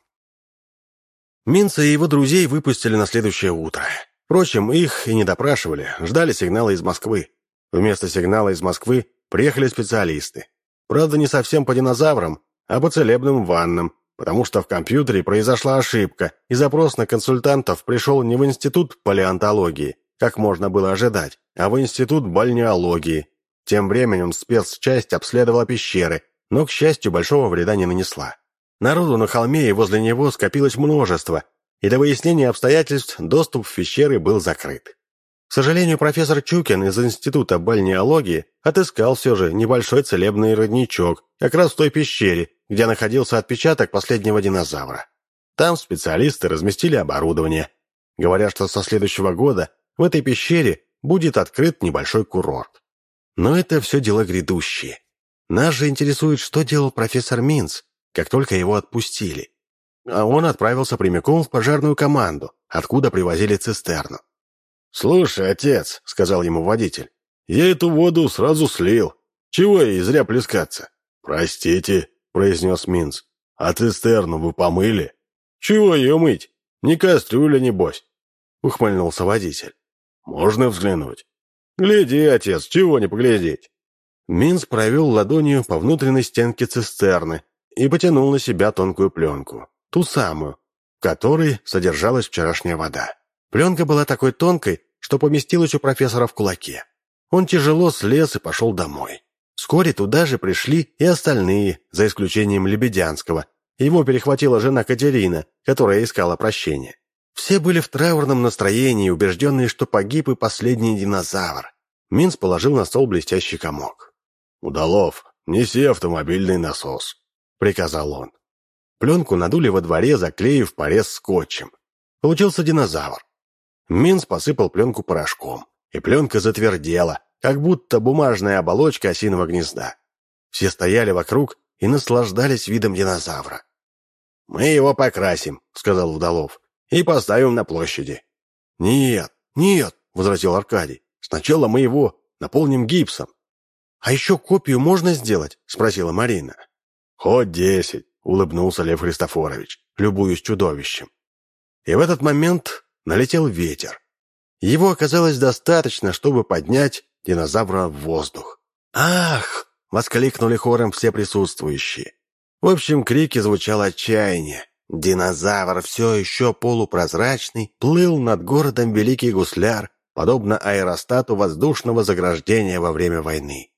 Минца и его друзей выпустили на следующее утро. Впрочем, их и не допрашивали, ждали сигнала из Москвы. Вместо сигнала из Москвы приехали специалисты. Правда, не совсем по динозаврам, а по целебным ваннам, потому что в компьютере произошла ошибка, и запрос на консультантов пришел не в институт палеонтологии, как можно было ожидать, а в институт бальнеологии. Тем временем спецчасть обследовала пещеры, но, к счастью, большого вреда не нанесла. Народу на холме и возле него скопилось множество, и до выяснения обстоятельств доступ в пещеры был закрыт. К сожалению, профессор Чукин из Института бальнеологии отыскал все же небольшой целебный родничок, как раз в той пещере, где находился отпечаток последнего динозавра. Там специалисты разместили оборудование. Говорят, что со следующего года в этой пещере будет открыт небольшой курорт. Но это все дело грядущее. Нас же интересует, что делал профессор Минц, как только его отпустили. А он отправился прямиком в пожарную команду, откуда привозили цистерну. «Слушай, отец», — сказал ему водитель, — «я эту воду сразу слил. Чего ей зря плескаться?» «Простите», — произнес Минц, — «а цистерну вы помыли?» «Чего ее мыть? Не кастрюля, небось», — ухмыльнулся водитель. «Можно взглянуть?» «Гляди, отец, чего не поглядеть?» Минц провел ладонью по внутренней стенке цистерны и потянул на себя тонкую пленку, ту самую, в которой содержалась вчерашняя вода. Пленка была такой тонкой, что поместилась у профессора в кулаке. Он тяжело слез и пошел домой. Вскоре туда же пришли и остальные, за исключением Лебедянского. Его перехватила жена Катерина, которая искала прощения. Все были в траурном настроении, убежденные, что погиб и последний динозавр. Минц положил на стол блестящий комок. «Удалов, неси автомобильный насос», — приказал он. Пленку надули во дворе, заклеив порез скотчем. Получился динозавр. Минц посыпал пленку порошком, и пленка затвердела, как будто бумажная оболочка осиного гнезда. Все стояли вокруг и наслаждались видом динозавра. «Мы его покрасим», — сказал Удалов, — «и поставим на площади». «Нет, нет», — возразил Аркадий, — «сначала мы его наполним гипсом». «А еще копию можно сделать?» — спросила Марина. «Хоть десять», — улыбнулся Лев Христофорович, любуясь чудовищем. И в этот момент налетел ветер. Его оказалось достаточно, чтобы поднять динозавра в воздух. «Ах!» — воскликнули хором все присутствующие. В общем, крики звучало отчаяние. Динозавр, все еще полупрозрачный, плыл над городом Великий Гусляр, подобно аэростату воздушного заграждения во время войны.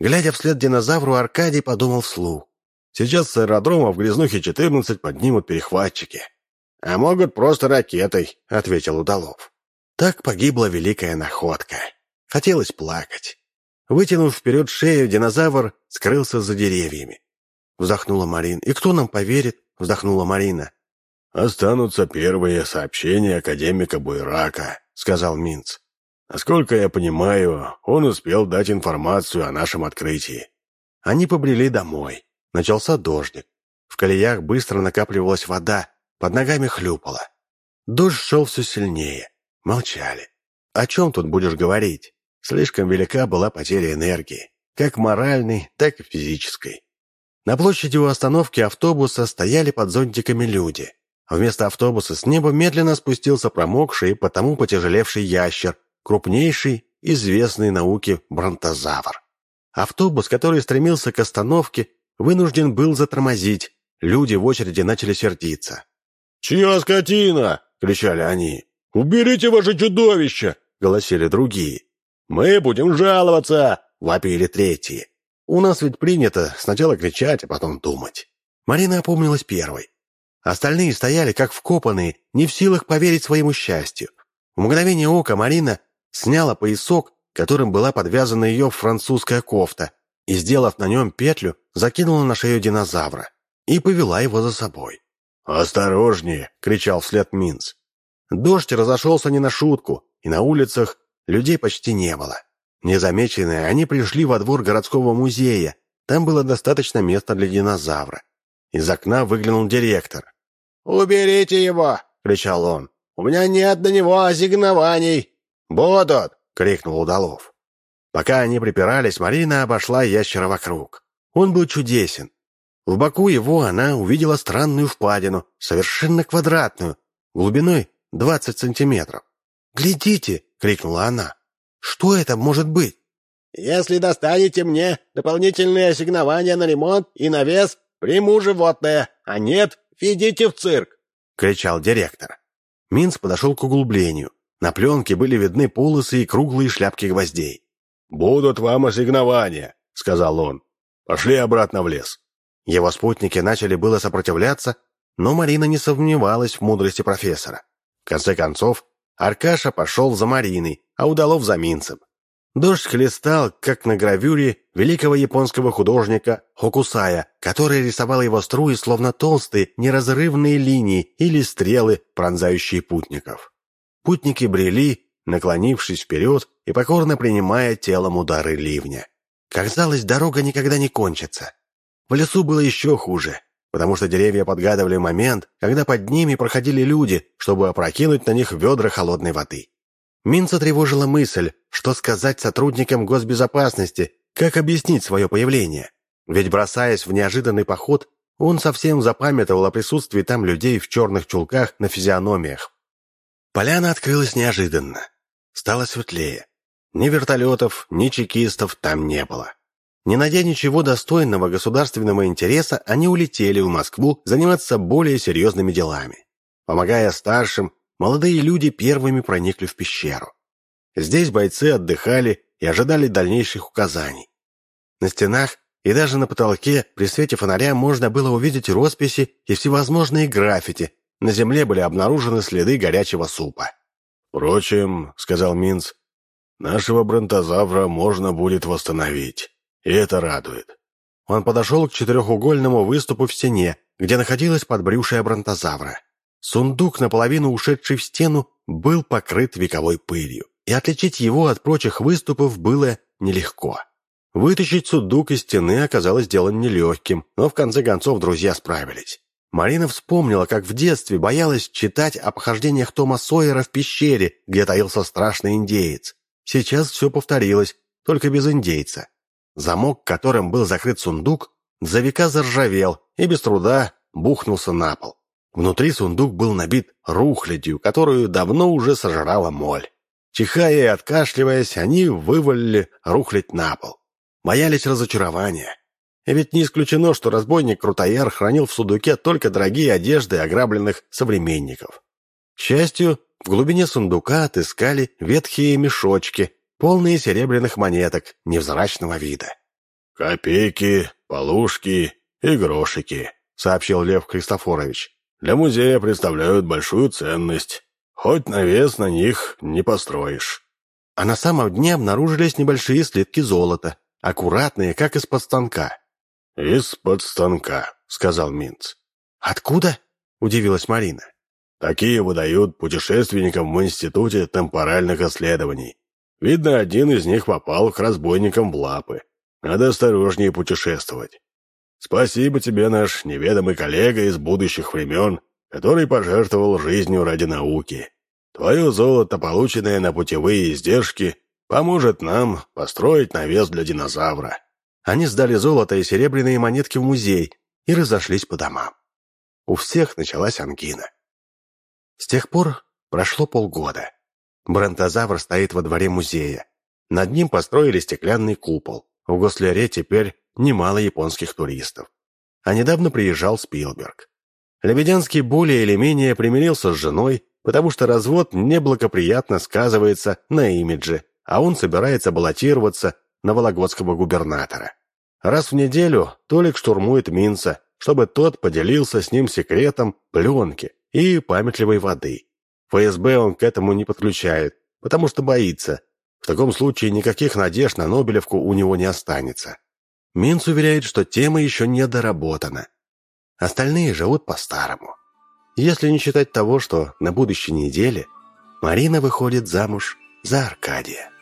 Глядя вслед динозавру, Аркадий подумал вслух. Сейчас с аэродрома в Грязнухе-14 поднимут перехватчики. «А могут просто ракетой», — ответил Удалов. Так погибла великая находка. Хотелось плакать. Вытянув вперед шею, динозавр скрылся за деревьями. Вздохнула Марина. «И кто нам поверит?» — вздохнула Марина. «Останутся первые сообщения академика Буйрака», — сказал Минц. «Насколько я понимаю, он успел дать информацию о нашем открытии». Они побрели домой. Начался дождик. В колеях быстро накапливалась вода, под ногами хлюпало. Дождь шел все сильнее. Молчали. О чем тут будешь говорить? Слишком велика была потеря энергии, как моральной, так и физической. На площади у остановки автобуса стояли под зонтиками люди. Вместо автобуса с неба медленно спустился промокший и потому потяжелевший ящер, крупнейший, известный науке бронтозавр. Автобус, который стремился к остановке, вынужден был затормозить. Люди в очереди начали сердиться. «Чья скотина?» — кричали они. «Уберите ваше чудовище!» — голосили другие. «Мы будем жаловаться!» — вопили третьи. У нас ведь принято сначала кричать, а потом думать. Марина опомнилась первой. Остальные стояли как вкопанные, не в силах поверить своему счастью. В мгновение ока Марина сняла поясок, которым была подвязана ее французская кофта, и, сделав на нем петлю, закинула на шею динозавра и повела его за собой. «Осторожнее!» — кричал вслед Минц. Дождь разошелся не на шутку, и на улицах людей почти не было. Незамеченные, они пришли во двор городского музея. Там было достаточно места для динозавра. Из окна выглянул директор. «Уберите его!» — кричал он. «У меня нет до него ассигнований!» «Будут!» — крикнул Удалов. Пока они припирались, Марина обошла ящера вокруг. Он был чудесен. В боку его она увидела странную впадину, совершенно квадратную, глубиной 20 сантиметров. «Глядите!» — крикнула она. «Что это может быть?» «Если достанете мне дополнительные ассигнования на ремонт и на вес, приму животное, а нет, ведите в цирк!» — кричал директор. Минц подошел к углублению. На пленке были видны полосы и круглые шляпки гвоздей. «Будут вам ассигнования», — сказал он. «Пошли обратно в лес». Его спутники начали было сопротивляться, но Марина не сомневалась в мудрости профессора. В конце концов, Аркаша пошел за Мариной, а Удалов за Минцем. Дождь хлестал, как на гравюре великого японского художника Хокусая, который рисовал его струи словно толстые, неразрывные линии или стрелы, пронзающие путников. Путники брели, наклонившись вперед и покорно принимая телом удары ливня. Казалось, дорога никогда не кончится. В лесу было еще хуже, потому что деревья подгадывали момент, когда под ними проходили люди, чтобы опрокинуть на них ведра холодной воды. Минца тревожила мысль, что сказать сотрудникам госбезопасности, как объяснить свое появление. Ведь, бросаясь в неожиданный поход, он совсем запамятовал о присутствии там людей в черных чулках на физиономиях. Поляна открылась неожиданно. Стало светлее. Ни вертолетов, ни чекистов там не было. Не найдя ничего достойного государственного интереса, они улетели в Москву заниматься более серьезными делами. Помогая старшим, молодые люди первыми проникли в пещеру. Здесь бойцы отдыхали и ожидали дальнейших указаний. На стенах и даже на потолке при свете фонаря можно было увидеть росписи и всевозможные граффити. На земле были обнаружены следы горячего супа. «Впрочем», — сказал Минц, — «нашего бронтозавра можно будет восстановить, и это радует». Он подошел к четырехугольному выступу в стене, где находилась подбрюшая бронтозавра. Сундук, наполовину ушедший в стену, был покрыт вековой пылью, и отличить его от прочих выступов было нелегко. Вытащить сундук из стены оказалось делом нелегким, но в конце концов друзья справились. Марина вспомнила, как в детстве боялась читать о похождениях Тома Сойера в пещере, где таился страшный индеец. Сейчас все повторилось, только без индейца. Замок, которым был закрыт сундук, за века заржавел и без труда бухнулся на пол. Внутри сундук был набит рухлядью, которую давно уже сожрала моль. Чихая и откашливаясь, они вывалили рухлядь на пол. Боялись разочарования. Ведь не исключено, что разбойник Крутояр хранил в сундуке только дорогие одежды ограбленных современников. К счастью, в глубине сундука отыскали ветхие мешочки, полные серебряных монеток невзрачного вида. «Копейки, полушки и грошики», — сообщил Лев Христофорович. «Для музея представляют большую ценность. Хоть навес на них не построишь». А на самом дне обнаружились небольшие слитки золота, аккуратные, как из-под станка. «Из-под станка», — сказал Минц. «Откуда?» — удивилась Марина. «Такие выдают путешественникам в Институте темпоральных исследований. Видно, один из них попал к разбойникам в лапы. Надо осторожнее путешествовать. Спасибо тебе, наш неведомый коллега из будущих времен, который пожертвовал жизнью ради науки. Твое золото, полученное на путевые издержки, поможет нам построить навес для динозавра». Они сдали золото и серебряные монетки в музей и разошлись по домам. У всех началась ангина. С тех пор прошло полгода. Бронтозавр стоит во дворе музея. Над ним построили стеклянный купол. В Гослере теперь немало японских туристов. А недавно приезжал Спилберг. Лебедянский более или менее примирился с женой, потому что развод неблагоприятно сказывается на имидже, а он собирается баллотироваться на вологодского губернатора. Раз в неделю Толик штурмует Минца, чтобы тот поделился с ним секретом пленки и памятливой воды. ФСБ он к этому не подключает, потому что боится. В таком случае никаких надежд на Нобелевку у него не останется. Минц уверяет, что тема еще не доработана. Остальные живут по-старому. Если не считать того, что на будущей неделе Марина выходит замуж за Аркадия.